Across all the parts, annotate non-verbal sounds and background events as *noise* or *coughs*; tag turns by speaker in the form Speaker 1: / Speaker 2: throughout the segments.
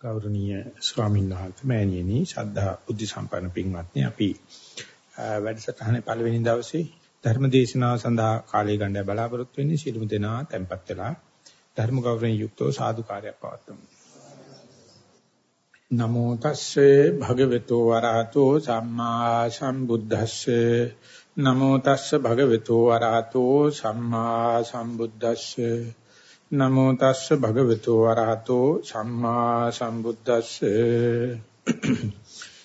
Speaker 1: ගෞරවනීය ස්වාමීන් වහන්සේ මෑණියනි ශ්‍රද්ධා බුද්ධ සම්පන්න පින්වත්නි අපි වැඩසටහනේ පළවෙනි දවසේ ධර්ම දේශනාව සඳහා කාලය ගන්න බලාපොරොත්තු වෙන්නේ සිළුමු දෙනා tempත් වෙලා ධර්ම ගෞරවයෙන් යුක්තව සාදුකාරයක් පවත්වමු. නමෝ තස්සේ භගවතු වරහතෝ සම්මා සම්බුද්දස්සේ. නමෝ තස්සේ භගවතු වරහතෝ සම්මා සම්බුද්දස්සේ. නමෝ තස්ස භගවතු වරහතෝ සම්මා සම්බුද්දස්සේ.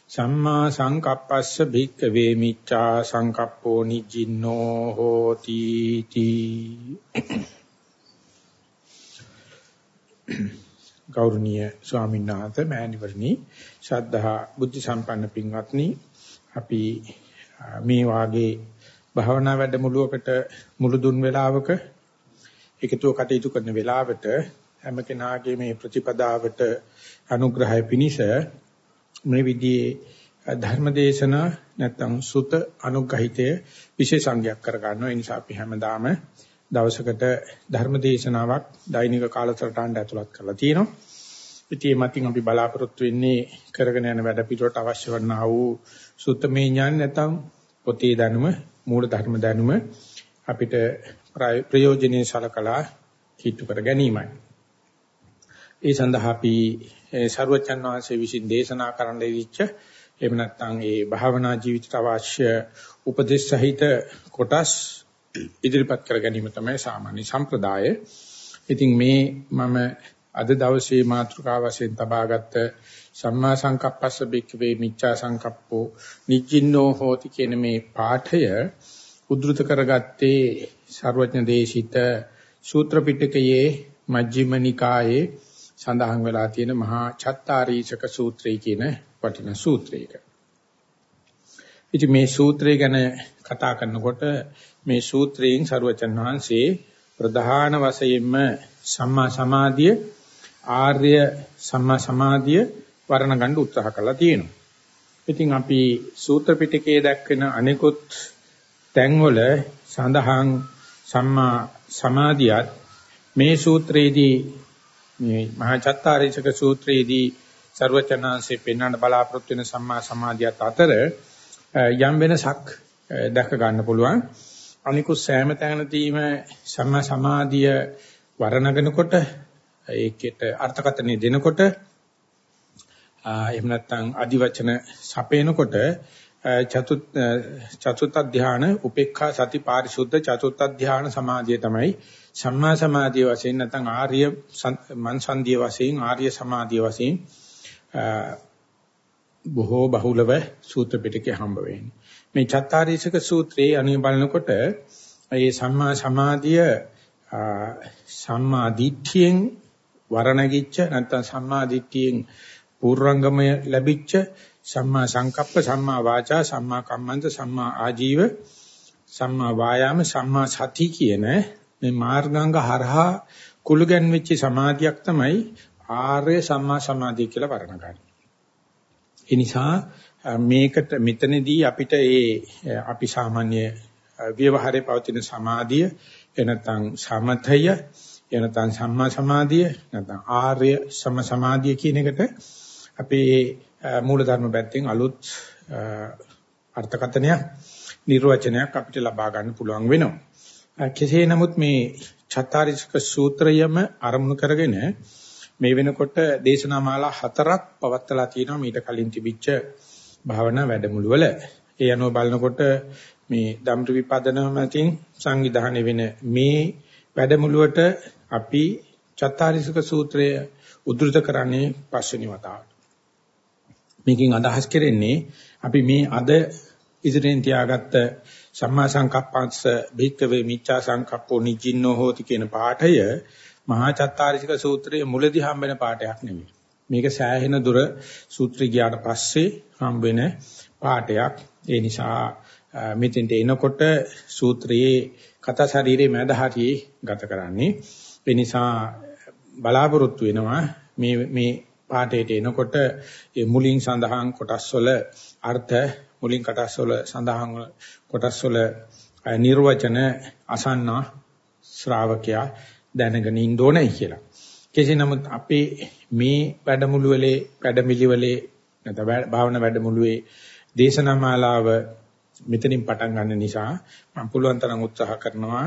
Speaker 1: සම්මා සංකප්පස්ස භික්ඛවේ මිච්ඡා සංකප්පෝ නිජින්නෝ හෝති තී. ගෞරවනීය ස්වාමීන් වහන්සේ මෑණිවරණි ශ්‍රද්ධා බුද්ධ සම්පන්න පින්වත්නි අපි මේ වාගේ භාවනා වැඩමුළුවකට මුළු දුන් වේලාවක එකතුව කටයුතු කරන වෙලාවට හැම කෙනාගේ මේ ප්‍රතිපදාවට අනුග්‍රහය පිණිස මේ විදිහේ ධර්මදේශන නැත්නම් සුත අනුග්‍රහිතය විශේෂංගයක් කර ගන්නවා. ඒ නිසා අපි හැමදාම දවසකට ධර්මදේශනාවක් දෛනික කාලසටහනට ඇතුළත් කරලා තියෙනවා. ඉතින් මතින් අපි බලාපොරොත්තු වෙන්නේ කරගෙන යන වැඩ පිළිවෙලට අවශ්‍ය වන්නා වූ සුත්තමේ ඥාන නැත්නම් පොතේ දැනුම මූල ධර්ම දැනුම අපිට ප්‍රයෝජනෙයි සලකලා කිට්ටු කර ගැනීමයි. ඒ සඳහා අපි ਸਰවචන් වහන්සේ විසින් දේශනා කරන්න දීච්ච එහෙම නැත්නම් ඒ භාවනා ජීවිතයට අවශ්‍ය උපදේශ සහිත කොටස් ඉදිරිපත් කර ගැනීම තමයි සාමාන්‍ය සම්ප්‍රදාය. ඉතින් මේ මම අද දවසේ මාතෘකාව වශයෙන් තබාගත්ත සම්මා සංකප්පස්ස බික්කවේ මිච්ඡා සංකප්පෝ නිජින්නෝ හෝති කියන මේ පාඨය උද්දృత කරගත්තේ ਸਰවඥ දේශිත සූත්‍ර පිටකයේ මජ්ක්‍ධිම නිකායේ සඳහන් වෙලා තියෙන මහා චත්තාරීචක සූත්‍රය කියන වටිනා සූත්‍රයක. ඉතින් මේ සූත්‍රය ගැන කතා කරනකොට මේ සූත්‍රයෙන් ਸਰවචන් වහන්සේ ප්‍රධාන වශයෙන්ම සම්මා සමාධිය ආර්ය සම්මා සමාධිය වර්ණගන්න උත්සාහ කළා තියෙනවා. ඉතින් අපි සූත්‍ර පිටකයේ දක්වන අනෙකුත් තැන්වල සඳහන් සම්මා සමාධියත් මේ සූත්‍රයේදී මේ මහා චත්තාරීචක සූත්‍රයේදී ਸਰවචනාංශේ පෙන්වන්න බලාපොරොත්තු වෙන සම්මා සමාධියත් අතර යම් වෙනසක් දැක ගන්න පුළුවන්. අනිකුත් සෑම තැනදීම සම්මා සමාධිය වර්ණගෙනකොට ඒකෙට අර්ථකථනය දෙනකොට එහෙම නැත්නම් අදිවචන සපේනකොට චතුත් චතුත් ධානය උපේක්ඛා සති පාරිශුද්ධ චතුත් ධානය සමාධිය තමයි. සම්මා සමාධිය වශයෙන් නැත්නම් ආර්ය මන්සන්දිය වශයෙන් ආර්ය සමාධිය වශයෙන් බොහෝ බහුලව සූත්‍ර පිටකේ හම්බ වෙන්නේ. මේ චත්තාරීසක සූත්‍රයේ අනුව බලනකොට මේ සම්මා සමාධිය සම්මා දිට්ඨියෙන් වරණගිච්ච නැත්නම් සම්මා දිට්ඨියෙන් පූර්වංගමය ලැබිච්ච සම්මා සංකප්ප සම්මා වාචා සම්මා කම්මන්ත සම්මා ආජීව සම්මා වායාම සම්මා සති කියන මේ මාර්ගාංග හරහා කුළු ගැන්වෙච්ච සමාධියක් තමයි ආර්ය සම්මා සමාධිය කියලා වර්ණ ගන්න. ඒ නිසා මේකට මෙතනදී අපිට ඒ අපි සාමාන්‍ය ව්‍යවહાරයේ පවතින සමාධිය එනතන් සමතය එනතන් සම්මා සමාධිය නැත්නම් ආර්ය සම සමාධිය කියන එකට අපේ මූලධර්ම පැත්තෙන් අලුත් අර්ථකථනයක් නිර්වචනයක් අපිට ලබා ගන්න පුළුවන් වෙනවා. කෙසේ නමුත් මේ චත්තාරිස්ක සූත්‍රයම අරමුණු කරගෙන මේ වෙනකොට දේශනා මාලා හතරක් පවත්ලා තියෙනවා මීට කලින් තිබිච්ච භාවනා වැඩමුළු වල. ඒ අනුව බලනකොට මේ ධම්ර විපදනම මතින් සංවිධානය වෙන මේ වැඩමුළුවට අපි චත්තාරිස්ක සූත්‍රය උද්දෘත කරන්නේ පස්වෙනි වතාවට. මේකෙන් අදහස් කරන්නේ අපි මේ අද ඉදිරියෙන් තියාගත්ත සම්මා සංකප්පංස භික්කවේ මිච්ඡා සංකප්පෝ නිජින්නෝ හෝති කියන පාඨය මහා චත්තාරිසික සූත්‍රයේ මුලදී හම්බෙන පාඨයක් නෙමෙයි. මේක සෑහෙන දුර සූත්‍රය ගියාට පස්සේ හම්බෙන පාඨයක්. ඒ නිසා මෙතෙන්ට එනකොට සූත්‍රයේ කතා ශරීරයේ මැද හරියේ ගත කරන්නේ. ඒ නිසා බලාපොරොත්තු වෙනවා මේ මේ පාඩේට එනකොට ඒ මුලින් සඳහන් කොටස් වල අර්ථ මුලින් කොටස් වල සඳහන් කොටස් වල නිර්වචන අසන්න ශ්‍රාවකයා දැනගෙන ඉන්න ඕනේ කියලා. කෙසේ නමුත් අපේ මේ වැඩමුළුවලේ වැඩමිලිවලේ නැත්නම් භාවනා වැඩමුළුවේ දේශනා මාලාව මෙතනින් පටන් ගන්න නිසා මම පුළුවන් තරම් උත්සාහ කරනවා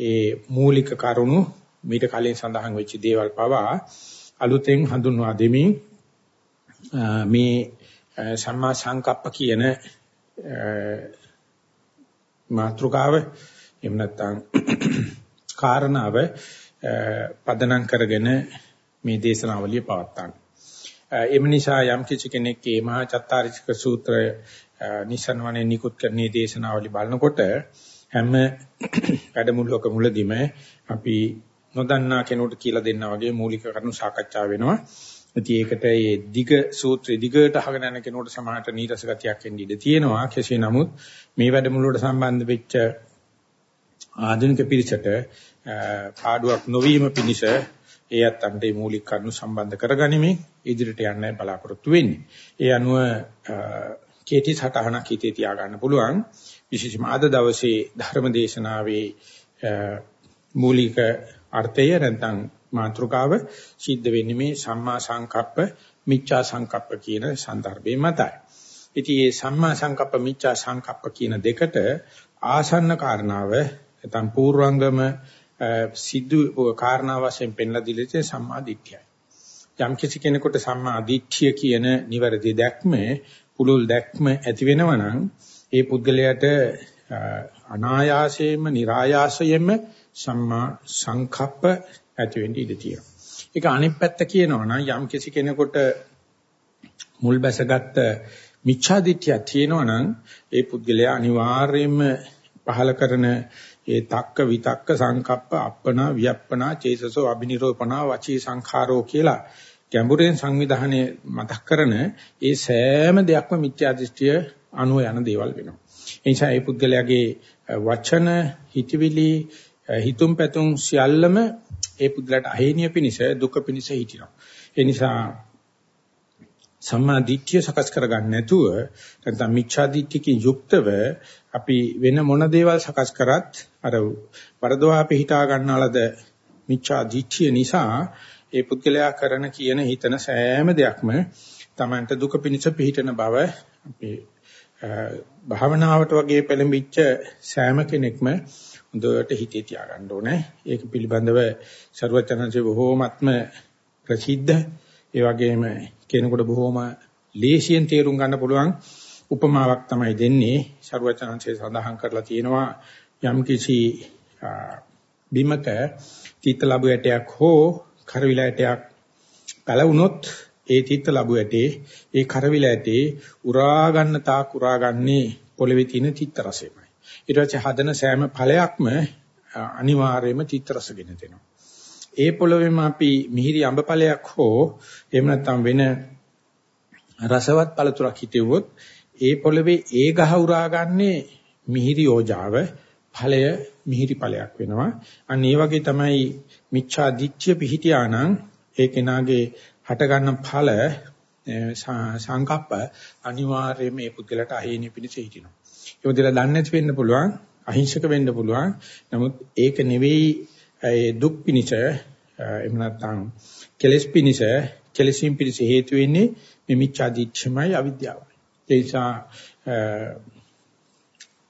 Speaker 1: ඒ මූලික කරුණු මීට කලින් සඳහන් වෙච්ච දේවල් පවා අලුතෙන් හඳුන්වා දෙමින් මේ සම්මා සංකප්ප කියන මාත්‍රකාව එහෙම නැත්නම් *clears throat* කාරණාව පදනම් කරගෙන මේ දේශනාවලිය පවත්වන්න. එම නිසා යම් කිසි කෙනෙක් මේ මහා චත්තාරිස්ක සූත්‍රය නිසන්වනේ නිකුත් කරන්නේ දේශනාවලි බලනකොට හැම *clears throat* වැඩමුළුවක මුලදීම අපි නොදන්නා කෙනෙකුට කියලා දෙන්නා වගේ මූලික කරුණු සාකච්ඡා වෙනවා. ඉතින් ඒකට මේ දිග සූත්‍රය දිගට අහගෙන යන කෙනෙකුට සමහරට නීරස ගතියක් එන්න ඉඩ තියෙනවා. කෙසේ නමුත් මේ වැඩමුළුවට සම්බන්ධ වෙච්ච ආධුනික පිරිසට පාඩුවක් නොවීම පිණිස ඒ අත්තන්ට මේ මූලික කරුණු සම්බන්ධ කරගනිමින් ඉදිරියට යන්න බලාපොරොත්තු වෙන්නේ. ඒ අනුව කේටි සටහනක් හිතේ තියාගන්න පුළුවන්. විශේෂයෙන්ම අද දවසේ ධර්ම දේශනාවේ මූලික අර්ථය නැත්නම් මාත්‍රකාව සිද්ධ වෙන්නේ මේ සම්මා සංකප්ප මිච්ඡා සංකප්ප කියන સંદર્ભේ මතයි. ඉතින් මේ සම්මා සංකප්ප මිච්ඡා සංකප්ප කියන දෙකට ආසන්න කාරණාව නැත්නම් පූර්වංගම සිද්ධ කාරණා වශයෙන් පෙන්ලා දීලා සම්මා දිට්ඨියයි. යම් කිසි කෙනෙකුට සම්මා දිට්ඨිය කියන නිවැරදි දැක්ම පුළුල් දැක්ම ඇති වෙනවා නම් ඒ පුද්ගලයාට අනායාසයෙන්ම નિરાයාසයෙන්ම සම්මා සංකප්ප ඇති වෙන්න ඉඩ තියෙනවා. ඒක අනිත් පැත්ත කියනවා නම් යම් කිසි කෙනෙකුට මුල් බැසගත්ත මිච්ඡා දිට්ඨිය තියෙනවා නම් ඒ පුද්ගලයා අනිවාර්යයෙන්ම පහල කරන ඒ තක්ක විතක්ක සංකප්ප අප්පනා වියප්පනා චේසසෝ අබිනිරෝපණා වචී සංඛාරෝ කියලා ගැඹුරෙන් සංවිධානය මතක් කරන ඒ සෑම දෙයක්ම මිත්‍යා දෘෂ්ටිය අනුව යන දේවල් වෙනවා. ඒ නිසා මේ පුද්ගලයාගේ වචන, හිතවිලි, හිතුම් පැතුම් සියල්ලම ඒ පුද්ගලයාට අහේනිය පිනිස දුක පිනිස හිටිනවා. ඒ නිසා සම්මා දිට්ඨිය සකස් කරගන්න නැතුව නැත්නම් මිච්ඡා දිට්ඨියකින් යුක්තව අපි වෙන මොන දේවල් සකස් කරත් අර වරදවා පිහිටා ගන්නාලද මිච්ඡා දිට්ඨිය නිසා ඒ පුද්ගලයා කරන කියන හිතන සෑම දෙයක්ම Tamanට දුක පිනිස පිහිටන බව අපේ භාවනාවට වගේ පෙළඹිච්ච සෑම කෙනෙක්ම හොඳට හිතේ තියාගන්න ඕනේ. ඒක පිළිබඳව ਸਰවචනංශේ බොහෝමත්ම ප්‍රසිද්ධ. ඒ වගේම කෙනෙකුට බොහෝම ලේසියෙන් තේරුම් ගන්න පුළුවන් උපමාවක් තමයි දෙන්නේ. ਸਰවචනංශේ සඳහන් කරලා තියෙනවා යම්කිසි බිමක තීත ලැබු ඇටයක් හෝ කරවිල ඇටයක් පැලවුනොත් ඒ තීත ලැබු ඇටේ ඒ කරවිල ඇටේ උරා ගන්න තාක් උරා ගන්නේ පොළවේ තියෙන තීත රසෙම. ඊට පස්සේ හදන සෑම ඵලයක්ම අනිවාර්යයෙන්ම තීත රස ගෙන දෙනවා. ඒ පොළොවේම අපි මිහිරි අඹ ඵලයක් හෝ එහෙම නැත්නම් වෙන රසවත් පළතුරක් හිටෙව්වොත් ඒ පොළවේ ඒ ගහ උරාගන්නේ මිහිරි යෝජාව ඵලය මිහිරි ඵලයක් වෙනවා. අන්න ඒ වගේ තමයි මිච්ඡා දිට්ඨිය පිහිටියානම් ඒ කෙනාගේ හට ගන්න ඵල සංකප්ප අනිවාර්යයෙන්ම මේ පුද්ගලට අහේනිය පිණිස හිටිනවා. ඒ මුදලා දන්නේ නැති වෙන්න පුළුවන්, අහිංසක වෙන්න පුළුවන්. නමුත් ඒක නෙවෙයි ඒ දුක් පිණිස එහෙම නැත්නම් කෙලෙස් පිණිස, කෙලෙසින් පිණිස හේතු වෙන්නේ මේ මිච්ඡා දිට්ඨියමයි අවිද්‍යාවයි. ඒ නිසා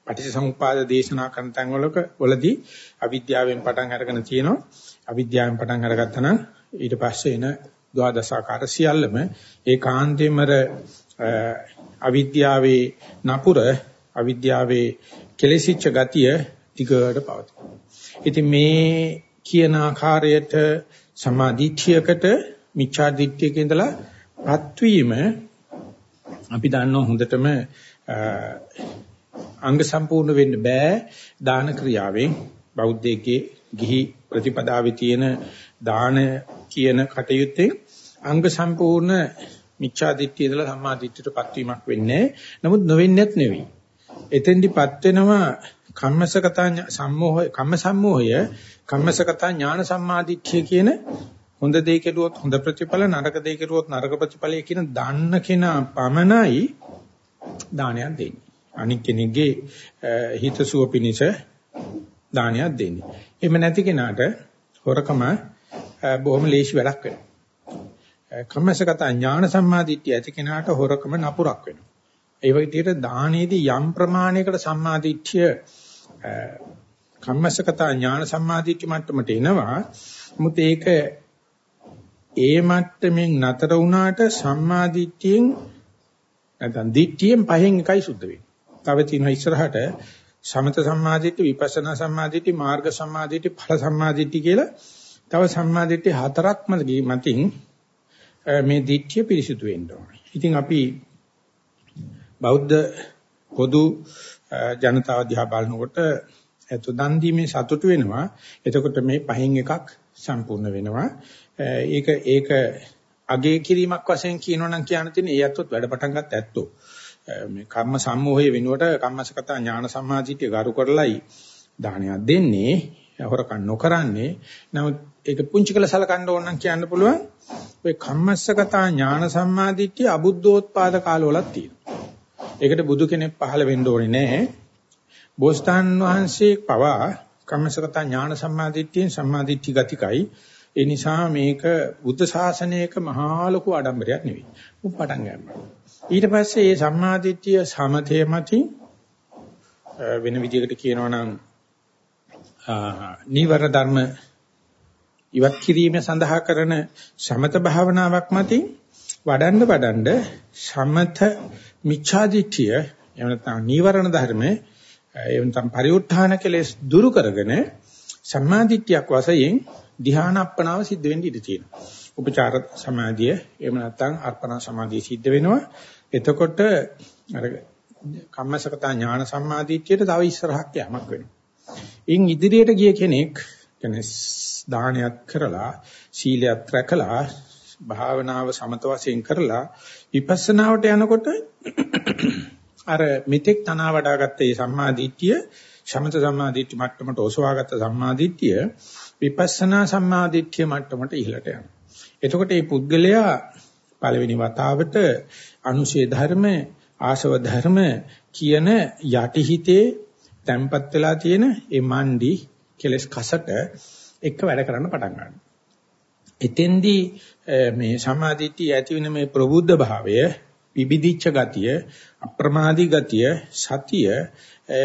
Speaker 1: පටිච්චසමුප්පාද දේශනා කරන තැන් වලක වලදී අවිද්‍යාවෙන් පටන් අරගෙන තියෙනවා. අවිද්‍යාවෙන් පටන් අරගත්තා නම් ඊට පස්සේ එන ද්වාදසාකාර සියල්ලම ඒකාන්තයෙන්ම අවිද්‍යාවේ නපුර අවිද්‍යාවේ කෙලෙසිච්ච ගතිය ටිකට පවතී. ඉතින් මේ කියන ආකාරයට සමාධිත්‍යයකට මිච්ඡා දිට්ඨියක ඉඳලා පත්වීම අපි දන්නවා හොඳටම අංග සම්පූර්ණ වෙන්න බෑ දාන ක්‍රියාවෙන් බෞද්ධයේ ගිහි ප්‍රතිපදාවේ තියෙන දාන කියන කටයුත්තේ අංග සම්පූර්ණ මිච්ඡා දිට්ඨිය ඉඳලා සම්මා දිට්ඨියටපත් වීමක් වෙන්නේ නමුත් නොවෙන්නේත් නෙවෙයි එතෙන්දිපත් වෙනවා කම්මසගතා සම්මෝහය කම්ම සම්මෝහය කම්මසගතා ඥාන සම්මාදිට්ඨිය කියන හොඳ දේ කෙරුවොත් හොඳ ප්‍රතිඵල නරක දේ කෙරුවොත් නරක ප්‍රතිඵලය කියන දන්න කෙනා පමණයි දානයක් දෙන්නේ. අනික් කෙනෙක්ගේ හිතසුව පිණිස දානයක් දෙන්නේ. එහෙම නැති කෙනාට හොරකම බොහොම ලේසි වැඩක් වෙනවා. කම්මසගත ඥාන සම්මාදිට්ඨිය ඇති කෙනාට හොරකම නපුරක් වෙනවා. ඒ වගේ දානයේදී යම් ප්‍රමාණයකට සම්මාදිට්ඨිය කම්මසගත ඥාන සම්මාදිට්ඨිය මට්ටමට එනවා. මුත් ඒක ඒ මට්ටමින් නතර වුණාට සම්මාදිට්ඨියෙන් නැත්නම් දිට්ඨියෙන් පහෙන් එකයි සුද්ධ වෙන්නේ. තව තියෙනවා ඉස්සරහට සමත සම්මාදිට්ඨි විපස්සනා සම්මාදිට්ඨි මාර්ග සම්මාදිට්ඨි ඵල සම්මාදිට්ඨි කියලා තව සම්මාදිට්ඨි හතරක්ම මතින් මේ දිට්ඨිය පිරිසිදු වෙන්න ඕනේ. ඉතින් අපි බෞද්ධ පොදු ජනතාව දිහා බලනකොට එතු දන් දීමේ සතුටු වෙනවා. එතකොට මේ පහෙන් එකක් සම්පූර්ණ වෙනවා. ඒක ඒක අගේ කිරීමක් වශයෙන් කියනවනම් කියන්න තියෙන ඒ ඇත්තොත් වැඩ පටන් ගන්න ඇත්තෝ. මේ කම්ම සම්මෝහය වෙනුවට කම්මසකත ඥාන සම්මාදිටිය ගරු කරලයි දානයක් දෙන්නේ. හොරකම් නොකරන්නේ. නමුත් ඒක පුංචි කළ සලකන්න ඕන නම් කියන්න පුළුවන්. ඔය කම්මස්සගත ඥාන සම්මාදිටිය අබුද්ධෝත්පාද කාලවලක් තියෙනවා. ඒකට බුදු කෙනෙක් පහළ වෙන්න ඕනේ නැහැ. බෝසතාන් වහන්සේ පවා කම්මස්සගත ඥාන සම්මාදිටියෙන් සම්මාදිට්ඨි ගතිකයි. ඒ නිසා මේක බුද්ධ ශාසනයක මහා ලොකු ආඩම්බරයක් නෙවෙයි. උන් පටන් ගන්නවා. ඊට පස්සේ මේ සම්මාදිට්ඨිය සමතේ මතින් වෙන විදිහකට කියනවා නම් නීවර ධර්ම ඉවත් කිරීම සඳහා කරන සමත භාවනාවක් මතින් වඩන්න වඩන්න සමත මිච්ඡාදිට්ඨිය එහෙම නැත්නම් නීවරණ ධර්ම එහෙම නැත්නම් පරිඋත්ථාන කෙලෙස් දුරු කරගෙන සම්මාදිට්ඨියක් වශයෙන් ධ්‍යානප්පනාව සිද්ධ වෙන්න ඉඩ තියෙනවා. උපචාර සමාධිය එහෙම නැත්නම් අර්පණ සමාධිය සිද්ධ වෙනවා. එතකොට අර කම්මසකතා ඥාන සම්මාදිට්ඨියට තව ඉස්සරහක් යamak වෙනවා. ඉන් ඉදිරියට ගිය කෙනෙක් කියන්නේ දානයක් කරලා සීලයක් රැකලා භාවනාව සමත වශයෙන් කරලා විපස්සනාවට යනකොට අර මෙතෙක් තනවා වඩාගත්ත මේ සම්මාදිට්ඨිය සමත සම්මාදිට්ඨි මට්ටමට ඔසවාගත්ත සම්මාදිට්ඨිය විපස්සනා සම්මාදිට්ඨිය මට්ටමට ඉහළට යනවා. එතකොට මේ පුද්ගලයා පළවෙනි වතාවට අනුශේ ධර්ම ආශව ධර්ම කියන යටිහිතේ තැම්පත් වෙලා තියෙන ඒ මණ්ඩි කෙලස් කසට එක වැඩ කරන්න පටන් ගන්නවා. එතෙන්දී මේ සමාධිත්‍ය ඇති වෙන මේ ප්‍රබුද්ධ භාවය, විවිධිච්ඡ ගතිය, අප්‍රමාදී ගතිය, සතිය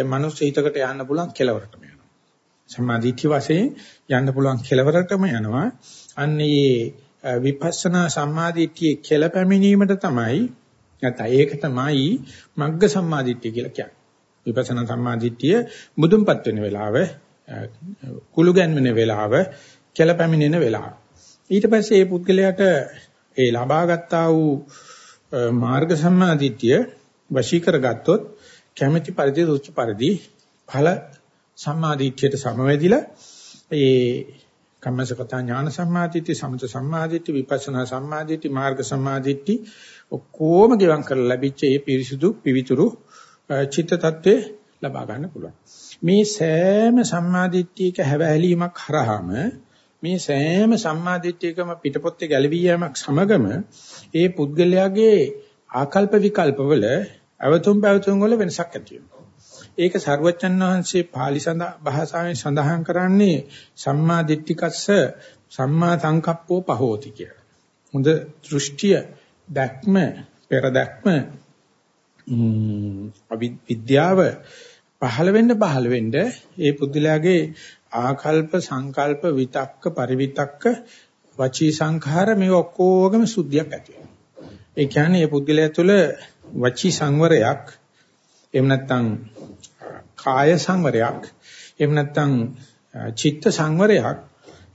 Speaker 1: මනුස්ස හිතකට යන්න පුළුවන් කෙලවරටම යනවා. සමාධිත්‍ය වශයෙන් යන්න පුළුවන් කෙලවරටම යනවා. අන්න ඒ විපස්සනා සම්මාදිට්ඨියේ කෙල පැමිණීමට තමයි නැත්නම් ඒක තමයි මග්ග සම්මාදිට්ඨිය කියලා කියන්නේ. විපස්සනා සම්මාදිට්ඨිය මුදුන්පත් වෙන වෙලාව කුළු ගැන්වෙන වෙලාව කෙල පැමිණෙන වෙලාව. ඊට පස්සේ මේ පුද්ගලයාට ඒ ලබාගත්තා වූ මාර්ග සම්මාදිට්ඨිය වශී කරගත්තොත් කැමැති පරිදි රුචි පරිදි ඵල සම්මාදිට්ඨියට සමවැදිලා ඒ කම්මසගත ඥාන සම්මාදිට්ඨි සමත සම්මාදිට්ඨි විපස්සනා සම්මාදිට්ඨි මාර්ග සම්මාදිට්ඨි ඔක්කොම ගෙවම් කරලා ලැබිච්ච ඒ පිරිසුදු පිවිතුරු චිත්ත tattve ලබා ගන්න පුළුවන්. මේ සෑම සම්මාදිට්ඨියක හැවහැලීමක් හරහාම මේ සෑම සම්මාදිට්ඨියකම පිටපොත්තේ ගැලවී යෑමක් සමගම ඒ පුද්ගලයාගේ ආකල්ප විකල්පවල අවතුම් පැවතුම් වල වෙනසක් ඇති වෙනවා. ඒක සර්වචන් වහන්සේ pāli භාෂාවෙන් සඳහන් කරන්නේ සම්මා දිට්ඨිකස්ස සම්මා සංකප්පෝ පහෝති කියලා. හොඳ දෘෂ්ටිය දැක්ම පෙර දැක්ම අවිද්‍යාව පහළ වෙන්න පහළ වෙන්න ඒ පුදුලයාගේ ආකල්ප සංකල්ප විතක්ක පරිවිතක්ක වචී සංඛාර මේ ඔක්කොගම සුද්ධියක් ඇති වෙනවා. ඒ කියන්නේ මේ පුද්ගලයා තුළ වචී සංවරයක් එහෙම නැත්නම් කාය සංවරයක් එහෙම නැත්නම් චිත්ත සංවරයක්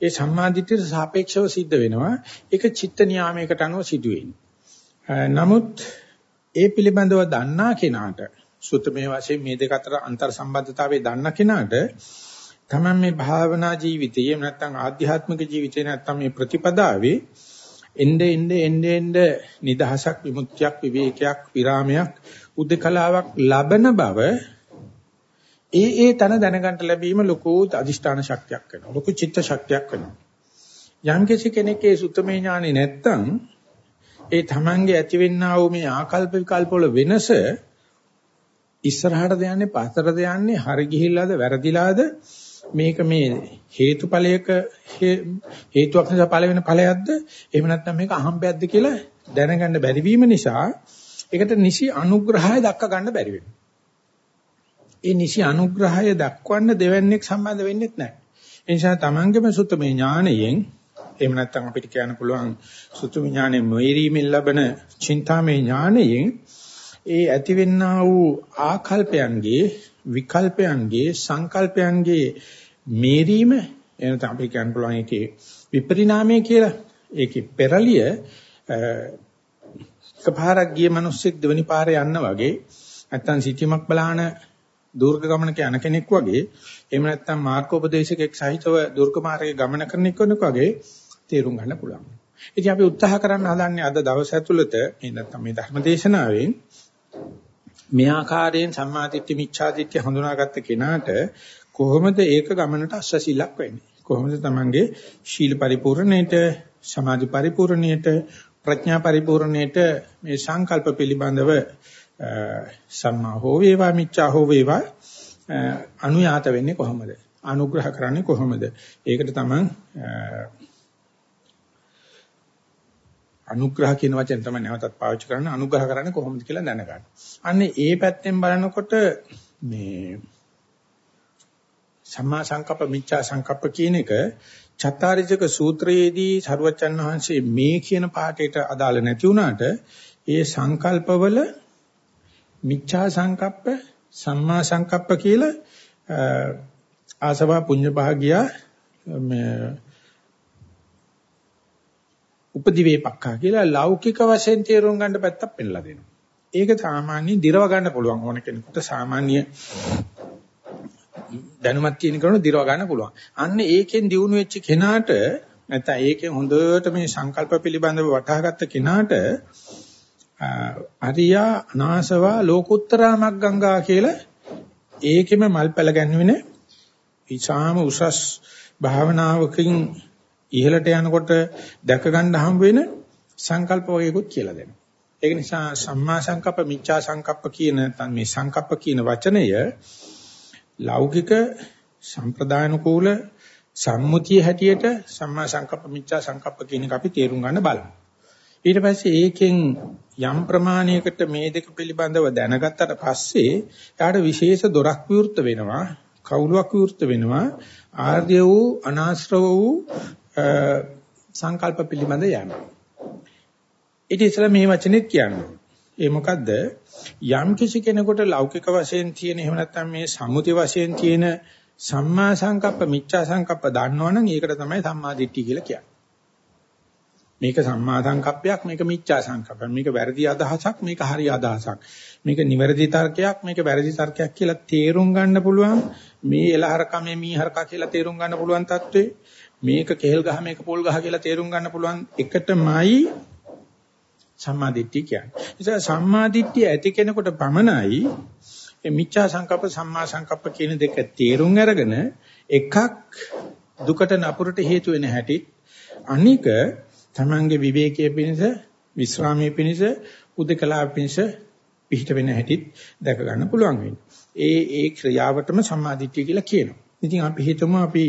Speaker 1: ඒ සම්මාදිට්ඨියට සාපේක්ෂව සිද්ධ වෙනවා. ඒක චිත්ත නියාමයකට අනුව සිදුවෙන්නේ. නමුත් ඒ පිළිබඳව දන්නා කෙනාට සුතමේ වශයෙන් මේ දෙක අතර අන්තර් සම්බන්ධතාවය දන්න කෙනාට තමයි මේ භාවනා ජීවිතයේ නැත්නම් ආධ්‍යාත්මික ජීවිතේ නැත්නම් මේ ප්‍රතිපදාවේ එnde ende ende ende නිදහසක් විමුක්තියක් විවේකයක් විරාමයක් උද්දකලාවක් ලබන බව ඒ ඒ තන දැනගන්න ලැබීම ලොකු අදිෂ්ඨාන ශක්තියක් වෙනවා. ලොකු චිත්ත ශක්තියක් වෙනවා. යම් කෙනෙක් ඒ සුතමේ ඥානෙ නැත්නම් ඒ තමන්ගේ ඇතිවෙනා වූ මේ ආකල්ප විකල්ප වල වෙනස ඉස්සරහටද යන්නේ පස්සටද යන්නේ හරි ගිහිල්ලාද වැරදිලාද මේක මේ හේතුඵලයක හේතුවක් නිසා පළ වෙන ඵලයක්ද එහෙම නැත්නම් මේක අහම්බයක්ද කියලා දැනගන්න බැරි වීම නිසා ඒකට නිසි අනුග්‍රහය දක්වා ගන්න බැරි වෙනවා. ඒ නිසි අනුග්‍රහය දක්වන්න දෙවන්නේක් සම්බන්ධ වෙන්නේ නැහැ. ඒ නිසා තමන්ගේම සුත්තමේ ඥාණයෙන් එහෙම නැත්නම් අපිට කියන්න පුළුවන් සුතුම ඥානෙ මෙරීමෙන් ලබන චින්තාමේ ඥානයෙන් ඒ ඇතිවෙන්නා වූ ආකල්පයන්ගේ විකල්පයන්ගේ සංකල්පයන්ගේ මේරීම එනත අපි කියන්න පුළුවන් ඒකේ විපරිණාමය කියලා ඒකේ පෙරලිය එකපාරක් ගිය මිනිස්සෙක් දෙවනි පාරේ යන්න වගේ නැත්තම් සිටිමක් බලාන දුර්ග ගමනක යන කෙනෙක් වගේ එහෙම නැත්තම් මාර්ගෝපදේශකෙක් සහිතව දුර්ග මාර්ගයේ ගමන කරන කෙනෙක් වගේ තේරුම් ගන්න පුළුවන්. ඉතින් අපි උත්සාහ කරන්න හදන්නේ අද දවස් ඇතුළත මේ නැත්තම් මේ ධර්ම දේශනාවෙන් මේ ආකාරයෙන් සම්මාදිට්ඨි මිච්ඡාදිට්ඨි හඳුනාගත්ත කෙනාට කොහොමද ඒක ගමනට අස්වැසිල්ලක් වෙන්නේ? කොහොමද තමන්ගේ ශීල පරිපූර්ණයට සමාධි පරිපූර්ණයට ප්‍රඥා පරිපූර්ණයට මේ සංකල්ප පිළිබඳව සම්මා හෝ වේවා මිච්ඡා හෝ වේවා අනුයාත වෙන්නේ කොහොමද? අනුග්‍රහ කරන්නේ කොහොමද? ඒකට තමන් අනුග්‍රහ කියන වචෙන් තමයි නැවතත් පාවිච්චි කරන්නේ. අනුග්‍රහ කරන්නේ කොහොමද කියලා දැනගන්න. අන්නේ ඒ පැත්තෙන් බලනකොට මේ සම්මා සංකප්ප මිච්ඡා සංකප්ප කියන එක චත්තාරිජක සූත්‍රයේදී සරුවචන් වහන්සේ මේ කියන පාඩේට අදාළ නැති වුණාට ඒ සංකල්පවල මිච්ඡා සංකප්ප සම්මා සංකප්ප කියලා ආසවා පුඤ්ඤ භාගියා උපදිවේපක්ඛා කියලා ලෞකික වශයෙන් තේරුම් ගන්න පැත්තක් පෙන්නලා දෙනවා. ඒක සාමාන්‍යයෙන් දිරව ගන්න පුළුවන් ඕන කෙනෙකුට සාමාන්‍ය දැනුමක් තියෙන කෙනෙකුට දිරව ගන්න පුළුවන්. අන්න ඒකෙන් දිනු වෙච්ච කෙනාට නැත්නම් ඒකෙන් හොඳට මේ සංකල්ප පිළිබඳව වටහාගත්ත කෙනාට අරියා අනාසවා ලෝකුත්තරා මග්ගංගා කියලා ඒකෙම මල්පැල ගැන්වෙන ඉසාම උසස් භාවනාවකින් ඉහළට යනකොට දැක ගන්න හම් වෙන සංකල්ප වගේකුත් කියලා දෙනවා. ඒක නිසා සම්මා සංකප්ප මිච්ඡා සංකප්ප කියන මේ සංකප්ප කියන වචනය ලෞකික සම්ප්‍රදායනුකූල සම්මුතිය හැටියට සම්මා සංකප්ප මිච්ඡා සංකප්ප කියන එක අපි තේරුම් ගන්න බලමු. ඊට පස්සේ ඒකෙන් යම් ප්‍රමාණයකට මේ දෙක පිළිබඳව දැනගත්තට පස්සේ යාට විශේෂ දොරක් විවෘත වෙනවා කවුලක් විවෘත වෙනවා ආර්ය වූ අනාශ්‍රව වූ සංකල්ප පිළිබඳ යෑම. ඊට ඉස්සෙල්ලා මේ වචනේත් කියනවා. ඒ මොකද්ද? යම් කිසි කෙනෙකුට ලෞකික වශයෙන් තියෙන එහෙම නැත්නම් මේ සම්මුති වශයෙන් තියෙන සම්මා සංකප්ප මිච්ඡා සංකප්ප දන්නවනම් ඒකට තමයි සම්මා දිට්ඨිය කියලා කියන්නේ. මේක සම්මා සංකප්පයක් මේක මිච්ඡා සංකප්පයක් මේක වැරදි අදහසක් මේක හරි අදහසක් මේක නිවැරදි තර්කයක් මේක වැරදි තර්කයක් කියලා තේරුම් ගන්න පුළුවන් මේ එලහරක මේ මීහරක කියලා තේරුම් ගන්න පුළුවන් තත්ත්වේ මේක කෙහෙල් ගහ මේක පොල් ගහ කියලා තේරුම් ගන්න පුළුවන් එකටමයි සම්මාදිට්ඨිය කියන්නේ. නිසා සම්මාදිට්ඨිය ඇති කෙනෙකුට පමණයි මේ මිච්ඡා සංකප්ප සම්මා සංකප්ප කියන දෙක තේරුම් අරගෙන එකක් දුකට නපුරට හේතු වෙන හැටි අනික තමන්ගේ විවේකයේ පිණිස විස්රාමයේ පිණිස උදකලා පිණිස පිහිට වෙන හැටිත් දැක ගන්න පුළුවන් වෙන්නේ. ඒ ඒ ක්‍රියාවටම සම්මාදිට්ඨිය කියලා කියනවා. ඉතින් අපි හිතමු අපි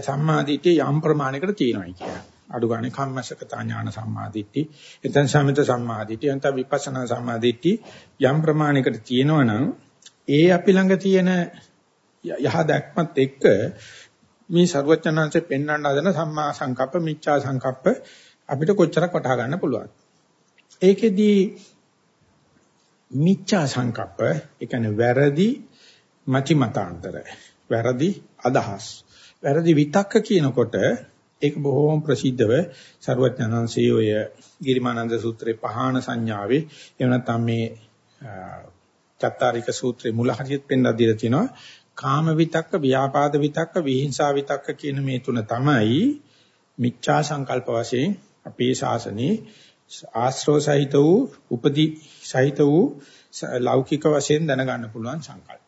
Speaker 1: සම්මාදිට්ඨිය යම් ප්‍රමාණයකට තියෙනවායි කියලා. අඩු ගානේ කම්මසකතා ඥාන සම්මාදිට්ඨි, එතෙන් සමිත සම්මාදිට්ඨි, අන්ත විපස්සනා සම්මාදිට්ඨි යම් ප්‍රමාණයකට තියෙනවනම් ඒ අපි ළඟ තියෙන යහ දැක්මත් එක්ක මේ ਸਰවඥාන්සේ පෙන්වන්න හදන සම්මා සංකප්ප, මිච්ඡා සංකප්ප අපිට කොච්චරක් වටහා ගන්න පුළුවන්. ඒකෙදී මිච්ඡා සංකප්ප, ඒ කියන්නේ වැරදි මති මතාන්තර, වැරදි අදහස් වැරදි විතක්ක කියනකොට ඒක බොහෝම ප්‍රසිද්ධව සරුවඥාන්සේ ඔය ගිරිමානන්ද සූත්‍රයේ පහාන සංඥාවේ එහෙම නැත්නම් මේ චත්තාරික සූත්‍රයේ මුල හරියට පෙන්නලා දීලා තිනවා කාම විතක්ක ව්‍යාපාද විතක්ක විහිංසා විතක්ක කියන මේ තුන තමයි මිච්ඡා සංකල්ප වශයෙන් අපේ ශාසනයේ ආශ්‍රව සහිත වූ උපදි සහිත වූ ලෞකික වශයෙන් දැනගන්න පුළුවන් සංකල්ප.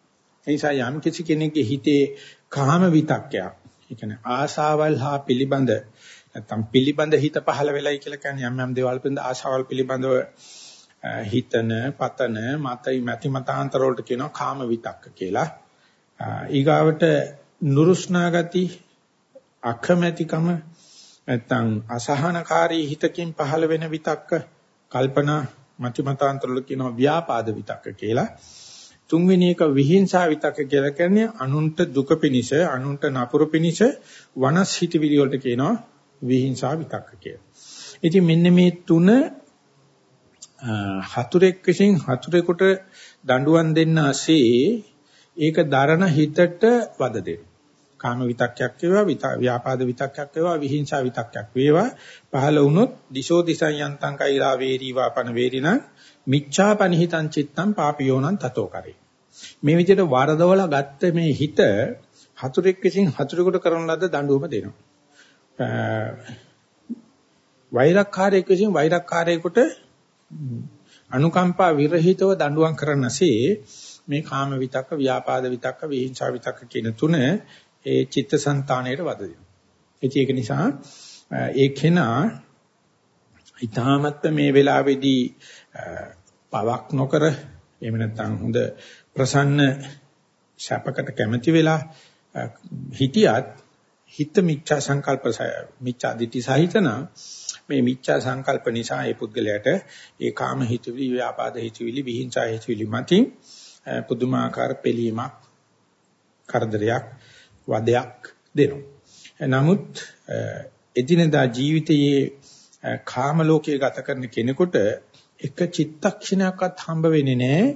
Speaker 1: ඒ නිසා යම් කිසි කෙනෙක්ගේ හිතේ කාම විතක්කයක්. ඒ කියන්නේ ආශාවල් හා පිළිබඳ නැත්තම් පිළිබඳ හිත පහළ වෙලයි කියලා කියන්නේ යම් යම් දේවල් පිළිබඳ ආශාවල් පිළිබඳව හිතන, පතන, මතයි මති මතාන්තර වලට කියනවා කාම විතක්ක කියලා. ඊගාවට නුරුස්නා ගති අකමැතිකම නැත්තම් අසහනකාරී හිතකින් පහළ වෙන විතක්ක කල්පනා මතිමතාන්තරවල කියනවා ව්‍යාපාද විතක්ක කියලා. තුන්වෙනි එක විහිංසා විතක්ක කියලා කියන්නේ අනුන්ට දුක පිනිස අනුන්ට නපුරු පිනිස වනස් හිතවිලි වලට කියනවා විහිංසා විතක්ක කියලා. ඉතින් මෙන්න මේ තුන හතුරෙක් විසින් හතුරෙකුට දඬුවම් දෙන්න ASCII ඒක දරන හිතට වද දෙනවා. කාම විතක්කයක් වේවා ව්‍යාපාද විතක්කයක් වේවා විහිංසා විතක්කයක් වේවා පහළ වුණොත් දිශෝ දිසං යන්තං කෛරා වේරී වාපන වේරිණ මිච්ඡා පනිහිතං චිත්තං පාපියෝනං තතෝ කරේ මේ විදිහට වරදවල ගත්ත මේ හිත හතුරෙක් විසින් හතුරෙකුට කරන ලද දඬුවම දෙනවා වෛරක්කාරයෙක් විසින් වෛරක්කාරයෙකුට අනුකම්පා විරහිතව දඬුවම් කරනසේ මේ කාම විතක්ක ව්‍යාපාද විතක්ක විහිංසා විතක්ක කියන තුන ඒ චිත්තසංතානයට වද දෙනවා. ඒක නිසා ඒ කෙනා ඊ타මත් මේ වෙලාවේදී පවක් නොකර එහෙම නැත්නම් හොඳ ප්‍රසන්න ශාපකට කැමැති වෙලා හිටියත් හිත මිච්ඡා සංකල්ප මිච්ඡා දිටි සහිතන මේ මිච්ඡා සංකල්ප නිසා ඒ පුද්ගලයාට ඒ කාම හිතවිලි ව්‍යාපාද හිතවිලි විහිංසා හිතවිලි මතින් පුදුමාකාර පිළීමක් කරදරයක් වදයක් දෙනවා. නමුත් එදිනදා ජීවිතයේ කාම ලෝකයේ ගත කරන කෙනෙකුට එක චිත්තක්ෂණයක්වත් හම්බ වෙන්නේ නැහැ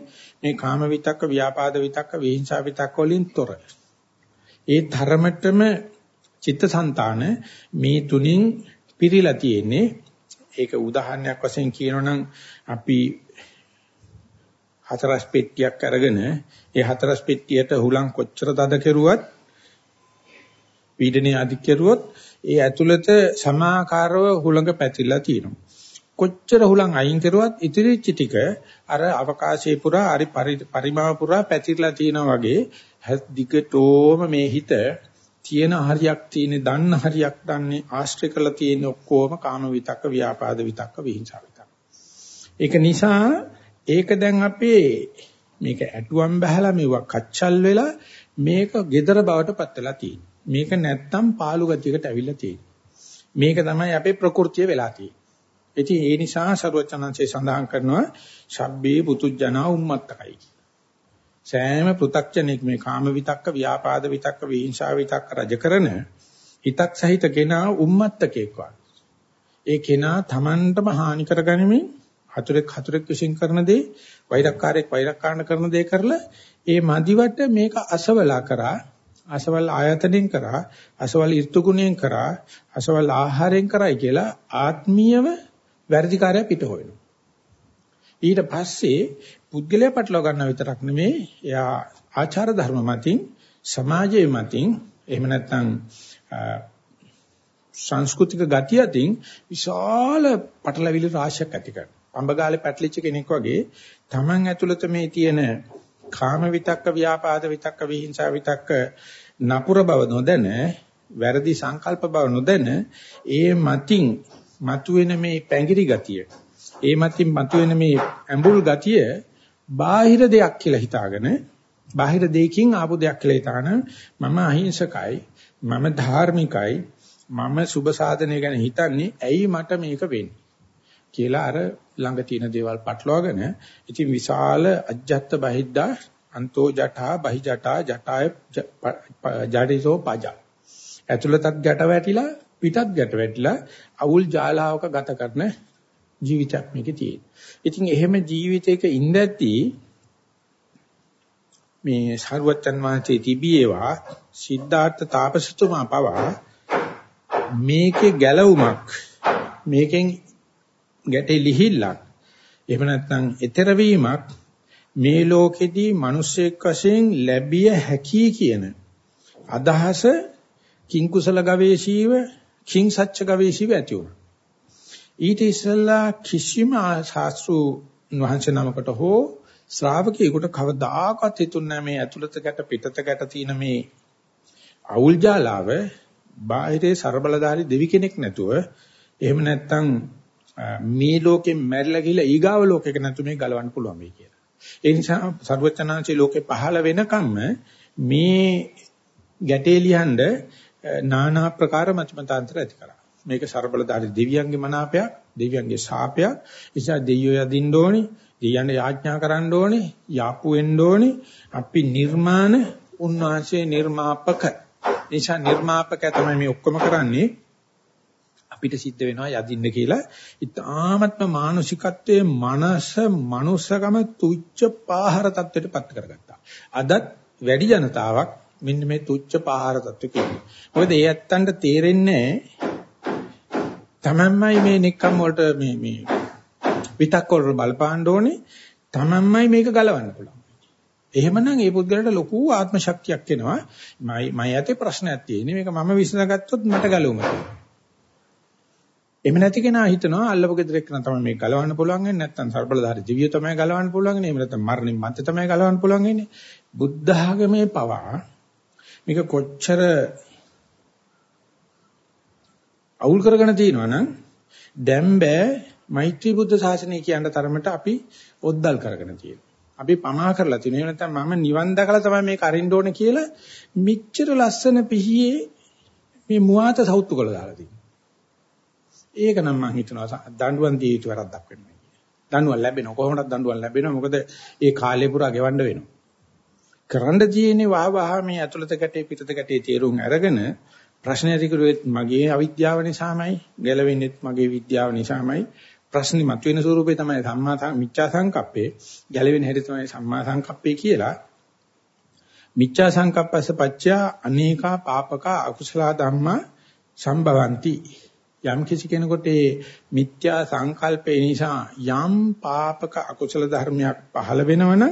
Speaker 1: මේ කාම විතක්ක ව්‍යාපාද විතක්ක විහිංසා විතක්ක වලින් තොර. ඒ ධර්මතම චිත්තසංතාන මේ තුنين පිරීලා තියෙන්නේ. ඒක උදාහරණයක් වශයෙන් කියනොනම් අපි හතරස් පෙට්ටියක් අරගෙන ඒ හතරස් පෙට්ටියට හුලං කොච්චර තද කෙරුවත් පීඩනය අධික කෙරුවොත් ඒ ඇතුළත සමාකාරව හුලඟ පැතිරලා තියෙනවා. කොච්චර හුළං අයින් කරුවත් ඉතිරිච්ච ටික අර අවකාශයේ පුරා හරි පරිමාව පුරා පැතිරලා තියෙනා වගේ දිගටෝම මේ හිත තියෙන හරියක් තියෙන දන්න හරියක් දන්නේ ආශ්‍රය කරලා තියෙන ඔක්කොම කාම විතක්ක ව්‍යාපාද විතක්ක විහිංසා විතක්ක. ඒක නිසා ඒක දැන් අපේ මේක ඇටුවම් බහලා මේවා කච්චල් වෙලා මේක gedara බවට පත් වෙලා තියෙනවා. මේක නැත්තම් පාළු ගතියකට ඇවිල්ලා තියෙන්නේ. මේක තමයි අපේ ප්‍රകൃතිය වෙලා තියෙන්නේ. ඉතින් ඒ නිසා සරුවචනංශේ සඳහන් කරනවා ශබ්බේ පුතුජනා උම්මත්තකයි. සෑම පෘ탁ජනෙක් මේ කාම විතක්ක, ව්‍යාපාද විතක්ක, විහිංසාව විතක්ක රජ කරන හිතක් සහිත කෙනා උම්මත්තකෙක් වගේ. ඒ කෙනා Tamanටම හානි කරගනිමින් හතුරෙක් හතුරෙක් විශ්ින් කරන දේ, වෛරක්කාරයෙක් වෛරක්කාරණ කරන දේ කරලා ඒ මදිවට මේක අසවලා කරා අසවල් ආයතනෙන් කරා අසවල් ඍතුගුණයෙන් කරා අසවල් ආහාරයෙන් කරයි කියලා ආත්මීයව වැඩිකාරය පිට හොයනවා ඊට පස්සේ පුද්ගලයා පටලවා ගන්න විතරක් නෙමෙයි එයා ආචාර ධර්ම මතින් සමාජයේ මතින් එහෙම නැත්නම් සංස්කෘතික ගතිය අතින් විශාල පටලවිලි රාශියක් ඇති කරනවා. අඹගාලේ පැටලිච්ච කෙනෙක් වගේ Taman ඇතුළත මේ තියෙන කාම විතක්ක ව්‍යාපාද විතක්ක විහිංසා විතක්ක නපුර බව නොදැන වැරදි සංකල්ප බව නොදැන ඒ මතින් මතුවෙන මේ පැංගිරි ගතිය ඒ මතින් මතුවෙන මේ ඇඹුල් ගතිය බාහිර දෙයක් කියලා හිතාගෙන බාහිර දෙයකින් ආපු දෙයක් කියලා හිතාන මම අහිංසකයි මම ධාර්මිකයි මම සුබ සාධනය ගැන හිතන්නේ ඇයි මට මේක වෙන්නේ කියලා අර ළඟ තියෙන දේවල් පටලවාගෙන ඉතින් විශාල අජ්ජත් බහිද්දා අන්තෝ ජටා බහි ජටා ජටාය ජඩිසෝ පජා. ඇතුළතත් ගැට වැටිලා පිටත් ගැට වැටිලා අවුල් ජාලාවක ගත කරන ජීවිතයක් මේකේ තියෙන. ඉතින් එහෙම ජීවිතයක ඉඳද්දී මේ සරුවච්චන් වහන්සේ තිබියේවා සිද්ධාර්ථ තාපසතුමා පවා මේකේ ගැලවුමක් මේකෙන් ගැටේ ලිහිල්ලක් එහෙම නැත්නම් ඊතර වීමක් මේ ලෝකෙදී මිනිස්සෙක් වශයෙන් ලැබිය හැකි කියන අදහස කිං කුසල ගවේෂීව කිං සත්‍ය ගවේෂීව ඇති වුණා. ඊට ඉස්සෙල්ලා කිසිම ශාස්ත්‍රු වහන්සේ නමකට හෝ ශ්‍රාවකයෙකුට කවදාකවත් හිතුන්නේ මේ ඇතුළත ගැට පිටත ගැට තියෙන මේ අවුල් ජාලාව බාහිරේ ਸਰබලධාරි දෙවි කෙනෙක් නැතුව එහෙම නැත්නම් මේ ලෝකෙන් මැරිලා ගිහලා ඊගාව ලෝකෙක නැතු මේ ගලවන්න පුළුවන් වෙයි කියලා. ඒ නිසා සර්වචනාංශී ලෝකේ පහළ වෙනකම්ම මේ ගැටේ ලියනද නානා ප්‍රකාර මච්මතාන්තර ඇති කරා. මේක ਸਰබලදාරි දෙවියන්ගේ මනාපයක්, දෙවියන්ගේ ශාපයක්. නිසා දෙවියෝ යදින්න ඕනේ, දෙවියන්ට යාඥා කරන්න ඕනේ, යාපු වෙන්න ඕනේ. අපි නිර්මාණ උන්වහන්සේ නිර්මාපක. නිසා නිර්මාපකයා තමයි මේ ඔක්කොම කරන්නේ. අපිට සිද්ධ වෙනවා යදින්න කියලා. ඉතාමත්ම මානසිකත්වයේ මනස මනුසකම තුච්ච පාහර තත්ත්වයට පත් කරගත්තා. අදත් වැඩි ජනතාවක් මෙන්න මේ තුච්ච පාහර තත්ත්වෙක ඉන්නේ. මොකද ඒ ඇත්තන්ට තේරෙන්නේ තමන්මයි මේ නික්කම් වලට මේ මේ විතක් වල බලපාන්න ඕනේ. තමන්මයි මේක ගලවන්න පුළුවන්. එහෙමනම් ඒ පුද්ගලයාට ලොකු ආත්ම ශක්තියක් එනවා. මයි මයි ඇතේ ප්‍රශ්නයක් තියෙන්නේ. මේක මම විසඳගත්තොත් මට ගලවමු. එහෙම නැති කෙනා හිතනවා අල්ලපු ගෙදර එක්කන තමයි මේක ගලවන්න පුළුවන් වෙන්නේ නැත්නම් සර්බලධාරී දිවිය තමයි ගලවන්න පුළුවන් වෙන්නේ එහෙම නැත්නම් මරණින් මත්තේ තමයි ගලවන්න පුළුවන් වෙන්නේ බුද්ධ ආගමේ පවා මේක කොච්චර අවුල් කරගෙන තියෙනවා නම් දැන් බෑ මෛත්‍රී බුද්ධ ශාසනය කියන තරමට අපි ඔද්දල් කරගෙන තියෙනවා. අපි පමා කරලා තියෙනවා. එහෙම නැත්නම් මම නිවන් දැකලා තමයි මේක අරින්න ඕනේ කියලා මිච්ඡර ලස්සන පිහියේ මේ මුවාත සෞතු කළ දාලා තියෙනවා. ඒක නම් මම හිතනවා දඬුවම් දිය යුතු වැරද්දක් වෙනවා කියන්නේ. දඬුවම් ලැබෙනවා කොහොමද දඬුවම් ලැබෙනවා මොකද ඒ කාලේ පුරා ගෙවන්න වෙනවා. කරන්න තියෙන්නේ වහ වහ මේ ඇතුළත කැටේ පිටත කැටේ තේරුම් අරගෙන ප්‍රශ්න ඇති කරුවෙත් මගේ අවිද්‍යාව නිසාමයි ගැලවෙන්නේත් මගේ විද්‍යාව නිසාමයි. ප්‍රශ්නේ මතුවෙන ස්වරූපේ තමයි සම්මා මිච්ඡා සංකප්පේ. ගැලවෙන හැටි තමයි සම්මා සංකප්පේ කියලා. මිච්ඡා සංකප්පස්ස පච්චා අනේකා පාපක අකුසල ධම්මා සම්භවಂತಿ. යම් කිසි කෙනෙකුට මේ මිත්‍යා සංකල්පේ නිසා යම් පාපක අකුසල ධර්මයක් පහළ වෙනවනම්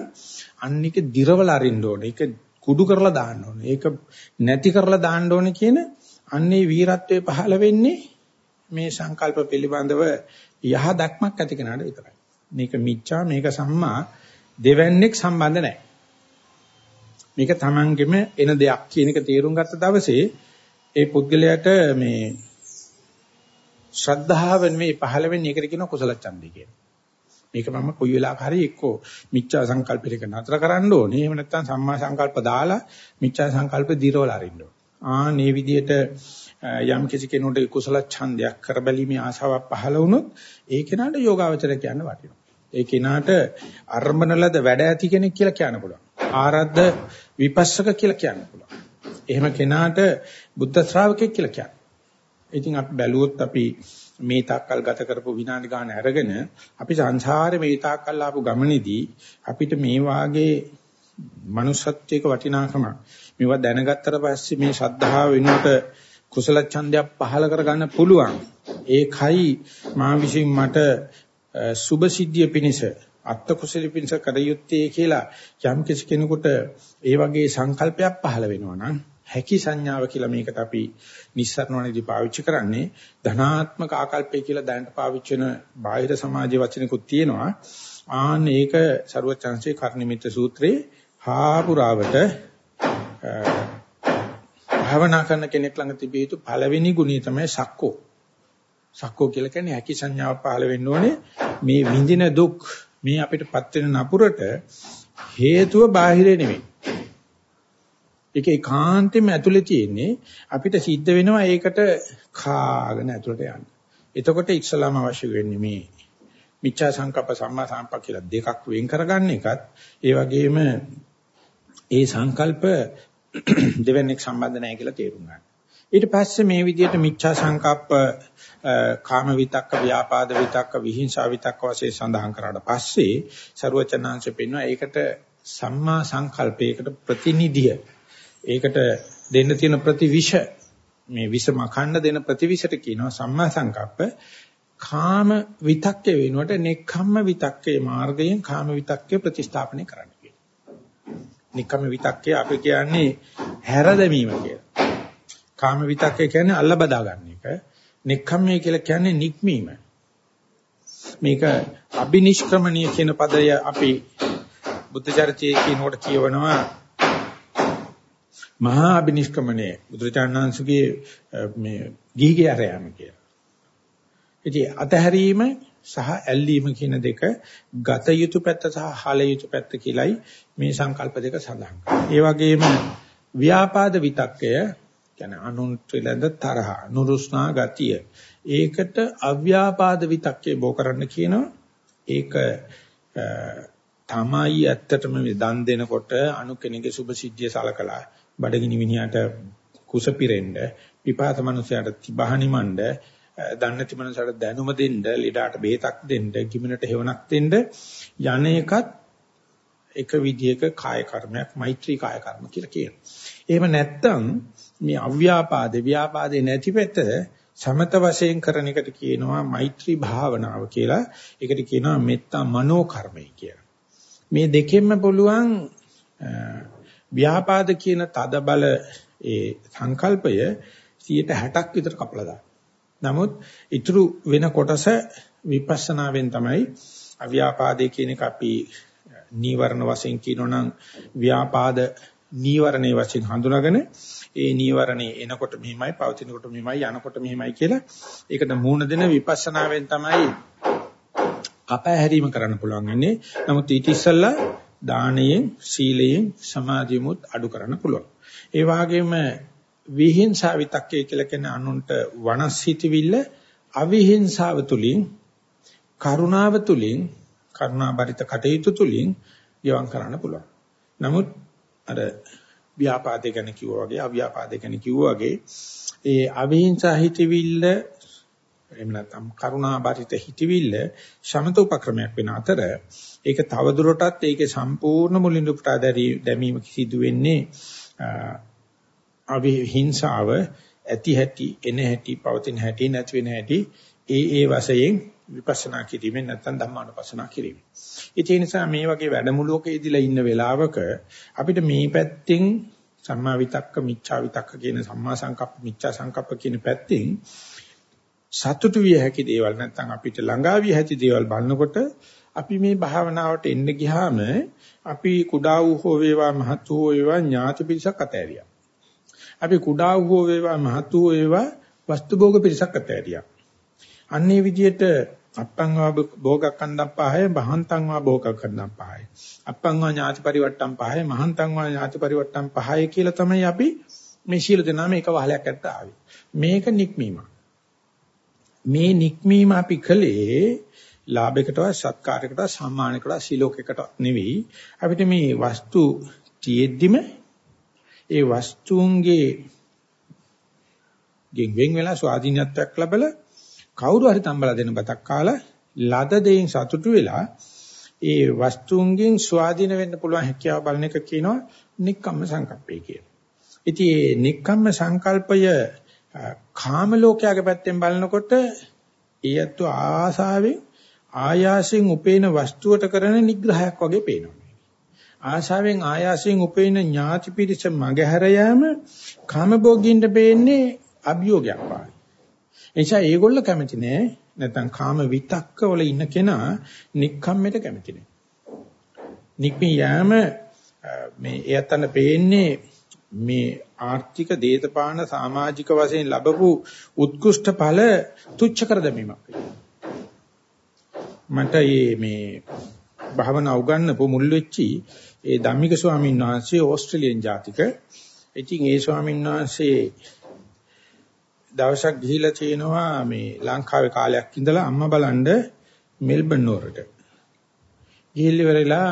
Speaker 1: අන්නික දිරවල අරින්න ඕනේ. ඒක කුඩු කරලා දාන්න ඕනේ. ඒක නැති කරලා දාන්න ඕනේ කියන අන්නේ වීරත්වයේ පහළ වෙන්නේ මේ සංකල්ප පිළිබඳව යහ දක්මක් ඇති කෙනාට විතරයි. මේක මිච්ඡා මේක සම්මා දෙවන්නේක් සම්බන්ධ නැහැ. මේක Tamanගෙම එන දෙයක් කියන එක තේරුම් ගත්ත දවසේ ඒ පුද්ගලයාට මේ ශ්‍රද්ධාව නෙවෙයි පහළ වෙන්නේ ඒකට කියනවා කුසල ඡන්දය කියලා. මේක මම කොයි වෙලාවක හරි එක්කෝ මිච්ඡා සංකල්පයක නතර කරන්න ඕනේ. එහෙම නැත්නම් සම්මා සංකල්ප දාලා මිච්ඡා සංකල්ප දිරවල අරින්න ඕනේ. ආ මේ විදිහට යම් කිසි කෙනෙකුට කුසල ඡන්දයක් කරබැලීමේ ආශාවක් පහළ වුණොත් ඒ කෙනාට යෝගාවචර කියන්න වටිනවා. ඒ කෙනාට අර්මනලද වැඩ ඇති කෙනෙක් කියලා කියන්න පුළුවන්. ආරද්ධ විපස්සක කියලා කියන්න පුළුවන්. එහෙම කෙනාට බුද්ධ ශ්‍රාවකෙක් කියලා කියන්න. ඉතින් අපි බැලුවොත් අපි මේ තාක්කල් ගත කරපු විනාඩි ගාන අරගෙන අපි සංසාරේ මේ තාක්කල් ආපු ගමනේදී අපිට මේ වාගේ manussත්වයක වටිනාකම මේවා දැනගත්තට පස්සේ මේ ශද්ධාව වෙනුවට කුසල ඡන්දයක් පහල කරගන්න පුළුවන්. ඒකයි මා විසින් මට සුභ සිද්ධිය පිණිස අත්ත කුසල පිණිස කඩයුත්තේ කියලා යම් කිසි කෙනෙකුට ඒ වගේ සංකල්පයක් පහළ වෙනවා නම් හැකි සංඥාව කියලා මේකට අපි නිස්සරණවලදී පාවිච්චි කරන්නේ ධනාත්මක ආකල්පය කියලා දැනට පාවිච්චි වෙන බාහිර සමාජයේ වචනකුත් තියෙනවා. ආන්න ඒක ਸਰවචන්සේ කර්ණිමිත සූත්‍රයේ හාපුරාවට භාවනා කරන කෙනෙක් ළඟ තිබිය යුතු පළවෙනි ගුණය තමයි සක්කෝ. සක්කෝ කියලා කියන්නේ හැකි සංඥාව පහළ වෙන්න ඕනේ මේ විඳින දුක් මේ අපිටපත් වෙන නපුරට හේතුව බාහිරේ නෙමෙයි. ඒක ඒකාන්තෙම ඇතුලේ තියෙන්නේ අපිට සිද්ධ වෙනවා ඒකට කාගෙන ඇතුලට යන්න. එතකොට ඉස්සලාම අවශ්‍ය වෙන්නේ මේ මිච්ඡා සංකප්ප සම්මා සංකප්ප කියලා දෙකක් වෙන් කරගන්න එකත් ඒ වගේම ඒ සංකල්ප *clears throat* දෙවන්නේක් සම්බන්ධ නැහැ කියලා තේරුම් ගන්න. ඊට පස්සේ මේ විදිහට මිච්ඡා සංකප්ප කාම විතක්ක ව්‍යාපාද විතක්ක විහිංසා විතක්ක වශයෙන් සඳහන් කරාට පස්සේ ਸਰවචනාංශ පෙන්වනවා ඒකට සම්මා සංකල්පයකට ප්‍රතිනිධිය ඒකට දෙන්න තියෙන ප්‍රතිවිෂ මේ විෂ මකන්න දෙන ප්‍රතිවිෂට කියනවා සම්මා සංකප්ප කාම විතක්කේ වෙනුවට නෙක්ඛම්ම විතක්කේ මාර්ගයෙන් කාම විතක්කේ ප්‍රතිස්ථාපනය කරන්න කියනවා. නෙක්ඛම්ම විතක්කේ අපි කියන්නේ හැර දැමීම කියලා. කාම විතක්කේ කියන්නේ අල්ල බදා ගන්න එක. නෙක්ඛම්මේ කියලා කියන්නේ නික්මීම. මේක අබිනිෂ්ක්‍රමණීය කියන පදය අපි බුද්ධ චරිතයේ කියනකොට කියවනවා මහා අබිනිෂ්ක්‍මණය බුදුචානන්සේගේ මේ ගිහිගේ ආරයම කියලා. ඉතින් අතහැරීම සහ ඇල්ලීම කියන දෙක ගත යුතු පැත්ත සහ හල යුතු පැත්ත කියලයි මේ සංකල්ප දෙක සඳහන් කරන්නේ. ඒ වගේම ව්‍යාපාද විතක්කය කියන්නේ අනුන්ට ලැඳ තරහ නුරුස්නා ගතිය ඒකට අව්‍යාපාද විතක්කේ බෝ කරන්න කියනවා ඒක තමයි ඇත්තටම මේ දන් දෙනකොට අනු කෙනෙකුගේ සුභ සිද්ධිය සලකලා බඩගිනි මිනිහට කුස පිරෙන්න පිපාස මනුස්සයාට තිබහනි මණ්ඩ දන්නති මනුස්සයාට දැනුම දෙන්න ලීඩාට බෙහෙතක් දෙන්න කිමිනට හේවණක් දෙන්න යන එකත් එක විදියක කාය කර්මයක් මෛත්‍රී කාය කර්ම කියලා කියනවා. එහෙම නැත්නම් මේ අව්‍යාපාද ව්‍යාපාදේ නැති පැත්ත සමත වශයෙන් කරන එකට කියනවා මෛත්‍රී භාවනාව කියලා. ඒකට කියනවා මෙත්තා මනෝ කර්මය කියලා. මේ දෙකෙන්ම පුළුවන් ව්‍යාපාද කියන තද බල ඒ සංකල්පය 60ක් විතර කපලා දාන්න. නමුත් ඊටු වෙන කොටස විපස්සනාවෙන් තමයි අව්‍යාපාදේ කියන එක අපි නීවරණ වශයෙන් කියනොනම් ව්‍යාපාද නීවරණේ වශයෙන් හඳුනාගෙන ඒ නීවරණේ එනකොට මෙහිමයි පවතිනකොට මෙහිමයි යනකොට මෙහිමයි කියලා ඒකට මූණ දෙන විපස්සනාවෙන් තමයි කපහැරීම කරන්න පුළුවන් වෙන්නේ. නමුත් ඊට ඉස්සෙල්ලා දානයෙන්, සීලයෙන්, සමාධියමුත් අඩු කරන්න පුළුවන්. ඒ වගේම විහිංසාව විතක්කේ කියලා කියන අනුන්ට වනස් හිතවිල්ල අවිහිංසාව තුලින් කරුණාව තුලින් කරුණාබරිත කටයුතු තුලින් ගෙවම් කරන්න පුළුවන්. නමුත් අර ව්‍යාපාදේ ගැන කිව්වා වගේ අව්‍යාපාදේ ගැන කිව්වා වගේ ඒ අවිහිංසා හිතවිල්ල එහෙම නැත්නම් කරුණාබරිත හිතවිල්ල සමත උපක්‍රමයක් වෙන අතර ඒක තවදුරටත් ඒකේ සම්පූර්ණ මුලින් උපුටා දැමීම සිදු වෙන්නේ අවිහිංසාව ඇති හැටි එන හැටි පවතින හැටි නැති වෙන හැටි ඒ ඒ වශයෙන් විපස්සනා කිරීමෙන් නැත්නම් ධම්මානුපස්සනා කිරීමෙන්. ඒ නිසා මේ වගේ වැඩමුළුවක ඉදිලා ඉන්න වෙලාවක අපිට මේ පැත්තෙන් සම්මා විතක්ක මිච්ඡා විතක්ක කියන සම්මා සංකප්ප මිච්ඡා සංකප්ප කියන පැත්තෙන් සතුටු විය හැකි දේවල් නැත්නම් අපිට ළඟා විය හැකි දේවල් බලනකොට අපි මේ භාවනාවට එන්න ගියාම අපි කුඩා වූ හෝ වේවා මහත් වූ වේවා ඥාති පිරිසක් අතෑරියා. අපි කුඩා වූ වේවා මහත් වූ වේවා වස්තු භෝග පිරිසක් අතෑරියා. අන්නේ විදිහට අප්පං වා භෝගක්ඛන්දම් පහය මහන්තං වා භෝගක්ඛන්දම් පහය. අප්පං වා ඥාති පරිවට්ටම් පහය මහන්තං වා ඥාති පරිවට්ටම් පහය කියලා තමයි අපි මේ ශීල දෙනාම එක වහලයක් ඇත්ත ආවේ. මේක නික්මීම. මේ නික්මීම අපි කළේ ලාභයකටවත් සත්කාරයකටවත් සම්මානයකටවත් සිලෝකයකටවත් නෙවෙයි. අපිට මේ වස්තු තියෙද්දිම ඒ වස්තුන්ගේ ගෙන් වෙන් වෙලා ස්වාධීනත්වයක් ලැබලා කවුරු හරි තම්බලා දෙන බතක් කාලා ලද දෙයින් සතුටු වෙලා ඒ වස්තුන්ගෙන් ස්වාධීන වෙන්න පුළුවන් හැකියාව බලන එක කියනවා නික්කම්ම සංකප්පය කියලා. ඉතින් මේ නික්කම්ම සංකල්පය කාම ලෝකයාගේ පැත්තෙන් බලනකොට ඊයත් ආසාවෙන් ආයාසයෙන් උපේන වස්තුවට කරන නිග්‍රහයක් වගේ පේනවා. ආශාවෙන් ආයාසයෙන් උපේන ඥාති පිරිස මගහැර යාම කාමභෝගින්ට පේන්නේ අභියෝගයක් වගේ. එනිසා ඒගොල්ල කැමති නෑ නැත්නම් කාම විතක්ක වල ඉන්න කෙනා නික්කම්මෙට කැමති නෑ. නික්මී යාම මේ එයතන පේන්නේ මේ ආර්ථික දේශපාලන සමාජික වශයෙන් ලැබපු උත්කෘෂ්ඨ ඵල තුච්ච කර දැමීමක්. මට මේ භාවනා උගන්වපු මුල් වෙච්චි ඒ ධම්මික ස්වාමීන් වහන්සේ ඕස්ට්‍රේලියානු ජාතික. ඉතින් ඒ ස්වාමීන් වහන්සේ දවසක් ගිහිලා තිනවා මේ ලංකාවේ කාලයක් ඉඳලා අම්මා බලන්න මෙල්බන් නුවරට. ගිහිල්ලා ඉවරලා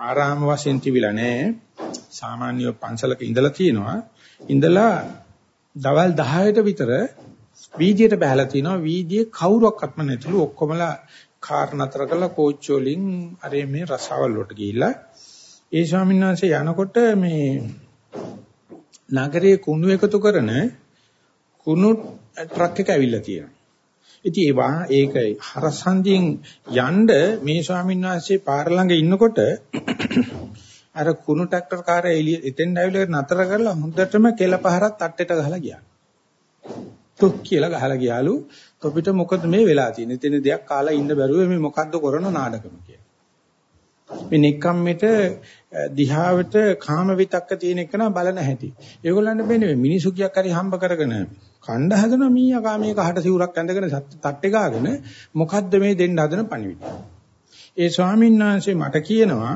Speaker 1: ආරාම වශයෙන් තිබිලා නැහැ. සාමාන්‍ය පන්සලක ඉඳලා තිනවා. ඉඳලා දවල් 10ට විතර වීදියට බහලා තිනවා. වීදියේ කවුරක්වත්ම නැතුළු ඔක්කොමලා කාර් නතර කරලා කෝච්චි වලින් අර මේ රසාවල් වලට ගිහිල්ලා ඒ ස්වාමීන් වහන්සේ යනකොට මේ නගරයේ කුණු එකතු කරන කුණු ට්‍රක් එක ඇවිල්ලා තියෙනවා. ඉතින් ඒවා ඒක හරසන්දියෙන් යන්න මේ ස්වාමීන් වහන්සේ පාර ළඟ ඉන්නකොට අර කුණු ට්‍රැක්ටර් කාර්යය එළිය එතෙන් ඇවිල්ලා නතර කරලා හොඳටම කෙල පහරක් තට්ටෙට ගහලා ගියා. තුක් කියලා ගහලා ගියාලු තොපිට මොකද මේ වෙලා තියෙන්නේ? එතන දෙයක් කාලා ඉන්න බැරුව මේ මොකද්ද කරන නාඩගම කියලා. මේ නික්කම්මෙට දිහාවට කාම විතක්ක තියෙන එක නා බලන හැටි. ඒගොල්ලන්ට බෙන්නේ මිනිසු කියක් හරි හම්බ කරගෙන කණ්ඩ හදන මීයා කාමයේ කහට සිවුරක් ඇඳගෙන තට්ටේ ගාගෙන මොකද්ද මේ දෙන්න හදන පණිවිඩය. ඒ ස්වාමීන් වහන්සේ මට කියනවා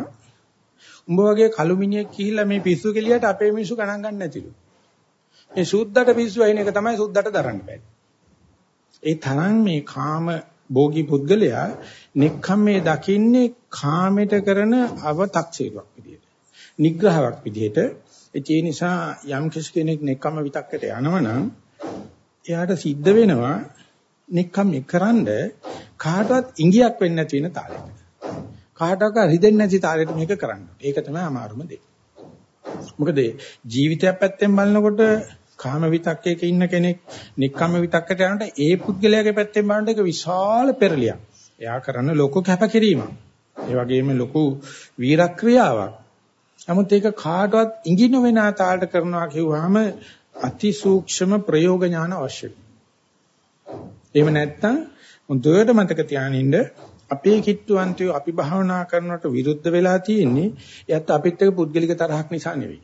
Speaker 1: උඹ වගේ කළු මිනිහෙක් කිහිල්ලා මේ පිස්සු කෙලියට අපේ මිනිස්සු ගණන් ගන්න නැතිලු. මේ සුද්දට පිස්සු අයින් එක තමයි සුද්දට දරන්න බෑ. ඒ තරම් මේ කාම භෝගී පුද්ගලයා නික්කම්මේ දකින්නේ කාමයට කරන අව탁සීරුවක් විදියට. නිග්‍රහයක් විදියට. ඒ නිසා යම් කෙනෙක් නික්කම්ම විතක්කට යනවනම් එයාට සිද්ධ වෙනවා නික්කම්මේ කරන්ඩ කාටවත් ඉඟියක් වෙන්නේ නැති වෙන තාලෙට. කාටවත් රිදෙන්නේ නැති තාලෙට මේක කරන්න. ඒක තමයි අමාරුම දේ. මොකද ජීවිතයක් පැත්තෙන් බලනකොට කාම විතක්කයක ඉන්න කෙනෙක් නික්කම විතක්කට යනකොට ඒ පුද්ගලයාගේ පැත්තෙන් බලනකොට ඒක විශාල පෙරලියක්. එයා කරන ලොකු කැපකිරීමක්. ඒ වගේම ලොකු වීරක්‍රියාවක්. නමුත් ඒක කාටවත් ඉඟින වෙන තාලට කරනවා කිව්වහම අති සූක්ෂම ප්‍රයෝග ඥාන අවශ්‍යයි. එහෙම නැත්නම් හොඳට මතක තියානින්න අපේ කිට්ටුවන්තයෝ අපි භාවනා කරනවට විරුද්ධ වෙලා තියෙන්නේ එයත් අපිත් එක්ක පුද්ගලික තරහක් නිසා නෙවෙයි.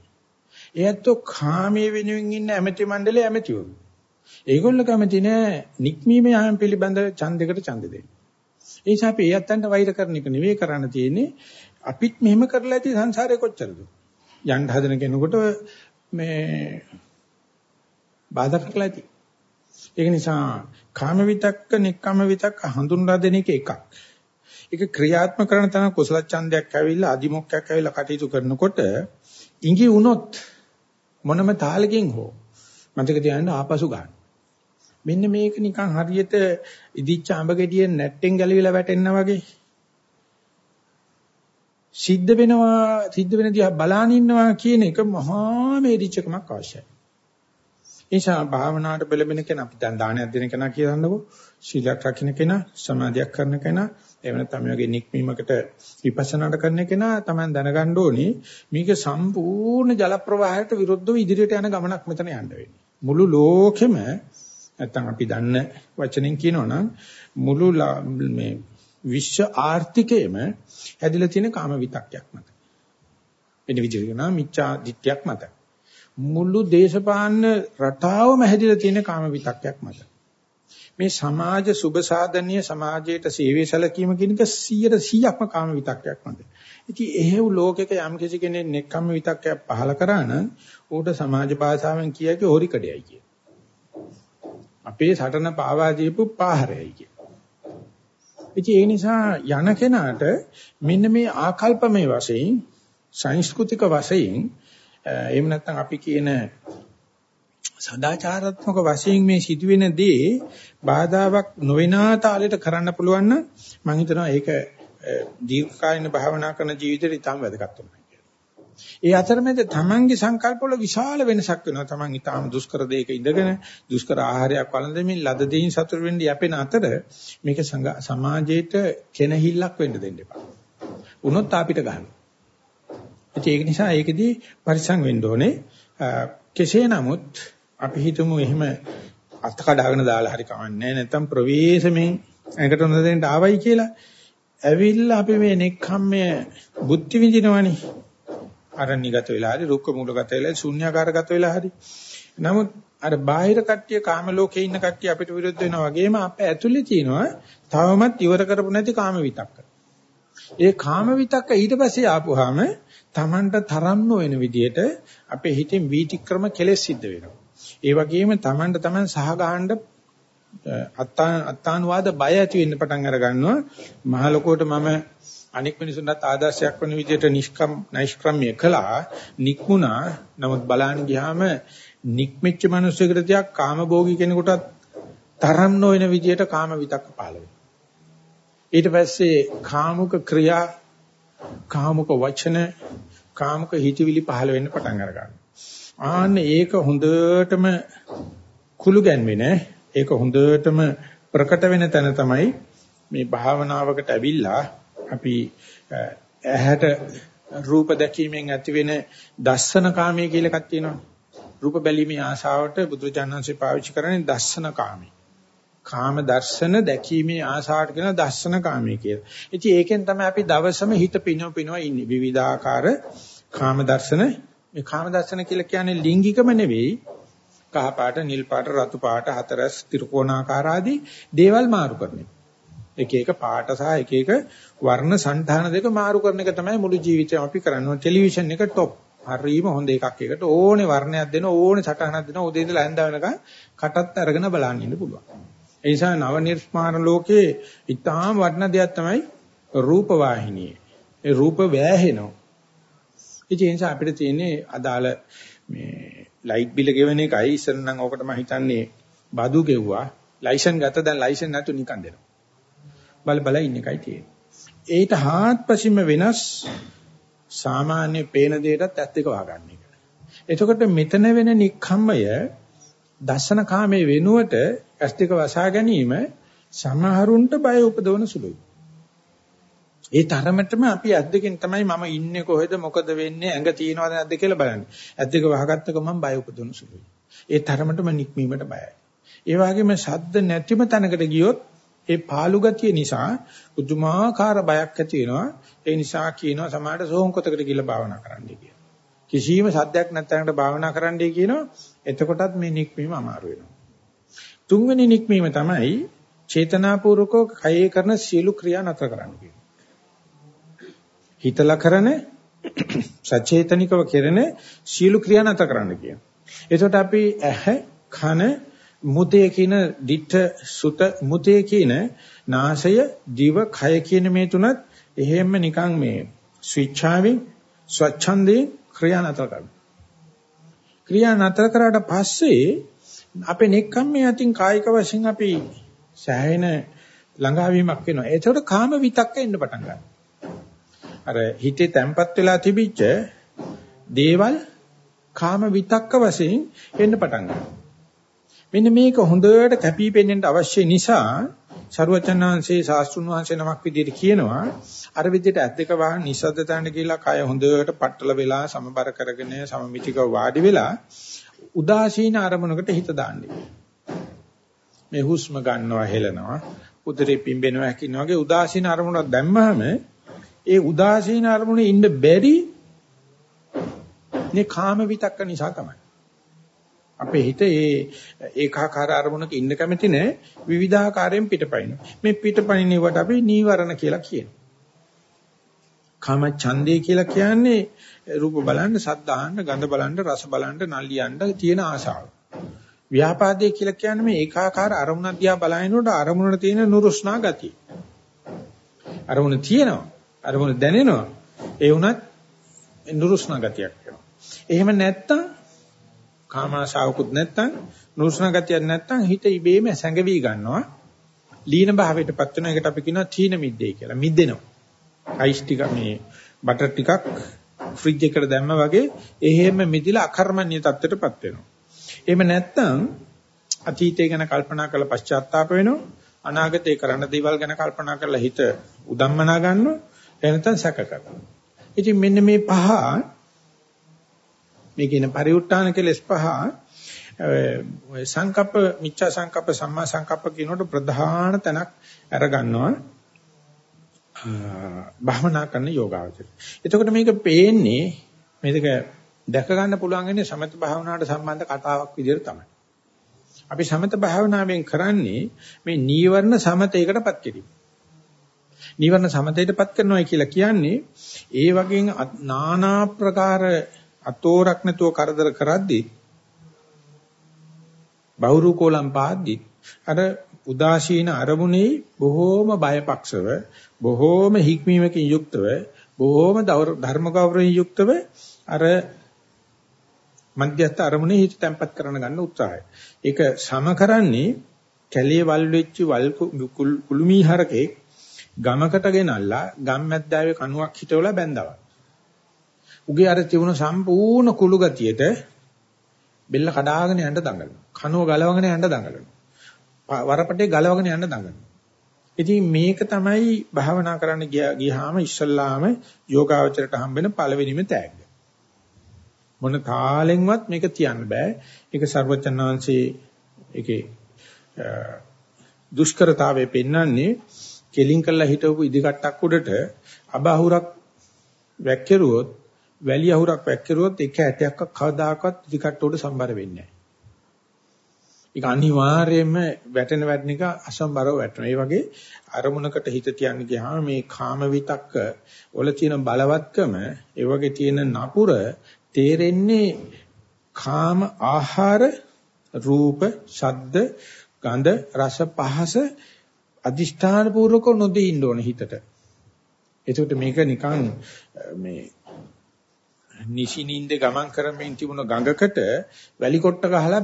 Speaker 1: එයත් කාමයේ වෙනුවෙන් ඉන්න ඇමති මණ්ඩලයේ ඇමතිවරු. ඒගොල්ලෝ කැමති නෑ නික්මීමේ ආයම් පිළිබඳ ඡන්දයකට ඡන්ද දෙන්න. ඒ නිසා අපි එයත්න්ට වෛර කරන එක නෙවෙයි කරන්න තියෙන්නේ අපිත් මෙහෙම කරලා ඇති සංසාරේ කොච්චරද? යන්න හදන කෙනෙකුට මේ බාධා කරලා ඇති. ඒක නිසා කාම විතක්ක, නික්කම විතක්ක හඳුන්වා දෙන එක එකක්. ඒක ක්‍රියාත්මක කරන තන කුසල ඡන්දයක් ඇවිල්ලා අදිමොක්කයක් ඇවිල්ලා කටයුතු කරනකොට ඉඟි වුණොත් මොනම තාලකින් හෝ මතක තියාගන්න ආපසු ගන්න. මෙන්න මේක නිකන් හරියට ඉදිච්ච අඹ ගෙඩියෙන් නැට්ටෙන් ගැලවිලා වැටෙනා වගේ. සිද්ධ වෙනවා සිද්ධ වෙන දිහා බලාන ඉන්නවා කියන එක මහා මේරිච්චකමක් අවශ්‍යයි. නිසා භාවනාවට බෙලෙන කෙනා අපි දැන් දානයක් දෙන කෙනා කියනකො සීලයක් රකින්න කෙනා සමාධියක් කරන කෙනා එහෙම නැත්නම් මේ වගේ නික්මීමකට විපස්සනාට කරන කෙනා තමයි දැනගන්න ඕනේ මේක සම්පූර්ණ ජල ප්‍රවාහයට විරුද්ධව ඉදිරියට යන ගමනක් මෙතන යන්න වෙන්නේ. මුළු ලෝකෙම නැත්නම් අපි දන්න වචනෙන් කියනවනම් මුළු මේ විශ්ව ආර්ථිකයේම හැදිලා තියෙන කාම විතක්යක් මත. එනි විදිහට නා මිච්ඡා දිට්ඨියක් මත. මුළු දේශපාලන රටාවම හැදිලා තියෙන කාම විතක්යක් මත. මේ සමාජ සුබ සාධනීය සමාජයට සේවය සැලකීම කියන එක 100%ක්ම කාම විතක්යක් මත. ඉතින් එහෙව් ලෝකයක යම් කිසි කෙනෙක් නෙක්කම් විතක්යක් පහල කරා නම් ඌට සමාජ භාෂාවෙන් කියකේ හොරිකඩයයි කිය. අපේ සටන පාවා දීපු පාහරයයි කිය. ඉතින් ඒ නිසා යන කෙනාට මෙන්න මේ ආකල්පමය වශයෙන් සංස්කෘතික වශයෙන් එහෙම නැත්නම් අපි කියන සදාචාරාත්මක වශයෙන් මේ සිදුවෙන දේ බාධාවක් නොවනා තාලෙට කරන්න පුළුවන් නම් මම හිතනවා ඒක දීර්ඝකාලීන භාවනා කරන ජීවිතේට ඉතාම වැදගත් වෙනවා කියලා. ඒ අතරමැද තමන්ගේ සංකල්පවල විශාල වෙනසක් වෙනවා. තමන් ඉතාම දුෂ්කර දෙයක ඉඳගෙන දුෂ්කර ආහාරයක් වළඳමින් ලද දෙයින් සතුට වෙන්න යැපෙන අතර මේක සමාජයට කෙනහිල්ලක් වෙන්න දෙන්න එපා. උනොත් අපිට ගන්නවා. ඒක නිසා ඒකෙදී පරිසං වෙන්න ඕනේ. කෙසේ නමුත් අපි හිතමු එහෙම අත් කඩාගෙන දාලා හරි කවන්නේ නැත්නම් ප්‍රවේශමෙන් ඇඟට හොඳ දෙන්න ආවයි කියලා. ඇවිල්ලා අපි මේ නෙක්ඛම්මය බුද්ධි විඳිනවනේ. අරණිගත වෙලා හරි රුක්ක මූලගත වෙලා ශුන්‍යාකාරගත වෙලා හරි. නමුත් අර බාහිර කට්ටිය කාම ලෝකේ ඉන්න කට්ටිය අපිට විරුද්ධ වෙනවා වගේම අපේ ඇතුලේ තියෙනවා තවමත් ඉවර කරපු නැති කාම විතක්ක. ඒ කාම විතක්ක ඊට පස්සේ ආපුවාම Tamanට තරම් නොවන විදියට අපේ හිතෙන් වීතික්‍රම කෙලෙස් සිද්ධ වෙනවා. ඒ වගේම Tamanට Taman සහ ගහන්න අත්තානුවාද බය ඇති වෙන්න පටන් අර ගන්නවා. මහ ලොකෝට මම අනික් මිනිසුන්ට ආදර්ශයක් වන විදියට නිෂ්කම් නෛෂ්ක්‍රම්‍ය කළා නික්මුණා. නමුත් බලන්න ගියාම නික්මිච්ච මිනිස්සුෙකුට තියක් කාමභෝගී කෙනෙකුටත් තරම් නොවන විදියට කාම විතක්ක පහළ වෙනවා. ඊට පස්සේ කාමුක ක්‍රියා කාමුක වචන කාමුක හිතවිලි පහළ වෙන්න පටන් අර ගන්නවා. ආන්න ඒක හොඳටම කුළු ගැන්වෙන ඒක හොඳටම ප්‍රකට වෙන තැන තමයි මේ භාවනාවකට ඇවිල්ලා අපි ඇහැට රූප දැකීමෙන් ඇතිවෙන දස්සන කාමයේ කියලා එකක් තියෙනවා. රූප බැලීමේ ආශාවට බුදුරජාණන්සේ පාවිච්චි කරන්නේ දස්සන කාමී. කාම දර්ශන දැකීමේ ආසාවට කියන දර්ශන කාමී කියලා. ඉතින් ඒකෙන් තමයි අපි දවසම හිත පිනව පිනව ඉන්නේ. විවිධාකාර කාම දර්ශන මේ කාම දර්ශන කියලා කියන්නේ ලිංගිකම නෙවෙයි. කහ පාට නිල් පාට රතු පාට හතරස් ත්‍රිකෝණාකාර ආදී දේවල් මාරු කරන එක එක පාට සහ එක එක වර්ණ సంతාන දෙක මාරු කරන එක තමයි මුළු ජීවිතේම අපි කරන්නේ. ටෙලිවිෂන් එක টොප් හරීම හොඳ එකක්. එකට ඕනේ වර්ණයක් දෙන ඕනේ සටහනක් දෙන. උදේ ඉඳලා හැන්ද වෙනකන් කටත් අරගෙන බලන්න ඉන්න පුළුවන්. ඒ නිසා නව නිර්මාණ ලෝකේ ඊටාම් වටින දෙයක් තමයි රූප වාහිනිය. ඒ රූප වැහෙනවා. ඉතින් ඒ නිසා අපිට තියෙන්නේ අදාළ මේ ලයිට් බිල ගෙවන එකයි ඉස්සර නම් ඕකට මම හිතන්නේ බදු ගෙව්වා. ලයිසන් ගත්ත දැන් ලයිසන් නැතු නිකන් දෙනවා. බල බල ඉන්න එකයි තියෙන්නේ. ඒට හාත්පසින්ම වෙනස් සාමාන්‍ය පේන දෙයටත් ඇත්ත එක වහගන්න එක. එතකොට මෙතන වෙන නික්ඛම්මය දර්ශන කාමයේ වෙනුවට ඇස් දෙක වසා ගැනීම සමහරුන්ට බය උපදවන සුළුයි. ඒ තරමටම අපි ඇස් දෙකෙන් තමයි මම ඉන්නේ කොහෙද මොකද වෙන්නේ ඇඟ තියනවද නැද්ද කියලා බලන්නේ. ඇස් දෙක වහගත්ත ගමන් බය උපදවන සුළුයි. ඒ තරමටම නික්මීමට බයයි. ඒ වගේම ශබ්ද නැතිම තැනකට ගියොත් ඒ පාළු ගතිය නිසා පුදුමාකාර බයක් ඇති වෙනවා. ඒ නිසා කියනවා සමාහට සෝංකොතකට ගිහිල්ලා භාවනා කරන්න කියලා. කිසියම් සද්දයක් නැත්නම්කට භාවනා කරන්නයි කියනවා. එතකොටත් මේ නික්මීම අමාරු වෙනවා. තුන්වෙනි නික්මීම තමයි චේතනාපූර්වකව කයේ කරන සියලු ක්‍රියා නතර කරන්න කියනවා. හිතලා කරන සචේතනිකව කරන සියලු ක්‍රියා නතර කරන්න කියනවා. එතකොට අපි ඇහ කන මුතේ කියන ditta සුත මුතේ කියන නාසය දිව කය කියන මේ තුනත් එහෙම්ම නිකන් මේ ස්විච්චාවෙන් ස්වච්ඡන්දේ ක්‍රියා නතර කරනවා. ක්‍රියා නතර කරාට පස්සේ අපේ නෙක්කම් මේ අතින් කායික වශයෙන් අපි සෑහෙන ළඟාවීමක් වෙනවා. ඒකට කාම විතක්ක එන්න පටන් ගන්නවා. අර හිතේ තැම්පත් වෙලා තිබිච්ච දේවල් කාම විතක්ක වශයෙන් එන්න පටන් ගන්නවා. මෙන්න මේක හොඳට කැපී පෙනෙන්න අවශ්‍ය නිසා සරුවචනාංශේ ශාස්ත්‍රුන් වහන්සේ නමක් විදිහට කියනවා අර විදිහට ඇත් දෙක වහන් නිසද්ද තැනට ගිහිලා කය හොඳට පట్టල වෙලා සමබර කරගෙන සමමිතිකව වාඩි වෙලා උදාසීන අරමුණකට හිත දාන්නේ මේ හුස්ම ගන්නවා හෙලනවා උදරේ පිම්බෙනවා හැකිනවා වගේ උදාසීන අරමුණක් දැම්මහම ඒ උදාසීන අරමුණේ ඉන්න බැරි මේ කාම විතක්ක නිසා තමයි අපේ හිත ඒ ඒකාකාර අරමුණක ඉන්න කැමති නැහැ විවිධාකාරයෙන් පිටපයින්. මේ පිටපයින්නේවට අපි නීවරණ කියලා කියනවා. කාම ඡන්දේ කියලා කියන්නේ රූප බලන්න, සද්ද අහන්න, ගඳ බලන්න, රස බලන්න, නලියන්න තියෙන ආසාව. ව්‍යාපාදේ කියලා කියන්නේ මේ ඒකාකාර අරමුණ දිහා බලනකොට අරමුණට තියෙන නුරුස්නා ගතිය. අරමුණ තියෙනවා. අරමුණ දැනෙනවා. ඒ වුණත් නුරුස්නා ගතියක් වෙනවා. එහෙම නැත්තම් කාමාශාවකුත් නැත්තම් නුරුස්නා ගතියක් නැත්තම් හිත ඉබේම සැඟවි ගන්නවා. ලීන භාවයටපත් වෙන එකට අපි කියනවා තීන මිද්දේ කියලා. මිද්දෙනවා. අයිස් ටික මේ බටර් ටිකක් ෆ්‍රිජ් එකට දැම්මා වගේ එහෙම මිදිලා අකර්මණ්‍ය තත්ත්වයටපත් වෙනවා. එහෙම නැත්තම් අතීතය ගැන කල්පනා කරලා පශ්චාත්තාප වෙනවා. අනාගතේ කරන්න දේවල් ගැන කල්පනා කරලා හිත උදම්මනා ගන්නවා. එනතන් සැක කරනවා. ඉතින් මෙන්න මේ පහ මේ කියන පරිඋත් ทาน කෙලස් පහ ඔය සංකප්ප මිච්ඡා සංකප්ප සම්මා සංකප්ප කියනකොට ප්‍රධාන තැනක් අර ගන්නවා භවනා කරන යෝගාවචර. එතකොට මේක පේන්නේ මේක දැක ගන්න පුළුවන් ඉන්නේ සමත භාවනාවට සම්බන්ධ කතාවක් විදිහට තමයි. අපි සමත භාවනාවෙන් කරන්නේ මේ නීවරණ සමතේකටපත් කිරීම. නීවරණ සමතේටපත් කරනවා කියලා කියන්නේ ඒ වගේ নানা ප්‍රකාර අතෝරක් නැතුව කරදර කරද්දී බහුරුකෝලම් පාද්දි අර උදාසීන අරමුණේ බොහෝම බයපක්ෂව බොහෝම හික්මීමකින් යුක්තව බොහෝම ධර්ම ගෞරවයෙන් යුක්තව අර මධ්‍යස්ථ අරමුණේ හිත තැම්පත් කරන ගන්න උත්සාහය. ඒක සම කරන්නේ කැලිය වල් වෙච්ච වල් කුළුමී හරකේ ගමකට ගෙනල්ලා ගම් මැද්දාවේ කණුවක් හිටවලා බැඳනවා. උගේ අර තිබුණ සම්පූර්ණ කුළු ගතියට බෙල්ල කඩාගෙන යන්න දඟලනවා. කනුව ගලවගෙන යන්න දඟලනවා. වරපටේ ගලවගෙන යන්න දඟලනවා. ඉතින් මේක තමයි භාවනා කරන්න ගියාම ඉස්සල්ලාම යෝගාවචරයට හම්බෙන පළවෙනිම තෑග්ග. මොන තාලෙන්වත් මේක තියන්න බෑ. ඒක ਸਰවචන්නාංශේ ඒකේ දුෂ්කරතාවය පෙන්වන්නේ කෙලින් කළා හිටවපු ඉදිකට්ටක් උඩට අබහුරක් වැක්කිරුවොත් වැලිය අහුරක් වැක්කිරුවොත් එක ඇටයක්වත් කවදාකවත් ඉදිකට්ට උඩ සම්බර වෙන්නේ නැහැ. ඒක අනිවාර්යයෙන්ම වැටෙන වැටෙන එක අසම්බරව වැටෙනවා. ඒ වගේ අරමුණකට හිත තියන්න ගියාම මේ කාම විතක්ක වල තියෙන බලවත්කම, ඒ වගේ තියෙන නපුර තේරෙන්නේ කාම ආහාර, රූප, ශබ්ද, ගන්ධ, රස, පහස අදිෂ්ඨාන පූර්වක නොදී ඉන්න ඕන හිතට. එතකොට මේක නිකන් මේ නිසිනින්ද ගමන් කරමින් තිබුණ ගඟකට වැලි කොට්ට ගහලා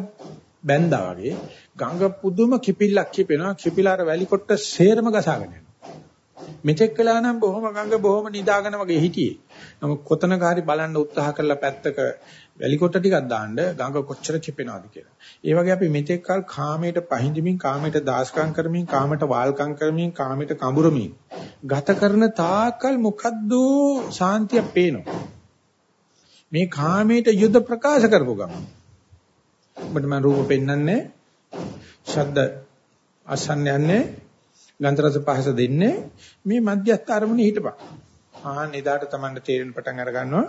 Speaker 1: බැන්දා වගේ ගඟ පුදුම කිපිල්ලක් කිපෙනවා. කිපිලාර වැලි කොට්ට සේරම ගසාගෙන යනවා. මෙතෙක් කළා නම් බොහොම ගඟ බොහොම නිදාගෙන වගේ හිටියේ. නමුත් කොතනක හරි බලන්න උත්සාහ කරලා පැත්තක වැලි කොට්ට ටිකක් දාන්න ගඟ කොච්චර කිපෙනවද කියලා. ඒ වගේ අපි මෙතෙක් කල කාමයට පහඳිමින් කාමයට දාස්කම් කරමින් කාමයට වාල්කම් කරමින් කාමයට කඹරමින් ගත කරන තාකල් මොකද්ද සාන්තිය පේනවා. මේ කාමයට යුද ප්‍රකාශ කරපු ගමන්. ඔබට මම රූප පෙන්වන්නේ ශබ්ද අසන්න යන්නේ ගන්ධ රස පහස දෙන්නේ මේ මධ්‍යස්ථ අරමුණේ හිටපන්. ආ නිදාට Tamanට තේරෙන පටන් අර ගන්නවා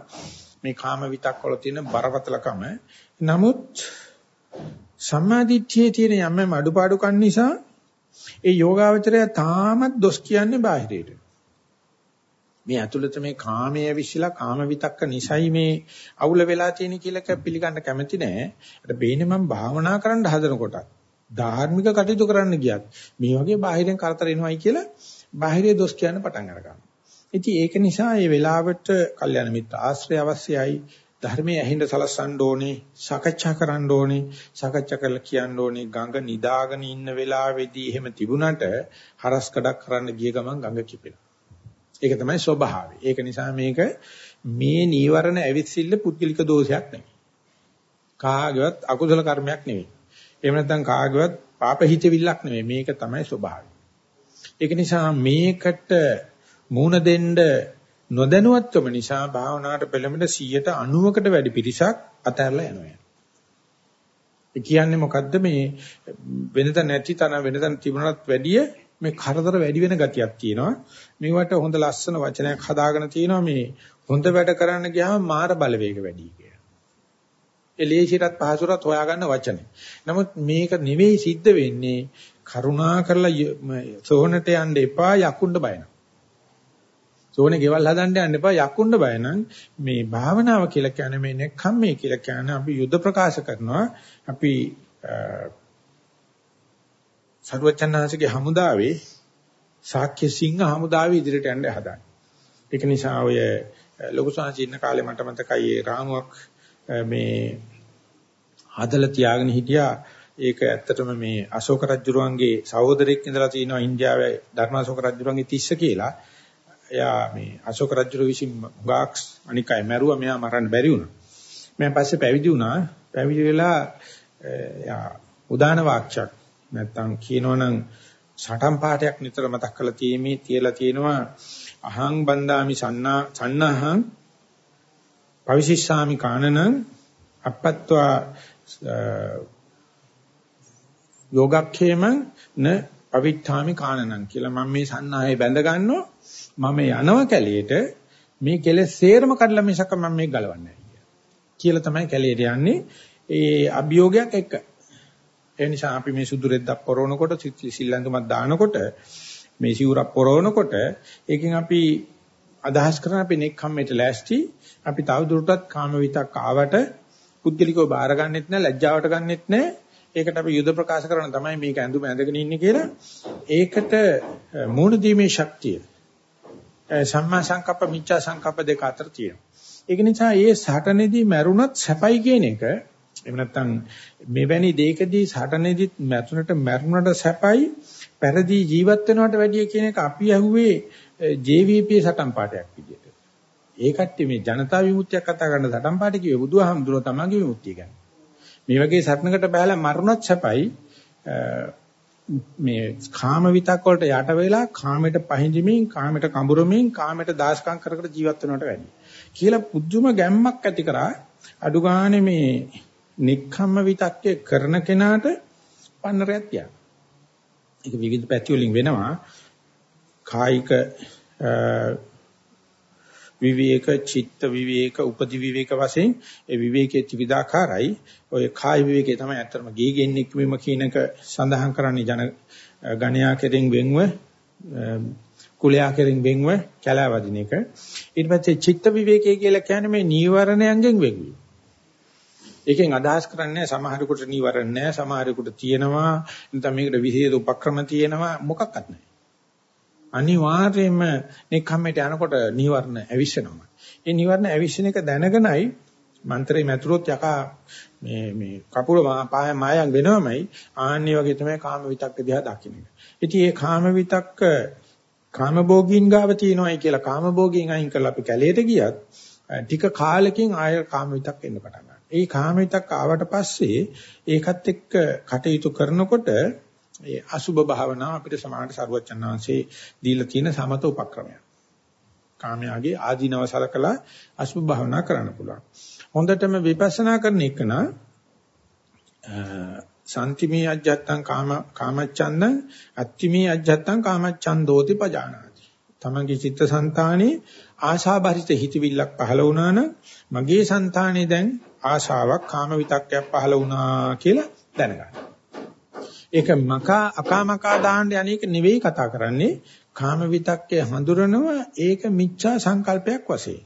Speaker 1: මේ කාම විතක් වල තියෙන බරපතලකම නමුත් සම්මාදිට්ඨියේ තියෙන යම් අඩුපාඩුකම් නිසා ඒ යෝගාවචරය තාමත් දොස් කියන්නේ බාහිරයට මේ ඇතුළත මේ කාමයේ විශ්ලා කාම විතක්ක නිසයි මේ අවුල වෙලා තියෙන කියලා පිළිගන්න කැමති නෑ. අර බේනේ මම භාවනා කරන්න හදනකොට ධාර්මික කටයුතු කරන්න ගියත් මේ වගේ බාහිරෙන් කරදර එනවයි කියලා බාහිරේ දොස් කියන්න පටන් අරගන්නවා. ඉතින් ඒක නිසා මේ වෙලාවට කල්යනා මිත්‍ර ආශ්‍රය අවශ්‍යයි. ධර්මයේ ඇහිඳ සලස්සන්න ඕනේ, සාකච්ඡා කරන්න ඕනේ, සාකච්ඡා කරලා කියන්න ඕනේ ගඟ නිදාගෙන ඉන්න වෙලාවේදී එහෙම තිබුණට හරස් කඩක් කරන්න ගිය ගමන් ගඟ කිපෙනවා. ඒක තමයි ස්වභාවය. ඒක නිසා මේක මේ නීවරණ ඇවිස්සිල්ල පුද්ගලික දෝෂයක් නෙවෙයි. කාගේවත් අකුසල කර්මයක් නෙවෙයි. එහෙම නැත්නම් කාගේවත් පාප හිතවිල්ලක් නෙවෙයි. මේක තමයි ස්වභාවය. ඒක නිසා මේකට මූණ දෙන්න නොදැනුවත්කම නිසා භාවනාවට පෙළඹෙන 190කට වැඩි පිරිසක් අතහැරලා යනවා. ඒ කියන්නේ මොකද්ද මේ වෙනද නැති තන වෙනද තිබුණත් වැඩිය මේ කරදර වැඩි වෙන ගතියක් තියෙනවා. මේවට හොඳ ලස්සන වචනයක් හදාගෙන තියෙනවා මේ හොඳ වැඩ කරන්න ගියාම මාර බලවේග වැඩි කියලා. එලේසිරත් පහසුරත් හොයාගන්න වචනේ. නමුත් මේක නෙවෙයි සිද්ධ වෙන්නේ කරුණා කරලා සෝහනට යන්න එපා යකුණ්ඩ බයන. සෝහනේ ගෙවල් හදන්න යන්න එපා යකුණ්ඩ බයන මේ භාවනාව කියලා කියන්නේ මේ නෙක්ඛම්මේ කියලා කියන්නේ අපි යුද්ධ ප්‍රකාශ කරනවා අපි සරුවචන්හන්සේගේ හමුදාවේ ශාක්‍ය සිංහ හමුදාවේ ඉදිරියට යන්න හදාන්නේ. ඒක නිසා ඔය ලොකු සංචින්න කාලේ මට මතකයි ඒ රාමුවක් මේ හදලා තියාගෙන හිටියා. ඒක ඇත්තටම මේ අශෝක රජුරුවන්ගේ සහෝදරෙක් ඉඳලා තිනවා ඉන්දියාවේ ධර්මාශෝක රජුරුවන්ගේ තිස්ස කියලා. එයා මේ අශෝක රජුරු විසින් ගාක්ස් අනිකයි මැරුවා මෙයා මරන්න බැරි වුණා. මම පස්සේ පැවිදි වුණා. පැවිදි වෙලා එයා උදාන වාක්‍යයක් නැත්තම් කියනවනම් සටන් පාඨයක් නිතර මතක් කරලා තියෙමි තියලා තියෙනවා අහං බන්දාමි සන්නා සන්නහං පවිශිෂ්ඨාමි කානනං අපත්වා යෝගක්ඛේමං න පවිත්තාමි කානනං කියලා මම මේ සන්නාහේ බැඳ ගන්නවා මම යනවා කැලියට මේ කෙලෙස් සේරම කඩලා මිසක මම මේක ගලවන්නේ නැහැ කියලා. තමයි කැලියට යන්නේ. ඒ අභියෝගයක් එක්ක. ඒ නිසා අපි මේ සුදු රෙද්දක් පොරවනකොට සිල්ලංගමක් දානකොට මේ සිවුරක් පොරවනකොට ඒකෙන් අපි අදහස් කරන අපි නෙක්ඛම්මයට ලෑස්ති. අපි තව දුරටත් කාම විතක් ආවට පුද්ගලිකව බාර ගන්නෙත් නැහැ ලැජ්ජාවට ගන්නෙත් නැහැ. ඒකට අපි යුද ප්‍රකාශ කරන තමයි මේක ඇඳුම ඇඳගෙන ඉන්නේ කියලා ඒකට මූණ දීමේ ශක්තිය සම්මා සංකප්ප මිච්ඡා සංකප්ප දෙක අතර තියෙනවා ඒක නිසා මේ සටනේදී මැරුණත් සැපයි කියන එක එහෙම නැත්නම් මෙවැනි දෙයකදී සටනේදිත් මැතුනට මැරුණට සැපයි පෙරදී ජීවත් වෙනවට වැඩිය කියන එක අපි අහුවේ JVP සටන් පාඩයක් විදියට. ඒ කට්ටිය මේ ජනතා විමුක්තියක් කතා කරන සටන් පාඩේ කිව්වේ බුදුහාමුදුරුවෝ තමන්ගේ විමුක්තිය ගැන. මේ වගේ සටනකට බහලා මරුණත් සැපයි මේ කාම විතක් වලට යට වෙලා කාමයට පහඳිමින් කාමයට කඹරමින් කාමයට දාස්කම් කර කර ජීවත් වෙනවට වැඩිය. කියලා පුදුම ගැම්මක් ඇති කරා අඩු ගානේ මේ නික්ඛම්ම විතක්කේ කරන කෙනාට පන්නරයක් තියන. ඒක විවිධ පැති වලින් වෙනවා. කායික විවේක, චිත්ත විවේක, උපදි විවේක වශයෙන් ඒ විවේකයේ ත්‍රිවිධාකාරයි. ඔය කාය විවේකයේ තමයි අත්‍තරම ගීගෙන් නික්වීම කියන එක සඳහන් කරන්නේ ජන ගණයා කෙරෙන් වෙන්ව කුලයා කෙරෙන් වෙන්ව කැලවදින එක. ඊට පස්සේ චිත්ත විවේකයේ කියලා කියන්නේ මේ නීවරණයන්ගෙන් වෙන්වීම. ඒකෙන් අදහස් කරන්නේ සමහරෙකුට නීවරණ නැහැ සමහරෙකුට තියෙනවා නැත්නම් මේකට විශේෂ උපක්‍රම තියෙනවා මොකක්වත් නැහැ අනිවාර්යයෙන්ම නිකම්මට යනකොට නීවරණ ඇවිස්සෙනවා ඒ නීවරණ ඇවිස්සෙන එක දැනගෙනයි මන්ත්‍රේ මැතුරොත් යකා මේ මේ කපුල පාය මායම් වෙනවමයි ආන්නේ වගේ තමයි කාම විතක්ක දිහා දකින්න. ඉතින් මේ කාම විතක්ක කාමභෝගීන් ගාව තියෙනවායි කියලා කාමභෝගීන් අයින් කරලා අපි කැලේට ගියත් ටික කාලෙකින් ආය කාම විතක් එන්න පටන් ගන්නවා. ඒ කාමිතක් ආවට පස්සේ ඒකත් එක්ක කටයුතු කරනකොට ඒ අසුබ භාවනාව අපිට සමානට සරුවචනාංශේ දීලා තියෙන සමත උපක්‍රමයක්. කාමයාගේ ආධිනව සලකලා අසුබ භාවනා කරන්න පුළුවන්. හොඳටම විපස්සනා කරන එක නා සම්තිමේ අජ්ජත්තං කාම කාමච්ඡන්දං අත්තිමේ අජ්ජත්තං කාමච්ඡන්දෝති පජානාති. තමන්ගේ චිත්තසංතානේ ආශාභරිත හිතවිල්ලක් පහළ වුණා නම් මගේ సంతානේ දැන් ආශාවක් කාම විතක්කයක් පහළ වුණා කියලා දැනගන්න. ඒක මකා අකාමකා දාන්න යන්නේක නෙවෙයි කතා කරන්නේ කාම විතක්කේ හඳුරනව ඒක මිච්ඡා සංකල්පයක් වශයෙන්.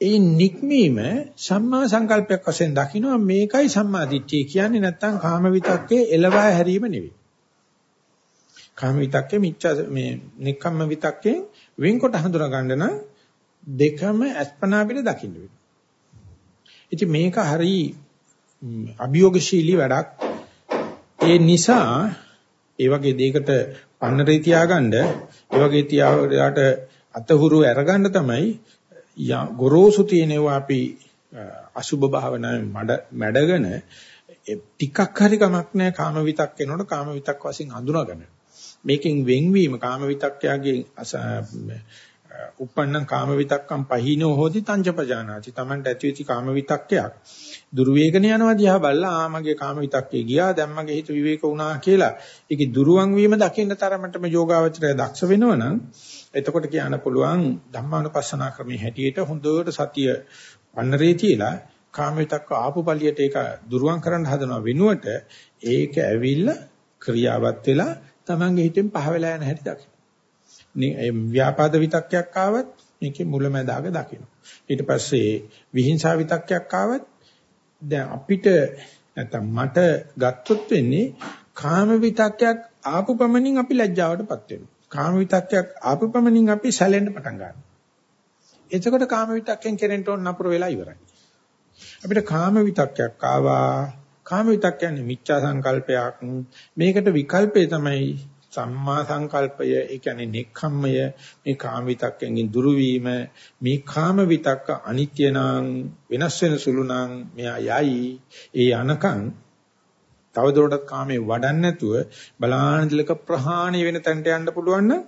Speaker 1: ඒ නික්මීම සම්මා සංකල්පයක් වශයෙන් දකිනවා මේකයි සම්මා දිට්ඨිය කියන්නේ නැත්තම් කාම විතක්කේ එළවා හැරීම නෙවෙයි. කාම විතක්කේ මිච්ඡා මේ නික්කම්ම විතක්කේ වෙන්කොට හඳුනා ගන්න නම් දෙකම අස්පනා පිට දකින්න වෙනවා. ඉතින් මේක හරි අභියෝගශීලී වැඩක්. ඒ නිසා ඒ වගේ දෙයකට පන්නරේ තියාගන්න ඒ වගේ තියාවට අතහුරු අරගන්න තමයි ගොරෝසු තියෙනවා අපි අසුබ භාවනාවේ මඩ මැඩගෙන ටිකක් හරි කමක් නැහැ කාම විතක් එනකොට කාම විතක් වශයෙන් හඳුනාගන්න. මේකෙන් වෙන්වීම කාම විතක්කයාගේ uppannam kama vitakkam pahino hoti tanjapajanaati. Tamanට ඇතිවෙච්ච කාම විතක්කයක් දුර්වේගන යනවා දිහා බලලා ආ මගේ කාම විතක්කේ ගියා දැන් මගේ හිත විවේක වුණා කියලා. ඒකේ දුරුවන් වීම දකින්න තරමටම යෝගාවචරය දක්ෂ වෙනවනම් එතකොට කියන්න පුළුවන් ධම්මානුපස්සනා ක්‍රමයේ හැටියට හොඳට සතිය පන්නරේ තියලා කාම විතක්ක ආපු පළියට ඒක දුරුවන් කරන්න හදනවා වෙනුවට ඒක ඇවිල්ලා ක්‍රියාවත් වෙලා Tamange හිතෙන් පහ වෙලා යන හැටි දකින්න. ව්‍යාපාද විතක්කයක් ආවත් මේකේ මුලැමැදාග දකින්න. ඊට පස්සේ විහිංසාව විතක්කයක් ආවත් දැන් අපිට නැත්තම් මට ගත්තොත් වෙන්නේ කාම විතක්කයක් ආපු පමණින් අපි ලැජ්ජාවටපත් වෙනවා. කාම විතක්කයක් ආපු පමණින් අපි සැලෙන්න පටන් ගන්නවා. එතකොට කාම විතක්කෙන් කෙරෙන්න ඕන නපුර වෙලා ඉවරයි. අපිට කාම විතක්කයක් ආවා කාම විතක් කියන්නේ මිච්ඡා සංකල්පයක් මේකට විකල්පය තමයි සම්මා සංකල්පය ඒ කියන්නේ නෙක්ඛම්මය මේ කාම විතක්කෙන් දුරු වීම මේ කාම විතක්ක අනිත්‍ය නම් වෙනස් වෙන සුළු නම් මෙයා යයි ඒ අනකන් තවදුරටත් කාමේ වඩන්න නැතුව බලානදලක ප්‍රහාණය වෙන තැනට යන්න පුළුවන් නම්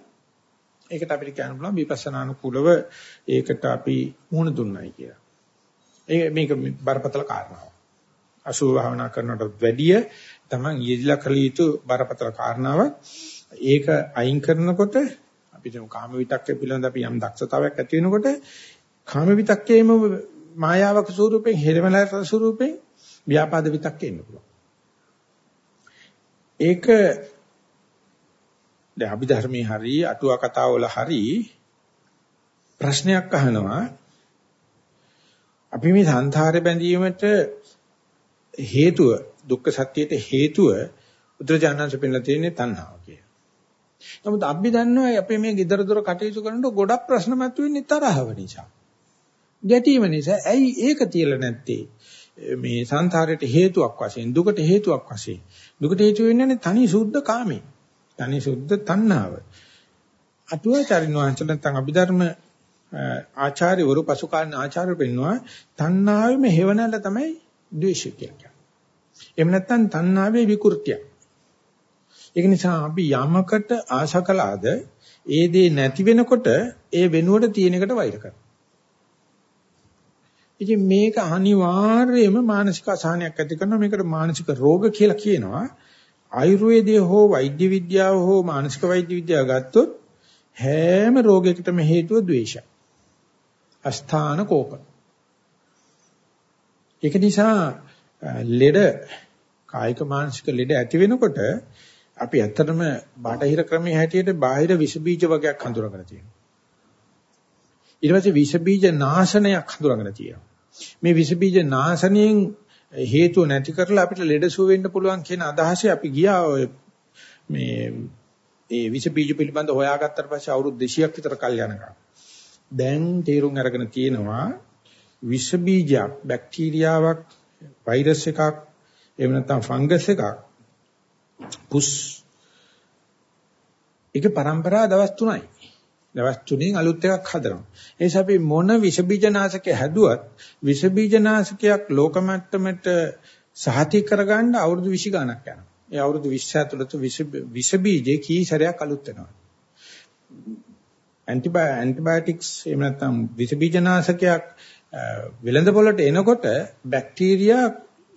Speaker 1: ඒකට අපිට කියන්න පුළුවන් විපස්සනානුකූලව ඒකට අපි මුහුණ දුන්නයි කියලා. ඒ මේක බරපතල කාරණාවක්. අසුභ භාවනා කරනටත් වැඩිය තමන් යෙදිලා කළ යුතු බරපතල කාරණාවක්. ඒක අයින් කරනකොට අපි දැන් කාම විතක්කේ පිළිබඳ අපි යම් දක්ෂතාවයක් ඇති වෙනකොට කාම විතක්කේම මායාවක ස්වරූපයෙන් හේරමලක ස්වරූපයෙන් ව්‍යාපාද විතක්කේ ඉන්න පුළුවන්. ඒක දැන් අභිධර්මයේ හරි අටුවා කතාවල හරි ප්‍රශ්නයක් අහනවා අපි මේ සංසාරේ බැඳීමට හේතුව දුක්ඛ සත්‍යයට හේතුව උද්‍රජානංශ පෙන්නලා තියෙන්නේ තණ්හාව කියලා. නමුත් අපි දන්නවා අපි මේ gedara dora කටයුතු කරනකොට ගොඩක් ප්‍රශ්න මතුවෙන්නේ තරහව නිසා. ගැටීම නිසා. ඇයි ඒක තියලා නැත්තේ? මේ සංසාරයට හේතුවක් වශයෙන් දුකට හේතුවක් වශයෙන්. දුකට හේතු වෙන්නේ තනි සුද්ධ කාමේ. තනි සුද්ධ තණ්හාව. අටුවාචාරින් වහන්සේ නැත්නම් අභිධර්ම ආචාර්යවරු පසුකාලීන ආචාර්යවරු පෙන්නවා තණ්හාවෙම හේවණල තමයි ද්වේෂය කියන්නේ. එහෙම නැත්නම් තණ්හාවේ විකෘතියක්. ඒක නිසා අපි යමකට ආශා කළාද ඒ දේ නැති වෙනකොට ඒ වෙනුවට තියෙන එකට වෛර කරනවා. ඉතින් මේක අනිවාර්යයෙන්ම මානසික අසහනයක් ඇති කරනවා මේකට මානසික රෝග කියලා කියනවා. ආයුර්වේදයේ හෝ වෛද්‍ය විද්‍යාව හෝ මානසික වෛද්‍ය විද්‍යාව ගත්තොත් හැම රෝගයකටම හේතුව ද්වේෂය. අස්ථාන කෝප. ඒක නිසා ලෙඩ කායික මානසික ලෙඩ ඇති වෙනකොට අපි ඇත්තටම බාහිර ක්‍රමයේ හැටියට බාහිර විස බීජ වර්ගයක් හඳුනාගෙන තියෙනවා. ඊට පස්සේ විස බීජ නාශනයක් හඳුනාගෙන තියෙනවා. මේ විස බීජ නාශනයෙන් හේතුව නැති කරලා අපිට ලෙඩසුව වෙන්න පුළුවන් කියන අදහසේ අපි ගියා ඔය මේ ඒ විස බීජ පිළිබඳ හොයාගත්තට පස්සේ අවුරුදු 200ක් විතර කල් යනකම් දැන් තීරුම් අරගෙන තියෙනවා විස බීජයක් බැක්ටීරියාවක් වෛරස් එකක් එහෙම නැත්නම් ෆංගස් එකක් පුස්. ඒක પરම්පරා දවස් 3යි දවස් 3න් අලුත් එකක් හදනවා. ඒ නිසා අපි මොන විස බීජනාශකය හැදුවත් විස බීජනාශකයක් ලෝක මට්ටමට සහතික කරගන්න අවුරුදු 20 ගණක් යනවා. ඒ අවුරුදු 20 ඇතුළත විස බීජේ කී සැරයක් අලුත් වෙනවා. ඇන්ටිබයොටික්ස් එහෙම නැත්නම් විස බීජනාශකයක් වෙළඳ පොළට එනකොට බැක්ටීරියා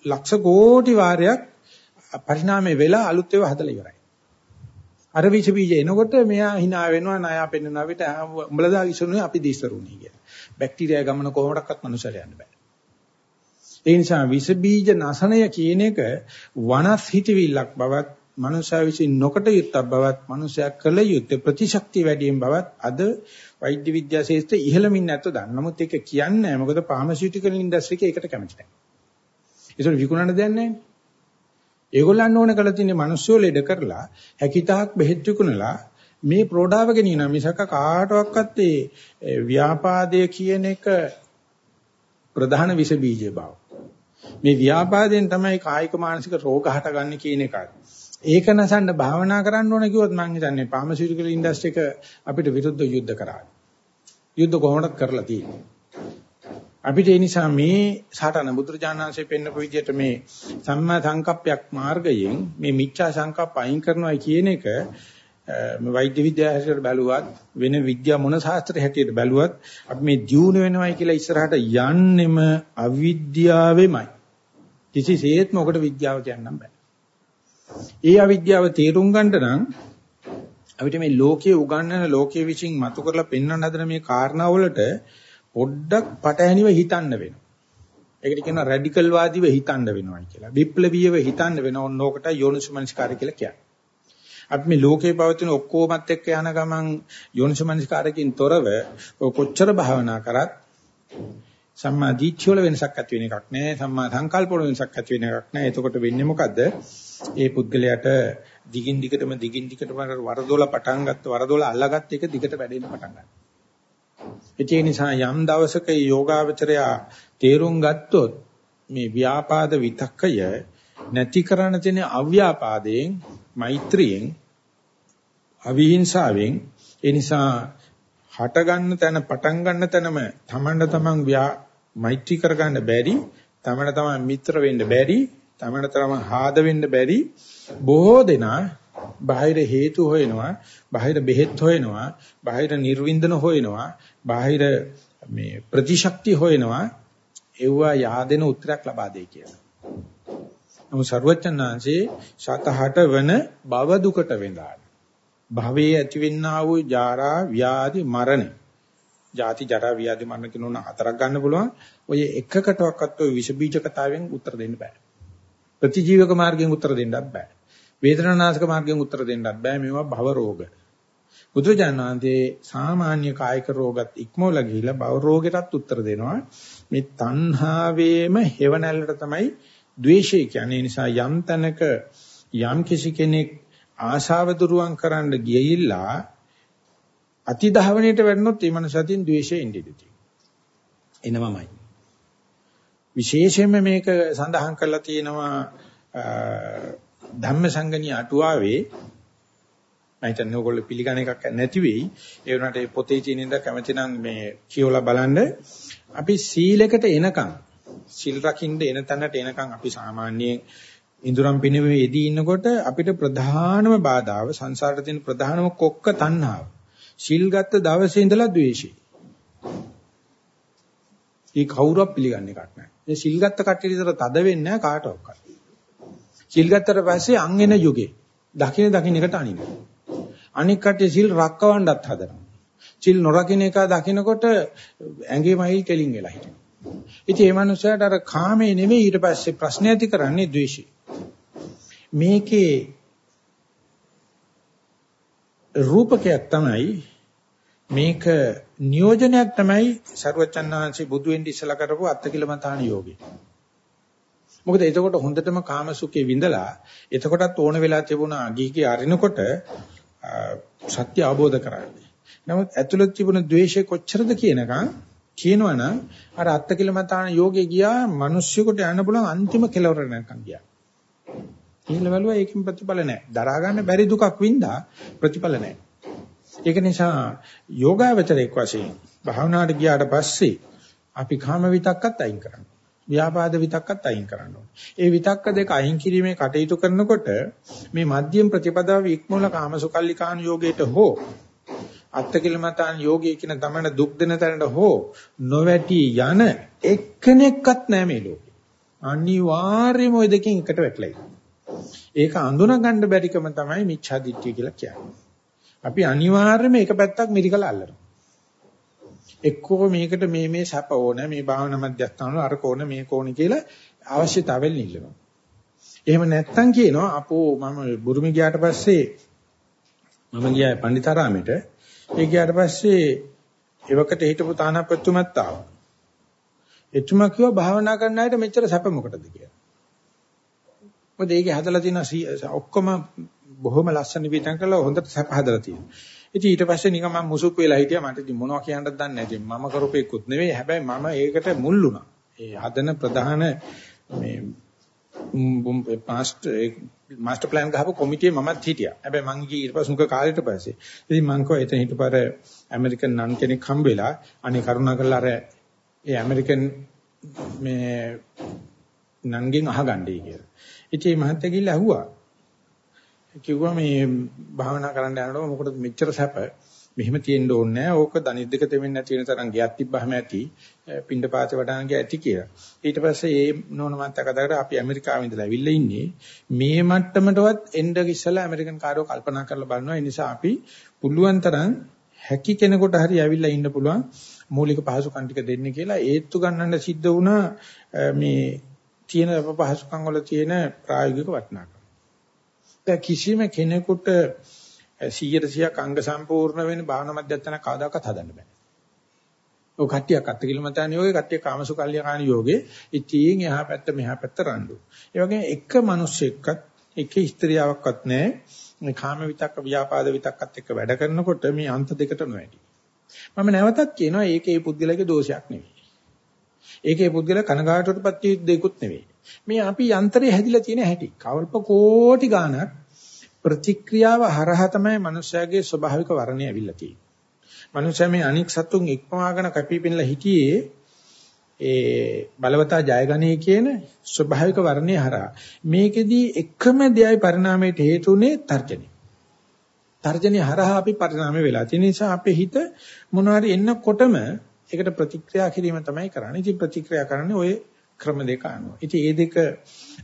Speaker 1: ලක්ෂ කෝටි වාරයක් පරිණාමය වෙලා අලුත් ඒවා හදලා ඉවරයි. අර විස බීජ එනකොට මෙයා hina වෙනවා ණයා පෙන්වනවා විට උඹලදා ඉසුනේ අපි දිස්සරුණී කියලා. බැක්ටීරියා ගමන කොහොමඩක්වත් මනුස්සයල යන්න බෑ. ඒ නිසා විස බීජ නසනය කියන එක වනස් හිතවිල්ලක් බවත් මනුෂයා විසින් නොකට යුත්තක් බවත් මනුෂයා කළ යුත්තේ ප්‍රතිශක්තිය වැඩියෙන් බවත් අද වෛද්‍ය විද්‍යා ශාස්ත්‍රයේ ඉහළමින් නැත්නම් දන්න. නමුත් ඒක කියන්නේ නැහැ. මොකද ෆාමසිටිකල් ඉන්ඩස්ට්‍රි එකේ ඒකට කැමති නැහැ. ඒසොල් විකුණන්න දෙයක් නැහැ. ඒගොල්ලන් ඕන කරලා තියෙන්නේ මිනිස්සු ලෙඩ කරලා හැකිතාක් බෙහෙත් විකුණලා මේ ප්‍රෝඩාව ගෙනියන මිසක කාටවත් ඒ ව්‍යාපාදය කියන එක ප්‍රධාන විස බීජය බව. මේ ව්‍යාපාදයෙන් තමයි කායික මානසික රෝග හටගන්නේ කියන එකයි. ඒක නැසන්න භාවනා කරන්න ඕන කිව්වොත් මම හිතන්නේ ෆාමසිටිකල් ඉන්ඩස්ට්‍රි එක අපිට විරුද්ධ යුද්ධ කරා. යුද්ධ කොහොමද කරලා තියෙන්නේ? අපිට ඒ නිසා මේ සාටන බුදුරජාණන්සේ පෙන්නපු විදිහට මේ සම්මා සංකප්පයක් මාර්ගයෙන් මේ මිච්ඡා සංකප්ප අයින් කරනවා කියන එක මේ වෛද්‍ය විද්‍යාවට බැලුවත් වෙන විද්‍යා මොන ශාස්ත්‍රයේ හැටියට බැලුවත් අපි මේ දියුණු වෙනවයි කියලා ඉස්සරහට යන්නෙම අවිද්‍යාවෙමයි. කිසිසේත්ම ඔකට විද්‍යාව කියන්නම් බෑ. ඒ අවිද්‍යාව තේරුම් ගන්න නම් අපිට මේ ලෝකයේ උගන්වන ලෝකයේ විසින් මතු කරලා පෙන්වන්න හදන මේ කාරණාවලට පොඩ්ඩක් පටහැනිව හිතන්න වෙනවා. ඒකට කියනවා රැඩිකල් වාදීව හිතන්න වෙනවා කියලා. විප්ලවීයව හිතන්න වෙනවා. ඕන ඕකට යෝනිසමනස්කාරය කියලා කියන්නේ. අපි මේ ලෝකේ පවතින ඔක්කොමත් එක්ක යන ගමන් යෝනිසමනස්කාරකින් තොරව කොච්චර භාවනා කරත් සම්මා දිට්ඨිය වල වෙනසක් ඇති වෙන එකක් නෑ. සම්මා සංකල්ප වල වෙනසක් ඇති වෙන එකක් නෑ. එතකොට වෙන්නේ මොකද්ද? ඒ පුද්ගලයාට දිගින් දිගටම දිගින් දිගටම වරදොල පටන් ගත්ත වරදොල අල්ලගත්ත එක දිගට වැඩෙන්න පටන් ගන්නවා. ඒ නිසා යම් දවසක යෝගාවචරය තේරුම් ගත්තොත් මේ ව්‍යාපාද විතක්කය නැති කරන්න තියෙන අව්‍යාපාදයෙන් මෛත්‍රියෙන් අවිහිංසාවෙන් ඒ නිසා හට ගන්න තැන පටන් ගන්න තැනම තමන්ට තමන් මෛත්‍රී කරගන්න බැරි තමන්ට තමන් මිත්‍ර වෙන්න බැරි තමන්ට තමන් හාද වෙන්න බැරි බොහෝ දෙනා බාහිර හේතු හොයනවා බාහිර බෙහෙත් හොයනවා බාහිර නිර්වින්දන හොයනවා බාහිර මේ ප්‍රතිශක්ති හොයනවා ඒවා yaadෙන උත්තරයක් ලබා දෙයි කියලා. නමුත් ਸਰවචන්නාංශේ සතහට වන භව දුකට වෙඳාන. භවයේ ඇතිවෙන්නා වූ ජාරා ව්‍යාධි මරණ. ජාති ජරා ව්‍යාධි මරණ කියන හතරක් ගන්න පුළුවන්. ඔය එකකටවත් ඔය විස බීජ කතාවෙන් උත්තර දෙන්න බෑ. ප්‍රතිජීවක මාර්ගයෙන් උත්තර දෙන්නත් බෑ. වේදනානාශක මාර්ගයෙන් උත්තර දෙන්නත් බෑ මේවා භව රෝග. බුදුරජාණන් වහන්සේ සාමාන්‍ය කායික රෝගත් ඉක්මවලා ගිහිලා භව රෝගෙටත් උත්තර දෙනවා. මේ තණ්හාවේම හේවණල්ලට තමයි ද්වේෂය කියන්නේ. නිසා යම් තැනක යම් කිසි කෙනෙක් ආශාව දුරුවන් කරන්න ගියilla අතිධාවණයට වැටෙනොත් ඒ මනසටින් ද්වේෂය ඉඳී එනමමයි. විශේෂයෙන්ම මේක සඳහන් කරලා තියෙනවා ධම්මසංගණී අටුවාවේ මම හිතන්නේ ඕගොල්ලෝ පිළිගන්න එකක් නැති වෙයි. ඒ වුණාට ඒ පොතේ තියෙන ඉඳ කැමති නම් මේ කියවලා බලන්න. අපි සීලයකට එනකන් සිල් රකින්න එන තැනට එනකන් අපි සාමාන්‍යයෙන් ඉඳුරම් පිනවේ යෙදී ඉන්නකොට අපිට ප්‍රධානම බාධාව සංසාරේ තියෙන ප්‍රධානම කොක්ක තණ්හාව. සිල් ගත්ත දවසේ ඉඳලා ද්වේෂය. ඒ කවුරුත් පිළිගන්න එකක් නැහැ. මේ සිල් ගත්ත කට්ටිය විතර තද වෙන්නේ නැහැ කාටවත්. සිල් ගත්තට පස්සේ අන් එන යුගේ දකින දකින එකට අනිනවා. අනික් කටේ සිල් රක්කවන්නත් හදනවා. සිල් නොරකින්න එක දකිනකොට ඇඟේමයි කෙලින් වෙලා හිටිනවා. ඉතින් මේ මනුස්සයාට අර කාමේ නෙමෙයි ඊට පස්සේ ප්‍රශ්න ඇති කරන්නේ ද්වේෂය. මේකේ රූපකයක් තමයි මේක නියෝජනයක් තමයි සරුවචන් වහන්සේ බුදු වෙන්න ඉස්සලා කරපු අත්තිකිලමතාණ යෝගේ. මොකද එතකොට හොඳටම කාමසුඛේ විඳලා එතකොටත් ඕන වෙලා තිබුණා ගිහිගේ අරිනකොට සත්‍ය අවබෝධ කරගන්න. නමුත් ඇතුළත තිබුණ ද්වේෂය කොච්චරද කියනකම් කියනවනම් අර අත්තිකිලමතාන යෝගේ ගියා මිනිස්සුෙකුට යන්න පුළුවන් අන්තිම කෙලවර නැකන් ගියා. කියලා බැලුවා ඒකෙන් ප්‍රතිඵල නැහැ. දරා ගන්න බැරි දුකක් වින්දා ප්‍රතිඵල නැහැ. ඒක නිසා යෝගාවචරයක් වශයෙන් භාවනාවට ගියාට පස්සේ අපි කාම විතක්කත් අයින් කරනවා. ව්‍යාපාද විතක්කත් අයින් කරන්න ඕනේ. ඒ විතක්ක දෙක අයින් කිරීමේ කටයුතු කරනකොට මේ මධ්‍යම ප්‍රතිපදාව ඉක්මවල කාමසුකල්ලිකාන යෝගයට හෝ අත්තකිලමතාන් යෝගී කියන තමන දුක් දෙන තැනට හෝ නොවැටි යන එක්කෙනෙක්වත් නැහැ මේ ලෝකේ. අනිවාර්යයෙන්ම ওই දෙකෙන් එකට වැටලා ඒක අඳුන ගන්න බැරිකම තමයි මිච්ඡා දිට්ඨිය කියලා කියන්නේ. අපි අනිවාර්යයෙන්ම එක පැත්තක් මිරිකලා අල්ලනවා. එක්කෝ මේකට මේ මේ සැප ඕන මේ භාවනා මධ්‍යස්ථාන වල අර කෝණ මේ කෝණ කියලා අවශ්‍යතාවෙල් නිල්ලනවා. එහෙම නැත්තම් කියනවා අපෝ මම බුරුමි ගියාට පස්සේ මම ගියා පණ්ඩිතාරාමෙට ඒ ගියාට පස්සේ එවකට හිටපු තානාපතිතුමත් ආවා. එතුමා කිව්වා භාවනා කරන්න අයට මෙච්චර සැප මොකටද කියලා. මොකද ඒකේ හදලා තියෙන ඔක්කොම බොහොම ලස්සන විතං කරලා හොඳට සැප හදලා තියෙනවා. ඉතින් ඊට පස්සේ නිකන් මම මුසුක් වෙලා හිටියා මට ඉතින් මොනවා කියන්නද දන්නේ නැහැ. ඉතින් මම කරපේකුත් නෙවෙයි. හැබැයි මම ඒකට මුල් වුණා. ඒ හදන ප්‍රධාන මේ මාස්ටර් මාස්ටර් ප්ලෑන් ගහපු කොමිටියේ මමත් හිටියා. හැබැයි මං ගියේ ඊට පස්සේ මුක කාලෙට පස්සේ. ඉතින් මං කෝ එතන හිටපාර ඇමරිකන් නන් කෙනෙක් හම්බ වෙලා අනේ කරුණා කරලා අර ඒ ඇමරිකන් මේ නන්ගෙන් අහගන්නයි කියලා. ඉතින් මේ මහත්තයා ගිහිල්ලා ඇහුවා. කිව්වා මේ භාවනා කරන්න යනකොට මොකටද මෙච්චර සැප මෙහෙම තියෙන්න ඕනේ නැහැ. ඕක දනිත් දෙක දෙමින් නැති වෙන තරම් ගියක් තිබ්බහම ඇති. පින්ඩ පාත වඩාන ගිය ඇති කියලා. ඊට පස්සේ ඒ නෝන මන්ත කතා කරා අපි ඇමරිකාවේ ඉඳලා ඇවිල්ලා ඉන්නේ. මේ මට්ටමටවත් එන්න ඉස්සලා ඇමරිකන් කාරෝ කල්පනා කරලා බලනවා. ඒ නිසා අපි පුළුවන් තරම් හැකි කෙනෙකුට හරි ඇවිල්ලා ඉන්න පුළුවන් මූලික පහසුකම් ටික දෙන්න කියලා ඒත්තු ගන්නන්න සිද්ධ වුණා මේ තියෙන පහසුකම් වල තියෙන ප්‍රායෝගික වටිනාකම. දැන් කිසිම කෙනෙකුට 100%ක් අංග සම්පූර්ණ වෙන භාවනා මධ්‍යස්ථාන කවදාකවත් හදන්න බෑ. ඔය කට්ටියක් අත්ති කිලමතාන යෝගේ කට්ටිය කාමසුකල්්‍යකාන යෝගේ ඉතින් එහා පැත්ත මෙහා පැත්ත රණ්ඩු. ඒ වගේ එක මිනිස්සෙක්වත් එක ස්ත්‍රියාවක්වත් නැහැ. මේ කාම විතක්ක ව්‍යාපාද විතක්කත් එක්ක වැඩ කරනකොට මේ අන්ත දෙකට නොඇටි. මම නැවතත් කියනවා ඒකේ පුද්ගලයාගේ දෝෂයක් නෙවෙයි. ඒකේ පුද්ගලයා කනගාටුවටපත් දෙයක්ුත් නෙවෙයි. මේ අපි යන්ත්‍රය හැදිලා තියෙන හැටි. කල්ප කෝටි ගාණක් ප්‍රතික්‍රියාව හරහා තමයි මනුස්සයාගේ ස්වභාවික වර්ණය ඇවිල්ලා තියෙන්නේ. මනුස්සයා මේ අනික් සතුන් ඉක්මවාගෙන කැපිපෙනලා හිටියේ ඒ බලවතා ජයගනී කියන ස්වභාවික වර්ණය හරහා. මේකෙදි එකම දෙයයි පරිණාමයට හේතුනේ තර්ජනේ. තර්ජනේ හරහා අපි පරිණාමය වෙලා. ඒ නිසා අපේ හිත මොනවාරි එන්නකොටම ඒකට ප්‍රතික්‍රියා කිරීම තමයි කරන්නේ. ඉතින් ප්‍රතික්‍රියා කරන්නේ ඔය ක්‍රම දෙක අනුව. ඉතින් මේ දෙක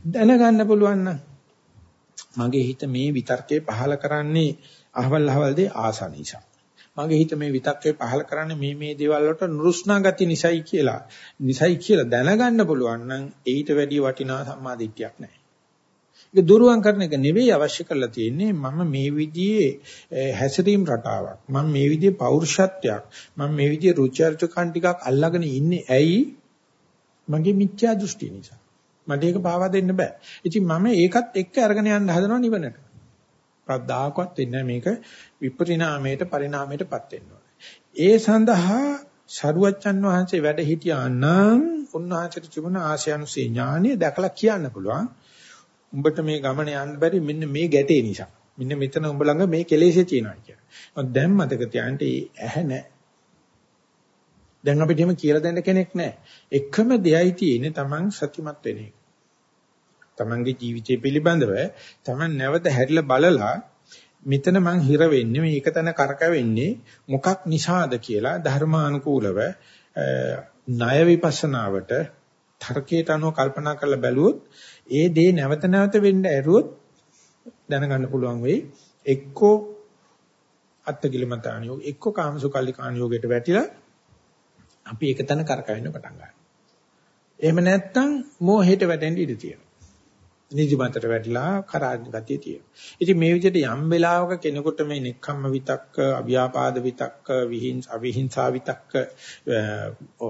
Speaker 1: දැනගන්න පුළුවන් නම් මගේ හිත මේ විතර්කේ පහල කරන්නේ අහවල් අහවල් දේ ආසා නිසා. මගේ හිත මේ විතක්කේ පහල කරන්නේ මේ මේ දේවල් වලට නුරුස්නා ගති නිසයි කියලා. නිසයි කියලා දැනගන්න පුළුවන් නම් ඊට වැඩිය වටිනා සම්මාදිට්ඨියක් නැහැ. ඒක දුරුවන් කරන එක නෙවෙයි අවශ්‍ය කරලා තියෙන්නේ මම මේ විදිහේ හැසිරීම් රටාවක්. මම මේ විදිහේ පෞරුෂත්වයක්. මම මේ විදිහේ රුචර්චකන් ටිකක් අල්ලගෙන ඉන්නේ ඇයි? මගේ මිත්‍යා දෘෂ්ටිය නිසා. මට ඒක පාවා දෙන්න බෑ. ඉතින් මම ඒකත් එක්ක අරගෙන යන්න හදනවා නිවනට. කවදාකවත් වෙන්නේ මේක විපරිණාමයට පරිණාමයටපත් වෙන්න ඒ සඳහා සරුවච්චන් වහන්සේ වැඩ හිටියා නම් උන්වහන්සේට තිබුණ ආශයනුසේ ඥානිය දැකලා කියන්න පුළුවන්. උඹට මේ ගමන යන්න බැරි මෙන්න මේ ගැටේ නිසා. මෙන්න මෙතන උඹ ළඟ මේ කෙලෙසේ තියෙනවා කියලා. දැන් මතක තියාගන්න ඇහැ නැහැ. දැන් අපිට එහෙම කියලා දෙන්න කෙනෙක් නැහැ. එකම දෙයයි තියෙන්නේ Taman සතිමත් වෙන එක. Tamanගේ ජීවිතය පිළිබඳව Taman නැවත හැරිලා බලලා මෙතන මං හිර වෙන්නේ මේක තන කරකවෙන්නේ මොකක් නිසාද කියලා ධර්මානුකූලව ණය විපස්සනාවට තර්කයට අනුව කල්පනා කරලා බැලුවොත් ඒ දේ නැවත නැවත වෙන්න ඇරුවොත් දැනගන්න පුළුවන් වෙයි එක්කෝ අත්තිකිලමතාන යෝග එක්ක කාමසුකල්ලිකාන යෝගයට වැටිලා අපි එක තැන කරකවෙන්න පටන් ගන්නවා. එහෙම නැත්නම් මෝහයට වැටෙන්න ඉඩ තියෙනවා. නිදිමතට වැටිලා කරාජ ගතිය තියෙනවා. ඉතින් මේ විදිහට යම් වෙලාවක කෙනෙකුට මේ නික්කම්ම විතක්ක, අව්‍යාපාද විතක්ක, විහිංස අවිහිංසා විතක්ක,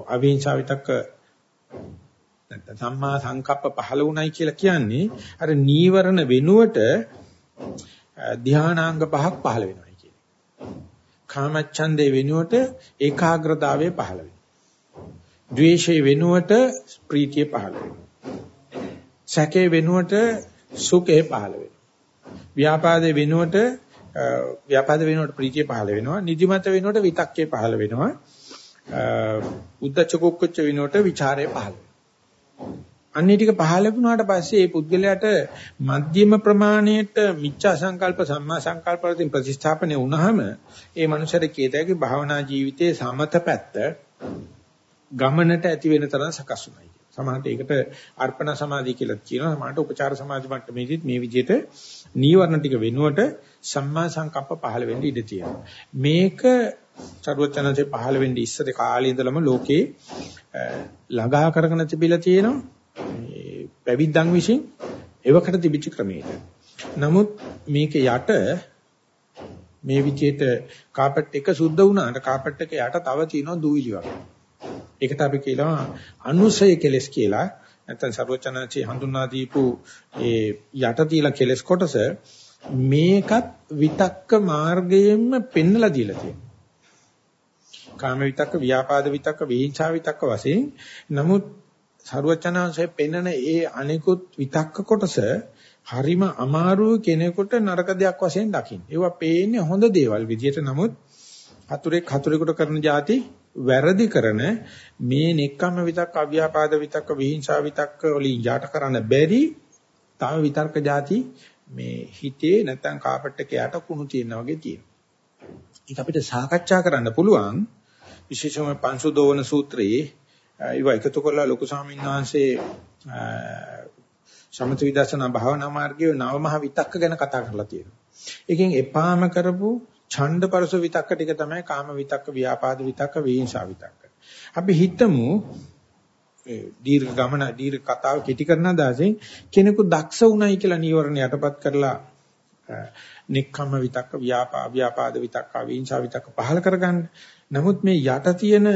Speaker 1: අවිහිංසා විතක්ක නැත්නම් සම්මා සංකප්ප පහළ වුණයි කියලා කියන්නේ අර නීවරණ වෙනුවට ධානාංග පහක් පහළ වෙනවායි කියන්නේ. කාමච්ඡන්දේ වෙනුවට ඒකාග්‍රතාවය පහළ වෙනවා. ද්වේෂය වෙනුවට ප්‍රීතිය පහළ වෙනවා. සැකේ වෙනුවට සුඛය පහළ වෙනවා. ව්‍යාපාදේ වෙනුවට ව්‍යාපාද වෙනුවට ප්‍රීතිය පහළ වෙනවා. නිදිමත වෙනුවට විතක්කේ පහළ වෙනවා. උද්දච්ච කුක්කුච්ච වෙනුවට ਵਿਚාරය පහළ වෙනවා. අන්නේ ටික පහළ වුණාට පස්සේ මේ පුද්ගලයාට මධ්‍යම ප්‍රමාණයට මිච්ඡා සංකල්ප සම්මා සංකල්ප වලින් ප්‍රතිස්ථාපනය වුණාම ඒ මනුස්සයාට කේතයගේ භාවනා ජීවිතයේ සමත පැත්ත ගමනට ඇති වෙන තරම් සකස් වුණා. සමහරට ඒකට අර්පණ සමාධිය කියලා කියනවා. සමහරට උපචාර සමාධි මට්ටමේදීත් මේ විදිහට නීවරණ ටික වෙනුවට සම්මා සංකප්ප පහළ වෙන්න ඉඩ තියෙනවා. මේක චරවචනසේ පහළ වෙන්න ඉස්සර කාලේ ඉඳලම ලෝකේ ළඟා කරගෙන තිබිලා තියෙනවා. පැවිද්දන් විසින් එවකට තිබිච්ච ක්‍රමයක. නමුත් මේක යට මේ විදිහට කාපට් එක සුද්ධ වුණාට කාපට් එක යට තව තියෙනවා දූවිලි වගේ. ඒකට අපි කියනවා අනුසය කෙලස් කියලා. නැත්නම් සර්වචනචි හඳුනා දීපු ඒ යට තියලා කෙලස් කොටස මේකත් විතක්ක මාර්ගයෙන්ම පෙන්වලා දීලා තියෙනවා. කාම විතක්ක, ව්‍යාපාද විතක්ක, විහිංසා විතක්ක වශයෙන්. නමුත් සරුවචනාංශයේ පෙන්වන ඒ අනිකුත් විතක්ක කොටස හරිම අමාරු කෙනෙකුට නරක දෙයක් වශයෙන් දකින්න. ඒවා පේන්නේ හොඳ දේවල් විදියට නමුත් හතුරෙක් හතුරෙකුට කරන જાති වැරදි කරන මේ නෙක්කම්ම විතක්ක අව්‍යාපාද විතක්ක විහිංසා විතක්ක වලින් යට කරන්න බැරි තව විතර්ක જાති මේ හිතේ නැත්නම් කාපට් එකේ යට කුණු තියෙනා වගේ තියෙනවා. ඒක අපිට සාකච්ඡා කරන්න පුළුවන් විශේෂයෙන්ම පංසුදෝවන සූත්‍රයේ ඒවා එකතු කරලා ලොකු ස්වාමීන් වහන්සේ සමථ විදර්ශනා භාවනා මාර්ගයේ නවමහ විතක්ක ගැන කතා කරලා තියෙනවා. එකෙන් එපාම කරපු ඡණ්ඩපරස විතක්ක ටික තමයි කාම විතක්ක, ව්‍යාපාද විතක්ක, විහිංසා විතක්ක. අපි හිතමු දීර්ඝ ගමන දීර්ඝ කතාව කෙටි කරන දාසෙන් කෙනෙකු දක්ෂ උණයි කියලා නීවරණ යටපත් කරලා නික්කම්ම විතක්ක, ව්‍යාපා ව්‍යාපාද විතක්ක, විහිංසා විතක්ක පහල කරගන්න. නමුත් මේ යට තියෙන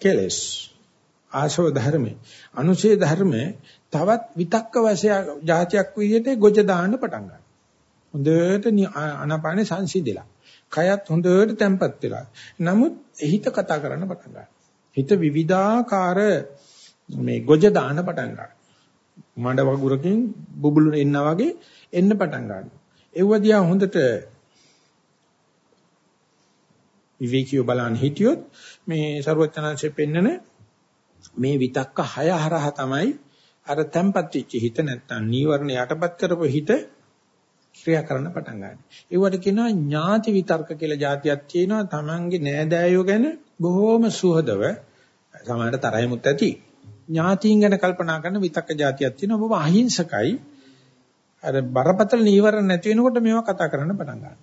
Speaker 1: කෙලස් ආශව ධර්මේ අනුශේ ධර්මේ තවත් විතක්ක වශයෙන් જાතියක් විදිහට ගොජ දාන්න පටන් ගන්නවා. හොඳට අනපානේ සංසිඳිලා. කයත් හොඳට තැම්පත් වෙලා. නමුත් හිත කතා කරන්න පටන් ගන්නවා. හිත විවිධාකාර මේ ගොජ දාන්න පටන් ගන්නවා. මඩ වගුරකින් බුබුලු එන්නා වගේ එන්න පටන් ගන්නවා. ඒව දිහා හොඳට විවේකීව බලන්න හිටියොත් මේ ਸਰවඥාන්සේ පෙන්නන මේ විතක්ක හය හරහා තමයි අර තැම්පත් වෙච්ච හිත නැත්තම් නීවරණ යටපත් කරපු හිත ක්‍රියා කරන්න පටන් ගන්න. ඒවට කියනවා ඥාති විතර්ක කියලා જાතියක් තියෙනවා. Tamange නෑදෑයෝ ගැන බොහොම සුහදව සමහරට තරහෙමුත් ඇති. ඥාතීන් ගැන කල්පනා කරන විතක්ක જાතියක් තියෙනවා. බොහොම අහිංසකයි. අර බරපතල නීවරණ නැති වෙනකොට මේවා කතා කරන්න පටන් ගන්නවා.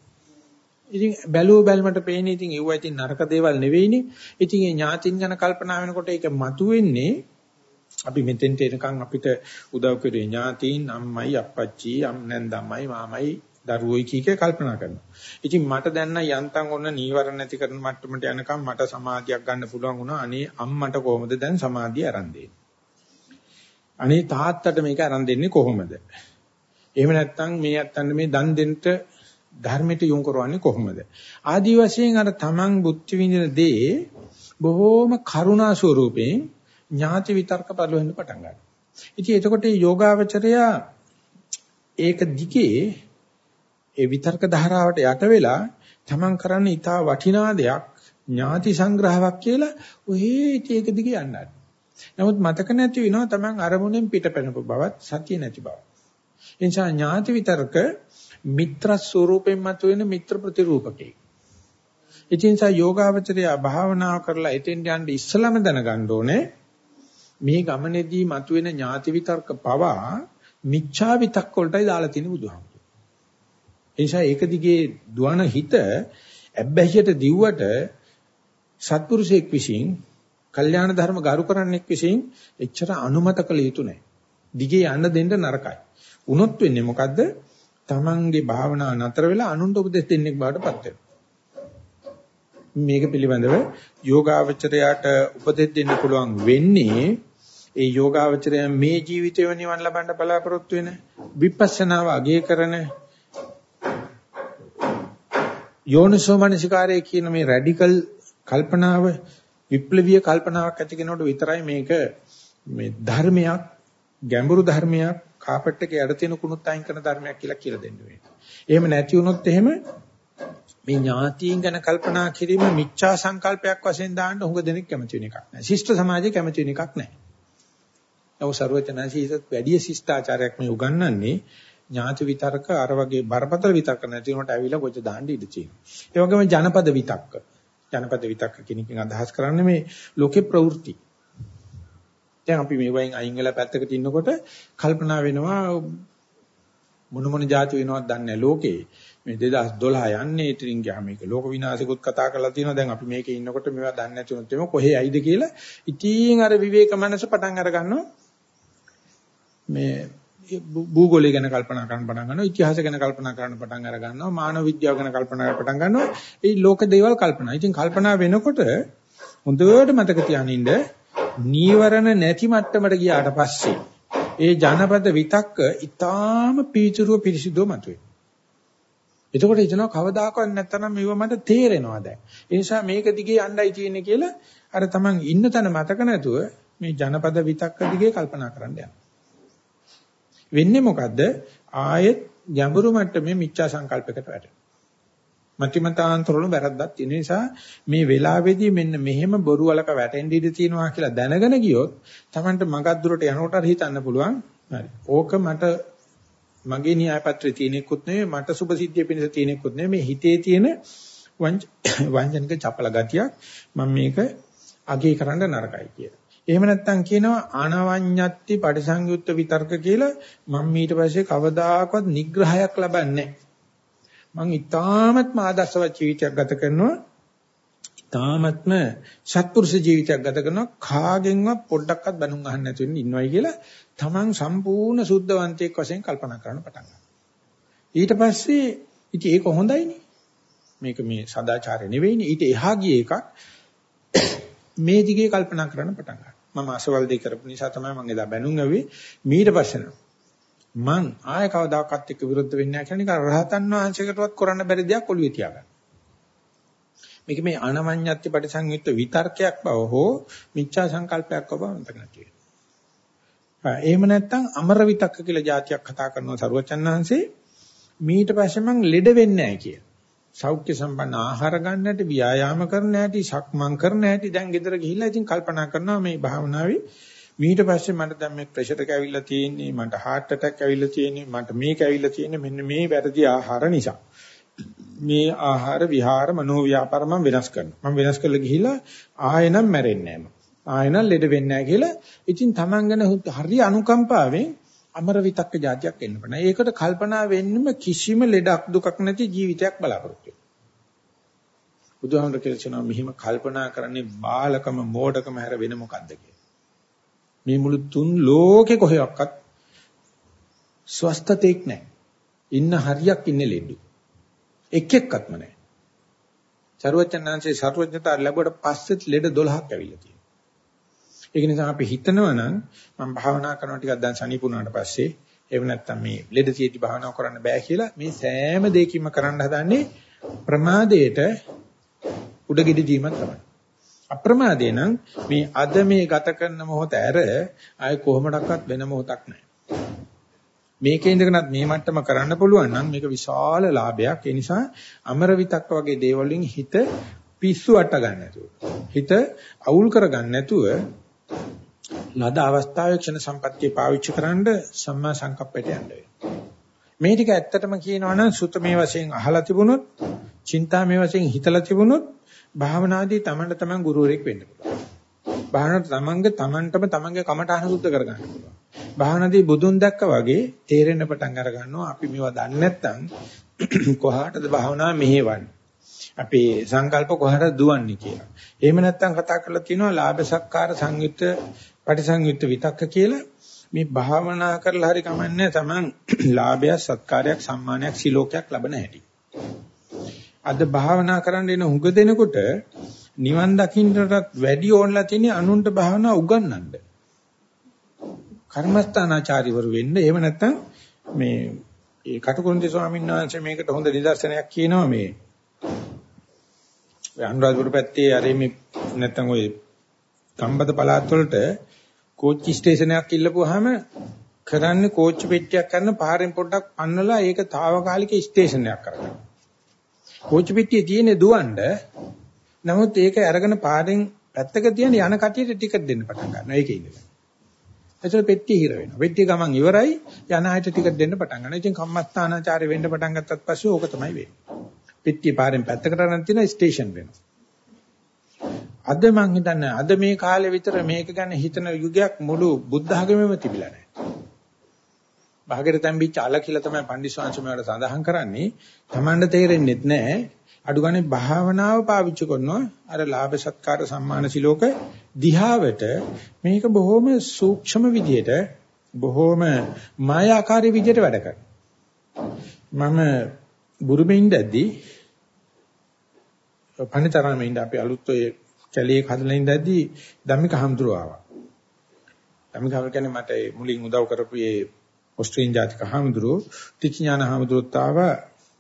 Speaker 1: ඉතින් බැලුව බැලමට පේන්නේ ඉතින් ඒවා ඉතින් නරක දේවල් නෙවෙයිනේ. ඉතින් ඒ ඥාතින් ගැන කල්පනා වෙනකොට ඒක මතුවෙන්නේ අපි මෙතෙන්ට එනකන් අපිට උදව් කරේ ඥාතීන් අම්මයි අප්පච්චි අම් නැන්දම්මයි මාමයි දරුවෝයි කීකේ කල්පනා කරනවා. ඉතින් මට දැන් නම් යන්තම් ඔන්න නීවරණ නැති කරන මට්ටමට යනකම් මට සමාධියක් ගන්න පුළුවන් වුණා. අනේ අම්මට කොහොමද දැන් සමාධිය අරන් දෙන්නේ? අනේ තාත්තට මේක අරන් දෙන්නේ කොහොමද? එහෙම නැත්නම් මේ අත්තන්න මේ දන් දෙන්න ධර්මයට යොමු කරවන්නේ කොහොමද? ආදි වශයෙන් අර තමන් බුද්ධ විඳින දේ බොහෝම කරුණා ස්වරූපයෙන් ඥාති විතර්ක පරිවෙන්න පටන් ගන්නවා. ඉතින් එතකොට මේ යෝගාවචරය ඒක දිගේ ඒ විතර්ක ධාරාවට යට වෙලා තමන් කරන්නේ ඊට වටිනා දෙයක් ඥාති සංග්‍රහයක් කියලා ඔහේ ඒක දිගේ යන්නත්. නමුත් මතක නැති වෙනවා තමන් අරමුණෙන් පිටපැනපු බවත් සතිය නැති බව. ඒ නිසා ඥාති විතර්ක මිත්‍ර ස්වරූපයෙන් මතුවෙන මිත්‍ර ප්‍රතිරූපකේ. ඉතින් සා යෝගාවචරය භාවනා කරලා එතෙන් යන්න ඉස්සලම දැනගන්න ඕනේ මේ ගමනේදී මතුවෙන ඥාති විතර්ක පවා මිච්ඡා විතක්ක වලටයි දාලා තියෙන බුදුහාමුදුරුවෝ. ඒ නිසා ඒක දිගේ දුවන හිත ඇබ්බැහියට දිව්වට සත්පුරුෂයෙක් විසින් කල්යාණ ධර්ම ගරු කරන්නෙක් විසින් එච්චර අනුමත කළ යුතු නැහැ. දිගේ යන්න දෙන්න නරකයි. උනොත් වෙන්නේ මොකද්ද? Tamange භාවනා නතර වෙලා අනුන්ට උපදෙස් දෙන්නෙක් බවට පත් වෙනවා. මේක පිළිබඳව යෝගාවචරයට උපදෙස් දෙන්න පුළුවන් වෙන්නේ ඒ යෝගාවචරය මේ ජීවිතේව නිවන් ලබන්න බලාපොරොත්තු වෙන විපස්සනාව අගය කරන යෝනිසෝ මනසිකාරය කියන මේ රැඩිකල් කල්පනාව විප්ලවීය කල්පනාවක් ඇති කෙනෙකුට විතරයි මේක මේ ධර්මයක් ගැඹුරු ධර්මයක් කාපට් එකේ යට තියෙන කුණුත් අයින් කරන ධර්මයක් කියලා කියලා දෙන්න වෙන්නේ. එහෙම නැති වුණොත් එහෙම මේ ඥාතීන් ගැන කල්පනා කිරීම මිච්ඡා සංකල්පයක් වශයෙන් දාන්න හුඟ දෙනෙක් කැමති වෙන එකක් නෑ. ශිෂ්ට සමාජයේ කැමති වෙන එකක් නෑ. නමුත් ਸਰවචනංශී ඊටත් වැඩි ශිෂ්ටාචාරයක් මේ උගන්වන්නේ ඥාති විතර්ක අර වගේ බරපතල විතර්ක නැති උනට ඇවිල්ලා කොච්චර දාන්න ඉඩ තියෙනවා. ඒ ජනපද විතක්ක. ජනපද විතක්ක කියන එකෙන් අදහස් කරන්නේ මේ ලෝකේ ප්‍රවෘත්ති. දැන් අපි මේ වයින් අයින් වෙලා පැත්තකට ඉන්නකොට කල්පනා වෙනවා මොන මොන જાති වෙනවද දන්නේ ලෝකේ. මේ 2012 යන්නේ ඉතින් ගියාම මේක ලෝක විනාශිකුත් කතා කරලා තියෙනවා. දැන් අපි මේකේ ඉන්නකොට මේවා දන්නේ නැතුනොත් එimhe කොහේ යයිද කියලා. ඉතින් අර විවේක මනස පටන් අර ගන්නවා. මේ භූගෝලය ගැන කල්පනා කරන්න පටන් ගන්නවා ඉතිහාස ගැන කල්පනා කරන්න පටන් අර ගන්නවා මානව විද්‍යාව ගැන කල්පනා කරන්න පටන් ගන්නවා ඒ ලෝක දේවල් කල්පනා. ඉතින් කල්පනා වෙනකොට හොඳට මතක තියානින්න නීවරණ නැති මට්ටමට ගියාට පස්සේ ඒ ජනපද විතක්ක ඊටාම පීචුරුව පිරිසිදුව මතුවේ. එතකොට හිතනවා කවදාකවත් නැත්තනම් මේව මට තේරෙනවා දැන්. ඒ නිසා මේක දිගේ යන්නයි තියෙන්නේ කියලා අර තමන් ඉන්න තැන මතක නැතුව මේ ජනපද විතක්ක දිගේ කල්පනා කරන්න යනවා. වෙන්නේ මොකද්ද? ආයෙත් ගැඹුරු මට්ටමේ මිච්ඡා සංකල්පයකට වැටෙනවා. මතිමතාන්තරවල වැරද්දක් තියෙන නිසා මේ වෙලාවේදී මෙන්න මෙහෙම බොරු වලක වැටෙන්න ඉඩ තියෙනවා කියලා දැනගෙන ගියොත් Tamanට මගක් දුරට යනකොට හිතන්න පුළුවන්. හරි. ඕක මට මගේ න්‍යාය පත්‍රයේ තියෙනෙකුත් නෙවෙයි මට සුභසිද්ධිය පිණිස තියෙනෙකුත් නෙවෙයි මේ හිතේ තියෙන *coughs* වංචනික චපල ගතියක් මම මේක අගේ කරන්න නරකයි කියලා. එහෙම නැත්නම් කියනවා ආනවඤ්ඤත්ති පටිසංයුත්ත විතර්ක කියලා මම ඊට පස්සේ කවදාකවත් නිග්‍රහයක් ලබන්නේ මම ඊ타මත්ම ආදර්ශවත් ජීවිතයක් ගත කරනවා. ඊ타මත්ම සත්පුරුෂ ජීවිතයක් ගත කරනවා. කාගෙන්වත් පොඩ්ඩක්වත් බණුන් අහන්න නැතුව ඉන්නවයි කියලා තමන් සම්පූර්ණ සුද්ධවන්තයෙක් වශයෙන් කල්පනා කරන්න පටන් ගන්නවා. ඊට පස්සේ ඉතින් ඒක හොඳයිනේ මේක මේ සදාචාරය නෙවෙයිනේ. ඊට එහා ගිය එකක් *coughs* මේ දිගේ කල්පනා කරන්න පටන් ගන්නවා. මම අසවල් දෙය කරපු නිසා තමයි මම එදා බැනුම් ඇව්වේ මීට පස්සේ නම් මං ආය කවදාකවත් එක්ක විරුද්ධ වෙන්නේ නැහැ කියන එක රහතන් වහන්සේකටවත් කරන්න බැරි දෙයක් ඔළුවේ තියාගන්න. මේක මේ අනමඤ්ඤත්ති පරිසංයුක්ත විතර්කයක් බව හෝ මිච්ඡා සංකල්පයක් බව මතක නැති වෙනවා. එහෙම නැත්නම් අමර විතක්ක කියලා જાතියක් කතා කරනවා සරුවචන් වහන්සේ මීට පස්සේ මං ලෙඩ වෙන්නේ නැහැ කියලා. සෞඛ්‍ය සම්පන්න ආහාර ගන්නට ව්‍යායාම කරන්න ඇති සක්මන් කරන්න ඇති දැන් ගෙදර ගිහිල්ලා ඉතින් කල්පනා කරනවා මේ භාවනාවේ. ඊට පස්සේ මට දැන් මේ ප්‍රෙෂර් එක ඇවිල්ලා තියෙන්නේ මට heart attack ඇවිල්ලා තියෙන්නේ මට මේක ඇවිල්ලා තියෙන්නේ මෙන්න මේ වැරදි ආහාර නිසා. මේ ආහාර විහාර මනෝ ව්‍යාපාර මම වෙනස් කරනවා. මම වෙනස් කරලා ගිහිල්ලා ආයෙනම් මැරෙන්නේ නැහැ ආයෙනම් ලෙඩ වෙන්නේ නැහැ කියලා ඉතින් Taman ගැන හරි අනුකම්පාවෙන් අමර විතක්ක જાතියක් එන්න බෑ. ඒකට කල්පනා වෙන්නම කිසිම ලෙඩක් දුකක් නැති ජීවිතයක් බලාපොරොත්තු වෙනවා. බුදුහාමුදුර කියනවා මෙහිම කල්පනා කරන්නේ බාලකම මෝඩකම හැර වෙන මොකක්ද මේ මුළු තුන් ලෝකේ කොහෙවත් ස්වස්තතෙක් නැහැ. ඉන්න හරියක් ඉන්නේ ලෙඩු. එක් එක්කත්ම නැහැ. සර්වඥාන්සේ සර්වඥතා ලැබුවට පස්සෙත් ලෙඩ 12ක් ඇවිල්ලා තියෙනවා. ඒක නිසා අපි හිතනවා නම් මම භාවනා කරනවා ටිකක් දැන් සනීපුණාට පස්සේ එහෙම නැත්නම් මේ ලෙඩ සියදි භාවනා කරන්න බෑ කියලා මේ සෑම දෙයකින්ම කරන්න හදන්නේ ප්‍රමාදයට උඩගෙඩි දීමක් තමයි. අප්‍රමාදේ නම් මේ අද මේ ගත කරන මොහොත ඇර ආය කොහොමඩක්වත් වෙන මොහොතක් නැහැ. මේකේ ඉඳගෙනත් මේ මට්ටම කරන්න පුළුවන් නම් මේක විශාල ලාභයක්. ඒ නිසා අමර විතක්ක වගේ දේවල් වලින් හිත පිස්සු අට ගන්න නැතුව. හිත අවුල් කර ගන්න නැතුව ලද අවස්ථාවේ ක්ෂණ සම්පත්තිය පාවිච්චි කරන්න සම්මා සංකප්පයට යන්න වෙනවා. මේ ටික ඇත්තටම කියනවා නම් සුතමේ වශයෙන් අහලා තිබුණොත්, චින්තාමේ වශයෙන් හිතලා තිබුණොත්, භාවනාදී තමන්ට තමන් ගුරුවරයෙක් වෙන්න පුළුවන්. භාවනාවට තමන්ගේ තමන්ටම තමන්ගේ කමට අනුසුද්ධ කරගන්න පුළුවන්. භාවනාදී බුදුන් දැක්කා වගේ තේරෙන්න පටන් අර ගන්නවා අපි මේවා දන්නේ නැත්නම් කොහාටද භාවනාව මෙහෙවන්නේ. අපේ සංකල්ප කොහාටද දුවන්නේ කියලා. එහෙම නැත්නම් කතා කරලා තියෙනවා ලාභ සක්කාර සංයුක්ත පටිසංයුක්ත විතක්ක කියලා. මේ භාවනා කරලා හරි කමන්නේ Taman *clears throat* ලාභයක් සත්කාරයක් සම්මානයක් සිලෝකයක් ලබන හැටි. අද භාවනා කරන්න එන හුඟ දෙනකොට නිවන් දකින්නටත් වැඩි ඕනලා තියෙන අනුන්ට භාවනා උගන්වන්න. කර්මස්ථානාචාරිවරු වෙන්න එහෙම නැත්නම් මේ ඒ කටුකුරුන්දි ස්වාමීන් වහන්සේ මේකට හොඳ නිදර්ශනයක් කියනවා මේ අනුරාධපුර පැත්තේ අර මේ නැත්තම් ওই ගම්බද පළාත් වලට කෝච්චි ස්ටේෂනයක් ඉල්ලපුවාම කරන්නේ කෝච්චි පෙට්ටියක් කරන පාරෙන් පොඩ්ඩක් පන්නලා ඒක తాවකාලික ස්ටේෂනයක් කරගන්න. කෝච්චි පෙට්ටිය තියෙන්නේ දුවන්න. නමුත් ඒක අරගෙන පාරෙන් පැත්තක තියන යන කටියට ටිකට් දෙන්න පටන් ගන්නවා. ඒකේ ඉඳලා. එතකොට පෙට්ටිය හිර වෙනවා. පෙට්ටිය ගමන් ඉවරයි යන අයට ටිකට් දෙන්න පටන් ගන්නවා. ඉතින් කම්මස්ථානාචාරය වෙන්න පටන් ගත්තත් පස්සේ ඕක තමයි වෙන්නේ. පෙට්ටිය පාරෙන් පැත්තකට අරන් තියෙන ස්ටේෂන් වෙනවා. අද මං හිතන්නේ අද මේ කාලේ විතර මේක ගැන හිතන යුගයක් මුළු බුද්ධ ආගමෙම තිබිලා නැහැ. භාගයට තැම්බිච්ච අල කියලා තමයි පන්දිස්වාංශ මේවට සඳහන් කරන්නේ. Tamanda තේරෙන්නේ නැහැ. අඩු ගානේ භාවනාව පාවිච්චි කරනවා අර ලාභ සත්කාර සම්මාන සිලෝක දිහාවට මේක බොහොම සූක්ෂම විදියට බොහොම මායාකාරී විදියට වැඩ කරනවා මම බුරුමෙන් ඉඳද්දී පණිතරාමේ ඉඳ අපි අලුත් ඔය කැලේ හදලා ඉඳද්දී ධම්මික හම්දුර ආවා ධම්මික හම්දුර කියන්නේ මට මුලින් උදව් කරපු ඒ ඔස්ට්‍රේලියානු ජාතික හම්දුර ටිචිඥාන හම්දුරත් ආවා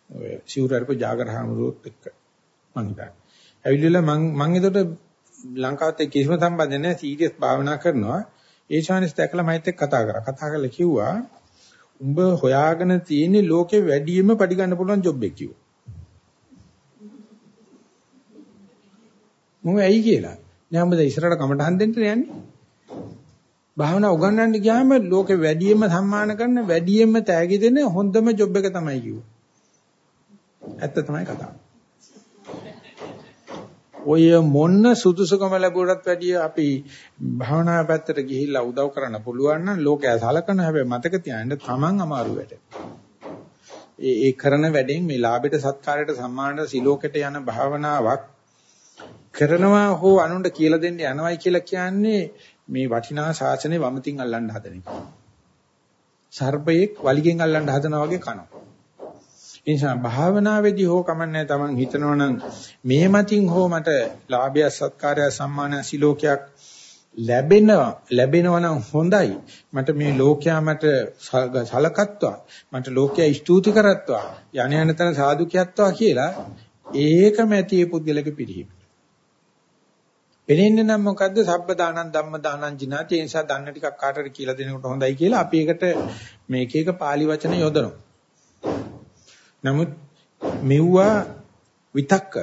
Speaker 1: ඔය සිවුරarpu ජාගරහාමුදුරුවොත් එක්ක මං හිතන්නේ. ඇවිල්ලා මං මං එතකොට ලංකාවත් එක්ක කිසිම සම්බන්ධයක් නැහැ සීරියස් භාවනා කරනවා. ඒ ශානිස් දැකලා මයිත් එක්ක කතා කරා. කතා කරලා කිව්වා උඹ හොයාගෙන තියෙන ලෝකේ වැඩියෙන්ම පඩි ගන්න පුළුවන් ජොබ් එක කිව්වා. මම ඇයි කියලා. නෑ උඹ ඉස්සරහට කමටහන් දෙන්න යන්නේ. භාවනා උගන්වන්න ගියාම ලෝකේ වැඩියෙන්ම සම්මාන කරන වැඩියෙන්ම තෑගි දෙන හොඳම ජොබ් එක තමයි කිව්වා. ඇත්ත තමයි කතාව. ඔය මොන්න සුදුසුකම ලැබුවටත් වැඩිය අපි භාවනා පැත්තට ගිහිල්ලා උදව් කරන්න පුළුවන් නම් ලෝකයා සලකන හැබැයි මතක තියාගන්න තමන් අමාරු වැඩ. ඒ ඒ කරන වැඩෙන් මේ ලාභයට සත්කාරයට සම්මානට සිලෝකයට යන භාවනාවක් කරනවා හෝ අනුන්ට කියලා දෙන්න යනවයි කියලා කියන්නේ මේ වටිනා ශාසනය වමතින් අල්ලන්න හදන එක. සර්පයෙක් වලිගෙන් අල්ලන්න හදනවා වගේ කනවා. ඒ නිසා භාවනාවේදී හෝ කමන්නේ Taman හිතනවනම් මේ මතින් හෝ මට ලාභය සත්කාරය සම්මාන සිලෝකයක් ලැබෙනවා ලැබෙනවා නම් හොඳයි. මට මේ ලෝකයා මට සලකත්වා. මට ලෝකයා ස්තුති කරත්වා. යණ යන තන සාදු කියත්වා කියලා ඒකම ඇති ඒ පුද්ගලක පිළිහිම. පෙනෙන්නේ නම් මොකද්ද? සබ්බ දානං ධම්ම දානං ජිනාති. ඒ නිසා දන්න ටිකක් කාටට කියලා දෙනකොට හොඳයි කියලා අපි ඒකට මේක එක පාලි වචන යොදනවා. නමුත් මෙව්වා විතක්ක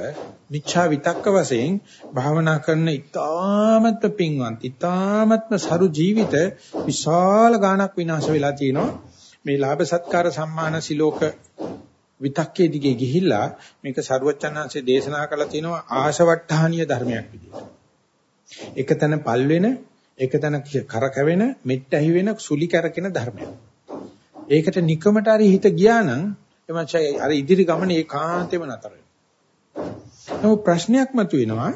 Speaker 1: මිච්ඡා විතක්ක වශයෙන් භාවනා කරන ඉතාමත්ම පිංවන්ත ඉතාමත්ම සරු ජීවිත විශාල ගාණක් විනාශ වෙලා තිනවා මේ ලාභ සත්කාර සම්මාන සිලෝක විතක්කේ දිගේ ගිහිල්ලා මේක ਸਰුවචනාංශයේ දේශනා කළා තිනවා ආශවට්ටාහනීය ධර්මයක් විදියට. එකතන පල් වෙන එකතන කරකැවෙන මෙට්ටහි වෙන සුලි කරකින ධර්මයක්. ඒකට නිකමට හරි හිත ගියා නම් එමන්චයි අර ඉදිරි ගමන ඒකාන්තෙම නතර වෙනවා. නමුත් ප්‍රශ්නයක් මතුවෙනවා.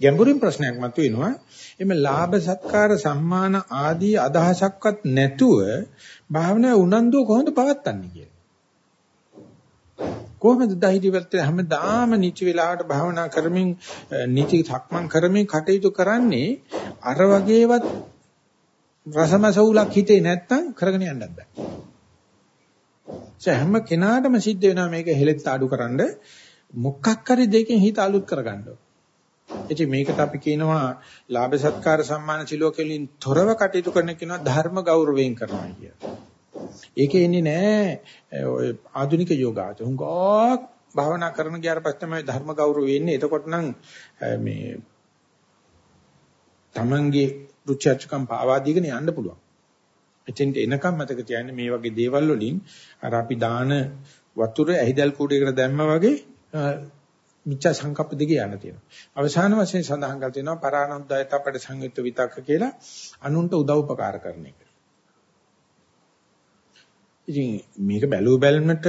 Speaker 1: ගැඹුරින් ප්‍රශ්නයක් මතුවෙනවා. එimhe ලාභ සත්කාර සම්මාන ආදී අදහසක්වත් නැතුව භාවනා උනන්දුව කොහොමද පවත්න්නේ කියලා. කොහොමද දහිරිවලට හැමදාම නිච වෙලාවට භාවනා කරමින් නිච සක්මන් කරමින් කටයුතු කරන්නේ අර වගේවත් රසමසවුලක් හිතේ නැත්තම් කරගෙන යන්නත් බෑ. හැම කෙනාටම සිද්ධ වෙනවා මේක හෙලෙත් ආඩුකරනද මොකක් හරි දෙකෙන් හිත අලුත් කරගන්න ඕන. ඉතින් මේකට අපි කියනවා ලාභ සත්කාර සම්මාන සිලෝකෙලින් තොරව කටයුතු කරන කෙනා ධර්ම ගෞරවයෙන් කරනවා කියලා. ඒකේ ඉන්නේ නෑ ඔය ආධුනික යෝගාචර. හුඟක් භාවනා කරන ගියාට පස්සේ තමයි ධර්ම ගෞරවය එන්නේ. එතකොට නම් මේ තමන්ගේ රුචර්චකම් පාවා දීගෙන යන්න පුළුවන්. එතෙන්ට එනකම් මතක තියාගන්න මේ වගේ දේවල් වලින් අර අපි දාන වතුර ඇහිදල් කූඩේකට දැම්මා වගේ මිච්ඡා සංකප්ප දිගේ යන්න තියෙනවා. අවසාන වශයෙන් සඳහන් කර තියෙනවා පරානුද්යත අපට සංයුක්ත විතක්ක කියලා අනුන්ට උදව් උපකාර කරන එක. ඉතින් මේක බැලුව බැලමට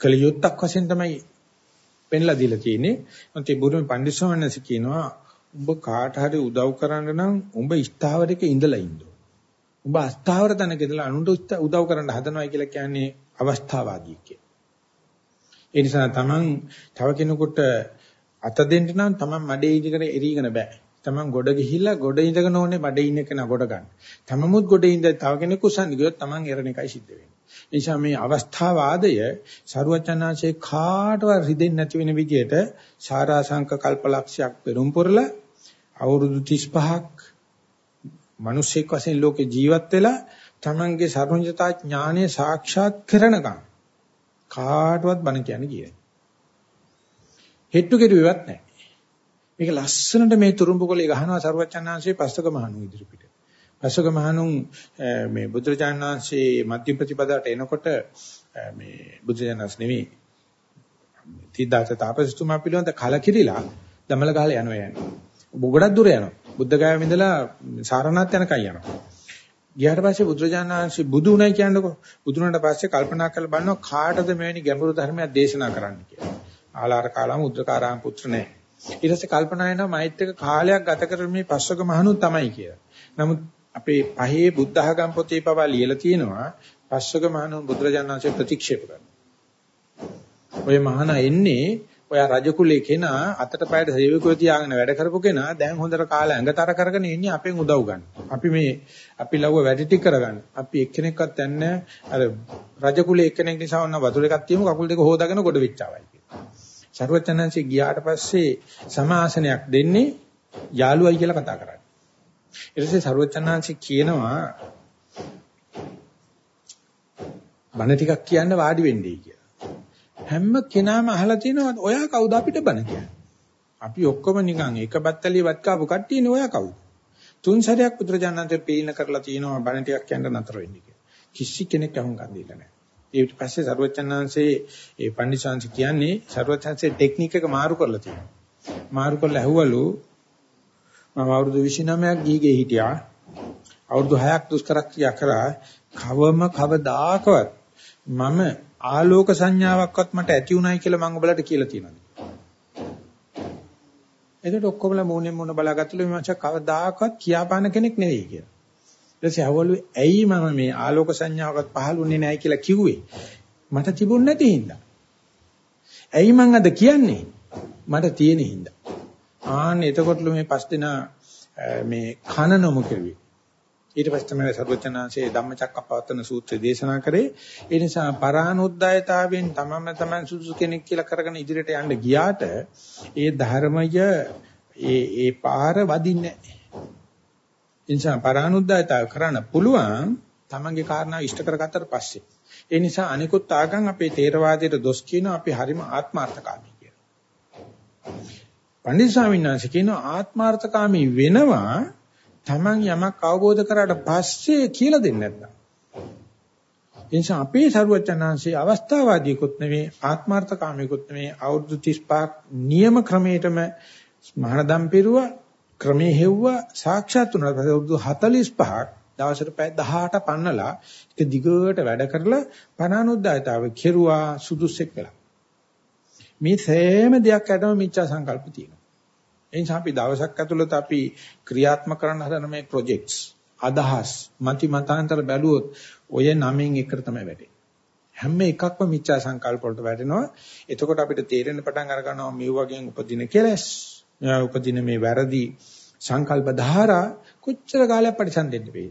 Speaker 1: කලියුත්තක් වශයෙන් තමයි පෙන්ලා දීලා තියෙන්නේ. මොකද ඒ බුදුම පඬිස්සවන්නස කියනවා උඹ කාට හරි උදව් කරන්න නම් උඹ ස්ථාවරයක ඉඳලා ඉන්න. උඹ අස්ථාවර තැනක ඉඳලා අනුන්ට උදව් කරන්න හදනවා කියලා කියන්නේ අවස්ථාවාදී කිය. ඒ නිසා තමන් තව කෙනෙකුට අත දෙන්න නම් තමන් මඩේ ඉඳගෙන එරීගෙන බෑ. තමන් ගොඩ ගිහිල්ලා ගොඩ ඉඳගෙන ඕනේ මඩේ ඉන්න කෙනා ගොඩ ගන්න. තමමුත් ගොඩ ඉඳ තව කෙනෙකු උසන් ගියොත් තමන් එරණ එකයි සිද්ධ වෙන්නේ. නිසා මේ අවස්ථාවාදය සරුවචනාංශේ කාටවත් රිදෙන්නේ නැති වෙන විදිහට සාරාංශක කල්පලක්ෂයක් පෙරම් පුරලා අවුරුදු 35ක් මිනිස්සෙක් වශයෙන් ලෝකේ ජීවත් වෙලා තමන්ගේ සර්වඥතා ඥානය සාක්ෂාත් කරනකම් කාටවත් බණ කියන්නේ කියන්නේ. හෙට්ටු කෙරුවේවත් නැහැ. මේක ලස්සනට මේ තුරුම්බුකලේ ගහනවා සරුවචනාංශේ පස්තක මහණු ඉදිරිපිට. පස්වක මහණුන් මේ බුදුරජාණන් වහන්සේ මධ්‍ය ප්‍රතිපදාට එනකොට මේ බුදුජානස් නෙවෙයි තිදාත තාපසතුමා පිළිබඳ කලකිරිලා දමල ගහලා යනවා යන්නේ. ගොඩක් දුර යනවා. බුද්ධ ගායම ඉඳලා සාරනාත් යනකම් යනවා. ගියාට පස්සේ බුදුරජාණන් වහන්සේ බුදු උණයි කියන්නකො. බුදුනට පස්සේ කල්පනා කරලා බලනවා කාටද මෙවැනි ගැඹුරු ධර්මයක් දේශනා කරන්න කියලා. ආලාර කාලාම උද්දකාරාම පුත්‍ර නැහැ. ඊට පස්සේ කල්පනා වෙනවා මෛත් එක කාලයක් ගත කරමින් මේ පස්වක මහණුන් තමයි කියලා. නමුත් අපේ පහේ බුද්ධ ආගම් පොතේ පවා ලියලා තියෙනවා පස්වක මහණුන් බුදුරජාණන් වහන්සේ ප්‍රතික්ෂේප කරනවා. ඔය මහාන එන්නේ ඔය රජ කුලේ කෙනා අතට පයට සේවකයෝ තියාගෙන වැඩ කරපු කෙනා දැන් හොඳට කාලේ ඇඟතර කරගෙන ඉන්නේ අපෙන් උදව් ගන්න. අපි මේ අපි ලව්ව වැඩ ටික කරගන්න. අපි එක්කෙනෙක්වත් යන්නේ අර රජ කුලේ එක්කෙනෙක් නිසා වුණා වතුර එකක් තියමු කකුල් දෙක හොදාගෙන ගොඩ වෙච්චාවයි කියලා. සර්වචනන්සේ ගියාට පස්සේ සමාසනයක් දෙන්නේ යාළුවයි කියලා කතා කරන්නේ. ඊට පස්සේ සරුවචනාංශ කියනවා බණ ටිකක් කියන්න වාඩි වෙන්නයි කියලා. හැම කෙනාම අහලා තිනවා ඔයා කවුද අපිට බණ කියන්නේ? අපි ඔක්කොම නිකන් එක බත්තලිය වත් කාපු කට්ටියනේ ඔයා කවුද? තුන් සැරයක් පුත්‍රජානන්තේ පීන කරලා තිනවා බණ ටිකක් කියන්න නතර වෙන්න කියලා. කිසි කෙනෙක් අහුම්කම් දෙilla නැහැ. ඊට පස්සේ සරුවචනාංශේ ඒ පණ්ඩිතාංශ කියන්නේ සරුවචනාංශේ ටෙක්නික් එක මාරු කරලා තියෙනවා. මාරු කරලා ඇහුවලු මම අවුරුදු 29ක් ගිහිගේ හිටියා. අවුරුදු 6ක් දුෂ්කර ක්‍රියා කරා. කවම කවදාකවත් මම ආලෝක සංඥාවක්වත් මට ඇති උනායි කියලා මම ඔයාලට කියලා තියෙනවා. එතකොට ඔක්කොමලා මූණෙන් මූණ බලාගත්තලු මේ මචං කවදාකවත් කියාපාන කෙනෙක් නෙවෙයි කියලා. ඊට පස්සේ අවවලු ඇයි මම මේ ආලෝක සංඥාවක්වත් පහළුන්නේ නැහැ කියලා කිව්වේ? මට තිබුණ නැති හින්දා. ඇයි මං අද කියන්නේ? මට තියෙන හින්දා. ආන්න එතකොටලු මේ පස් දෙනා මේ කන නොමු කෙරුවේ. ඊට පස්සේ තමයි සරුවචනාංශයේ ධම්මචක්කප්පවත්තන සූත්‍රය දේශනා කරේ. ඒ නිසා පරානුද්යතාවයෙන් තමම තමන් සුසු කෙනෙක් කියලා කරගෙන ඉදිරියට යන්න ගියාට ඒ ධර්මය ඒ ඒ පාර වදින්නේ නැහැ. ඒ නිසා පරානුද්යතාව කරන්න පුළුවන් තමන්ගේ කාරණා ඉෂ්ට කරගත්තට පස්සේ. ඒ නිසා අනිකුත් ආගම් අපේ තේරවාදයට දොස් කියන අපි හරිම ආත්මార్థකාමී කියලා. පණ්ඩිත ස්වාමීන් වහන්සේ කියන ආත්මార్థකාමී වෙනවා Taman යමක් අවබෝධ කරාට පස්සේ කියලා දෙන්නේ නැත්නම්. ඒ නිසා අපේ සරුවචනාංශයේ අවස්ථාවාදීකුත් නෙවෙයි ආත්මార్థකාමීකුත් නෙවෙයි අවුරුදු 35ක් නියම ක්‍රමයටම මහානදම් පිරුව ක්‍රමයේ හෙව්වා සාක්ෂාත් වුණා. අවුරුදු 45ක් දවසට පැය 18 පන්නලා ඒක දිගට වැඩ කරලා පනානුද්දායතාව කෙරුවා සුදුසෙක් වෙලා. මේ සෑම දෙයක් යටම මිච්ඡා සංකල්ප තියෙනවා. ඒ නිසා අපි දවසක් ඇතුළත අපි ක්‍රියාත්මක කරන්න හදන මේ ප්‍රොජෙක්ට්ස් අදහස් මති මතාන්තර බැලුවොත් ඔය නමෙන් එකට තමයි වැටෙන්නේ. හැම එකක්ම මිච්ඡා සංකල්ප වලට වැටෙනවා. එතකොට අපිට තේරෙන්න පටන් අර ගන්නවා මේ වගේ උපදින කෙලස්. මෙයා උපදින මේ වැරදි සංකල්ප ධාරා කොච්චර කාලයක් පරිසම් දෙන්න වෙයි.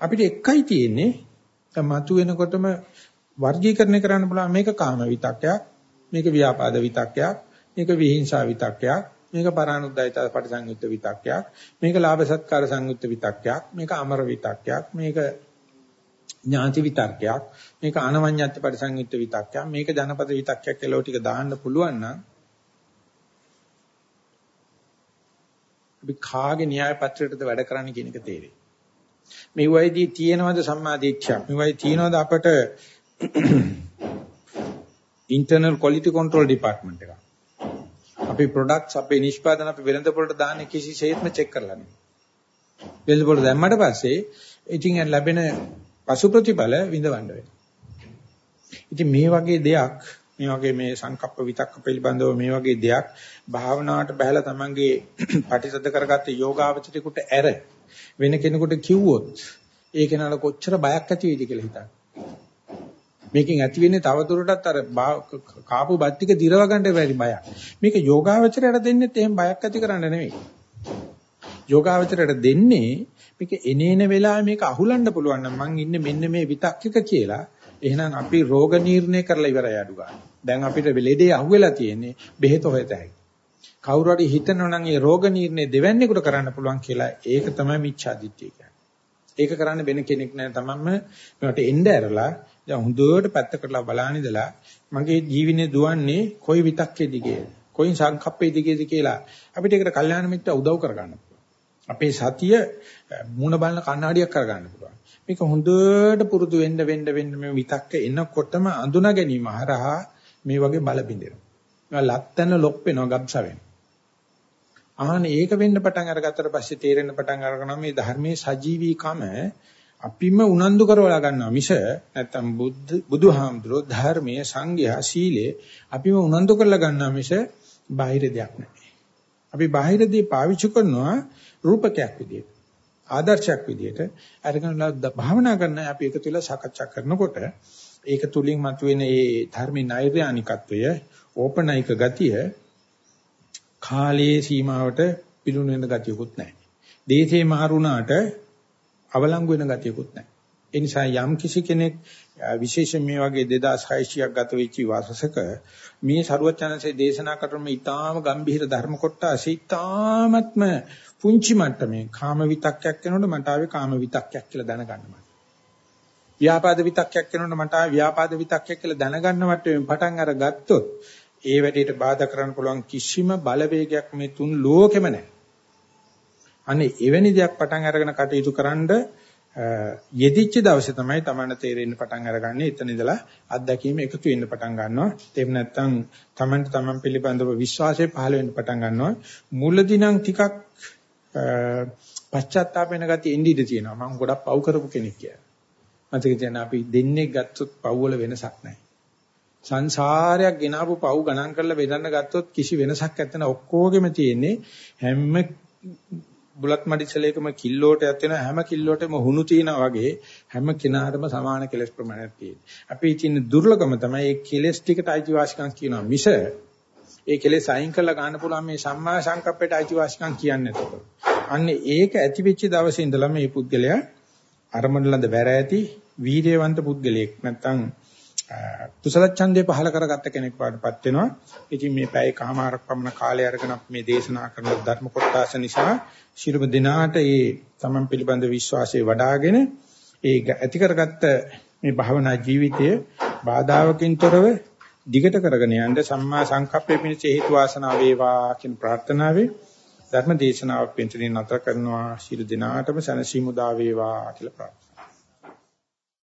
Speaker 1: අපිට එකයි තියෙන්නේ මතු වෙනකොටම වර්ගීකරණය කරන්න පුළුවන් මේක කාම විතක්කයක්, මේක ව්‍යාපාද විතක්කයක්, මේක විහිංසා විතක්කයක්, මේක පරානුද්යත පරිසංයුක්ත විතක්කයක් මේක ලාභ සත්කාර සංයුක්ත විතක්කයක් මේක අමර විතක්කයක් මේක ඥාති විතක්කයක් මේක අනවඤ්ඤත් පරිසංයුක්ත විතක්කයක් මේක ජනපද විතක්කයක් කියලා ටික දාන්න පුළුවන් නම් අපි කාගේ න්‍යාය පත්‍රයටද වැඩ කරන්න කියන එක තේරෙයි. මේ වයිදී තියෙනවද සම්මාදීක්ෂයක්? මේ වයි තියෙනවද අපට internal quality control department එකක්? අපි ප්‍රොඩක්ට්ස් අපේ නිෂ්පාදන අපි වෙළඳ පොළට දාන්නේ කිසිසේත්ම චෙක් කරලා නෙමෙයි. වෙළඳ පොළ දැම්මට පස්සේ ඉතින් ලැබෙන පසු ප්‍රතිඵල විඳවන්න වෙනවා. ඉතින් මේ වගේ දෙයක් මේ වගේ මේ සංකප්ප විතක්ක පිළිබඳව මේ වගේ දෙයක් භාවනාවට බහැලා තමන්ගේ *clears throat* පටිසද කරගත්ත යෝගාවචරිකුට ඇර වෙන කෙනෙකුට කිව්වොත් ඒ කෙනාට කොච්චර බයක් ඇති වෙයිද කියලා හිතන්න. මේකෙන් ඇති වෙන්නේ තවදුරටත් අර කාපු බත් ටික දිරව ගන්න බැරි බයක්. මේක යෝගාවචරයට දෙන්නෙත් එහෙම බයක් ඇති කරන්න නෙමෙයි. යෝගාවචරයට දෙන්නේ මේක එනේන වෙලාවේ මේක අහුලන්න පුළුවන් නම් මං ඉන්නේ මෙන්න මේ විතක්කක කියලා. එහෙනම් අපි රෝග නිర్ణය කරලා ඉවරයි අඩු ගන්න. දැන් අපිට ලෙඩේ අහුවෙලා තියෙන්නේ බෙහෙත හොයතයි. කවුරු හරි හිතනවා නම් ඒ රෝග නිర్ణය දෙවැන්නේකට කරන්න පුළුවන් කියලා ඒක තමයි මිච්ඡාදිත්‍ය කියන්නේ. ඒක කරන්න වෙන කෙනෙක් නැහැ. තමන්ම ඒකට එන්න ඇරලා දැන් හොඳට පැත්තකටලා බලන ඉඳලා මගේ ජීවිනේ දුවන්නේ කොයි විතක්කේ දිගේද කොයි සංකප්පේ දිගේද කියලා අපිට ඒකට කල්යාණ මිත්‍ර උදව් කරගන්න අපේ සතිය මුණ බලන කණ්ණාඩියක් කරගන්න පුළුවන්. මේක හොඳට පුරුදු වෙන්න වෙන්න වෙන්න මේ විතක්ක එනකොටම අඳුන ගැනීම හරහා මේ වගේ බල බින්දෙනවා. ඒවා ලත්තන ලොක් වෙනවා ගබ්ස වෙනවා. ආහන ඒක වෙන්න පටන් අරගත්තට පස්සේ තේරෙන්න පටන් අරගනවා මේ ධර්මයේ සජීවීකම අපිම උනන්දු කරවලා ගන්නවා මිස නැත්තම් බුද්ධ බුදුහාමුදුරෝ ධර්මයේ සංඝයා සීලේ අපිම උනන්දු කරලා ගන්නවා මිස බාහිර දෙයක් නෙවෙයි. අපි බාහිර දේ පාවිච්චි කරනවා රූපකයක් විදියට. ආදර්ශයක් විදියට අරගෙන භාවනා කරන අපි එකතු වෙලා සාකච්ඡා කරනකොට ඒක තුලින් මතුවෙන මේ ධර්මී නෛර්යානිකත්වය ඕපනයික ගතිය කාලයේ සීමාවට පිළුණු වෙන ගතියකුත් නැහැ. දේශේ මාරුණාට අවලංගු වෙන ගතියකුත් නැහැ. ඒ නිසා යම් කිසි කෙනෙක් විශේෂයෙන් මේ වගේ 2600ක් ගත වෙච්ච වාසසක මේ සරුවචනසේ දේශනා කරන මේ ඊටාම ගම්භීර ධර්ම කොටස ඊටාමත්ම පුංචි මට්ටමේ කාම විතක්යක් වෙනකොට මට ආවේ කාම විතක්යක් කියලා දැනගන්න මට. ව්‍යාපාද විතක්යක් වෙනකොට මට ආවේ ව්‍යාපාද විතක්යක් කියලා දැනගන්න මට්ටමේ පටන් අර ගත්තොත් ඒ වැඩේට බාධා කරන්න පුළුවන් කිසිම බලවේගයක් මේ තුන් ලෝකෙම නැහැ. අනේ එවැනි දෙයක් පටන් අරගෙන කටයුතු කරන්ඩ යෙදිච්ච දවසේ තමයි Tamanට තේරෙන්න පටන් අරගන්නේ. එතන ඉඳලා අත්දැකීම එකතු වෙන්න පටන් ගන්නවා. එහෙම නැත්නම් Tamanට Taman පිළිබඳව විශ්වාසය පහළ වෙන්න පටන් ගන්නවා. මුලදී නම් ටිකක් පශ්චාත්තාප වෙන ගතිය එන්නේ ඉඳී තියෙනවා. මම ගොඩක් පව් කරපු කෙනෙක් කියලා. මතක තියන්න අපි දෙන්නේ ගත්තොත් පව් වල වෙනසක් නැහැ. සංසාරයක් ගෙනාවු පව් ගණන් කරලා බෙදන්න ගත්තොත් කිසි වෙනසක් නැත්නම් ඔක්කොගෙම තියෙන්නේ හැම බුලත් මඩිසලයකම කිල්ලෝට යත් වෙන හැම කිල්ලෝටම හුණු තියනා වගේ හැම කෙනාටම සමාන කෙලස් ප්‍රමාණයක් තියෙනවා. අපි ඉතින් දුර්ලභම තමයි මේ කෙලස් ටිකට අයිතිවාසිකම් කියනවා මිස ඒ කෙලෙස් අයින් කරලා ගන්න පුළුවන් මේ සම්මා සංකප්පයට අයිතිවාසිකම් කියන්නේ නැතකොට. අන්න ඒක ඇති වෙච්ච දවසේ ඉඳලා මේ පුද්ගලයා අරමුණලඳ වැර ඇති වීර්යවන්ත පුද්ගලයෙක් නැත්තම් කුසල ඡන්දේ පහල කරගත්ත කෙනෙක් වඩපත් වෙනවා. ඉතින් මේ පැය කමාරක් පමණ කාලය අරගෙන මේ දේශනා කරන ධර්ම කොටස නිසා ශිරුම දිනාට ඒ තමන් පිළිබඳ විශ්වාසය වඩ아가ගෙන ඒ ඇති කරගත්ත මේ භාවනා ජීවිතය බාධාවකින් තොරව දිගට කරගෙන යන්න සම්මා සංකප්පේ පිණිස හේතු වාසනා වේවා කියන ප්‍රාර්ථනාවෙන් ධර්ම දේශනාවක් පින්තුලින් නැතර කරනවා ශිරු දිනාටම සනසීමු දා වේවා කියලා ප්‍රාර්ථනා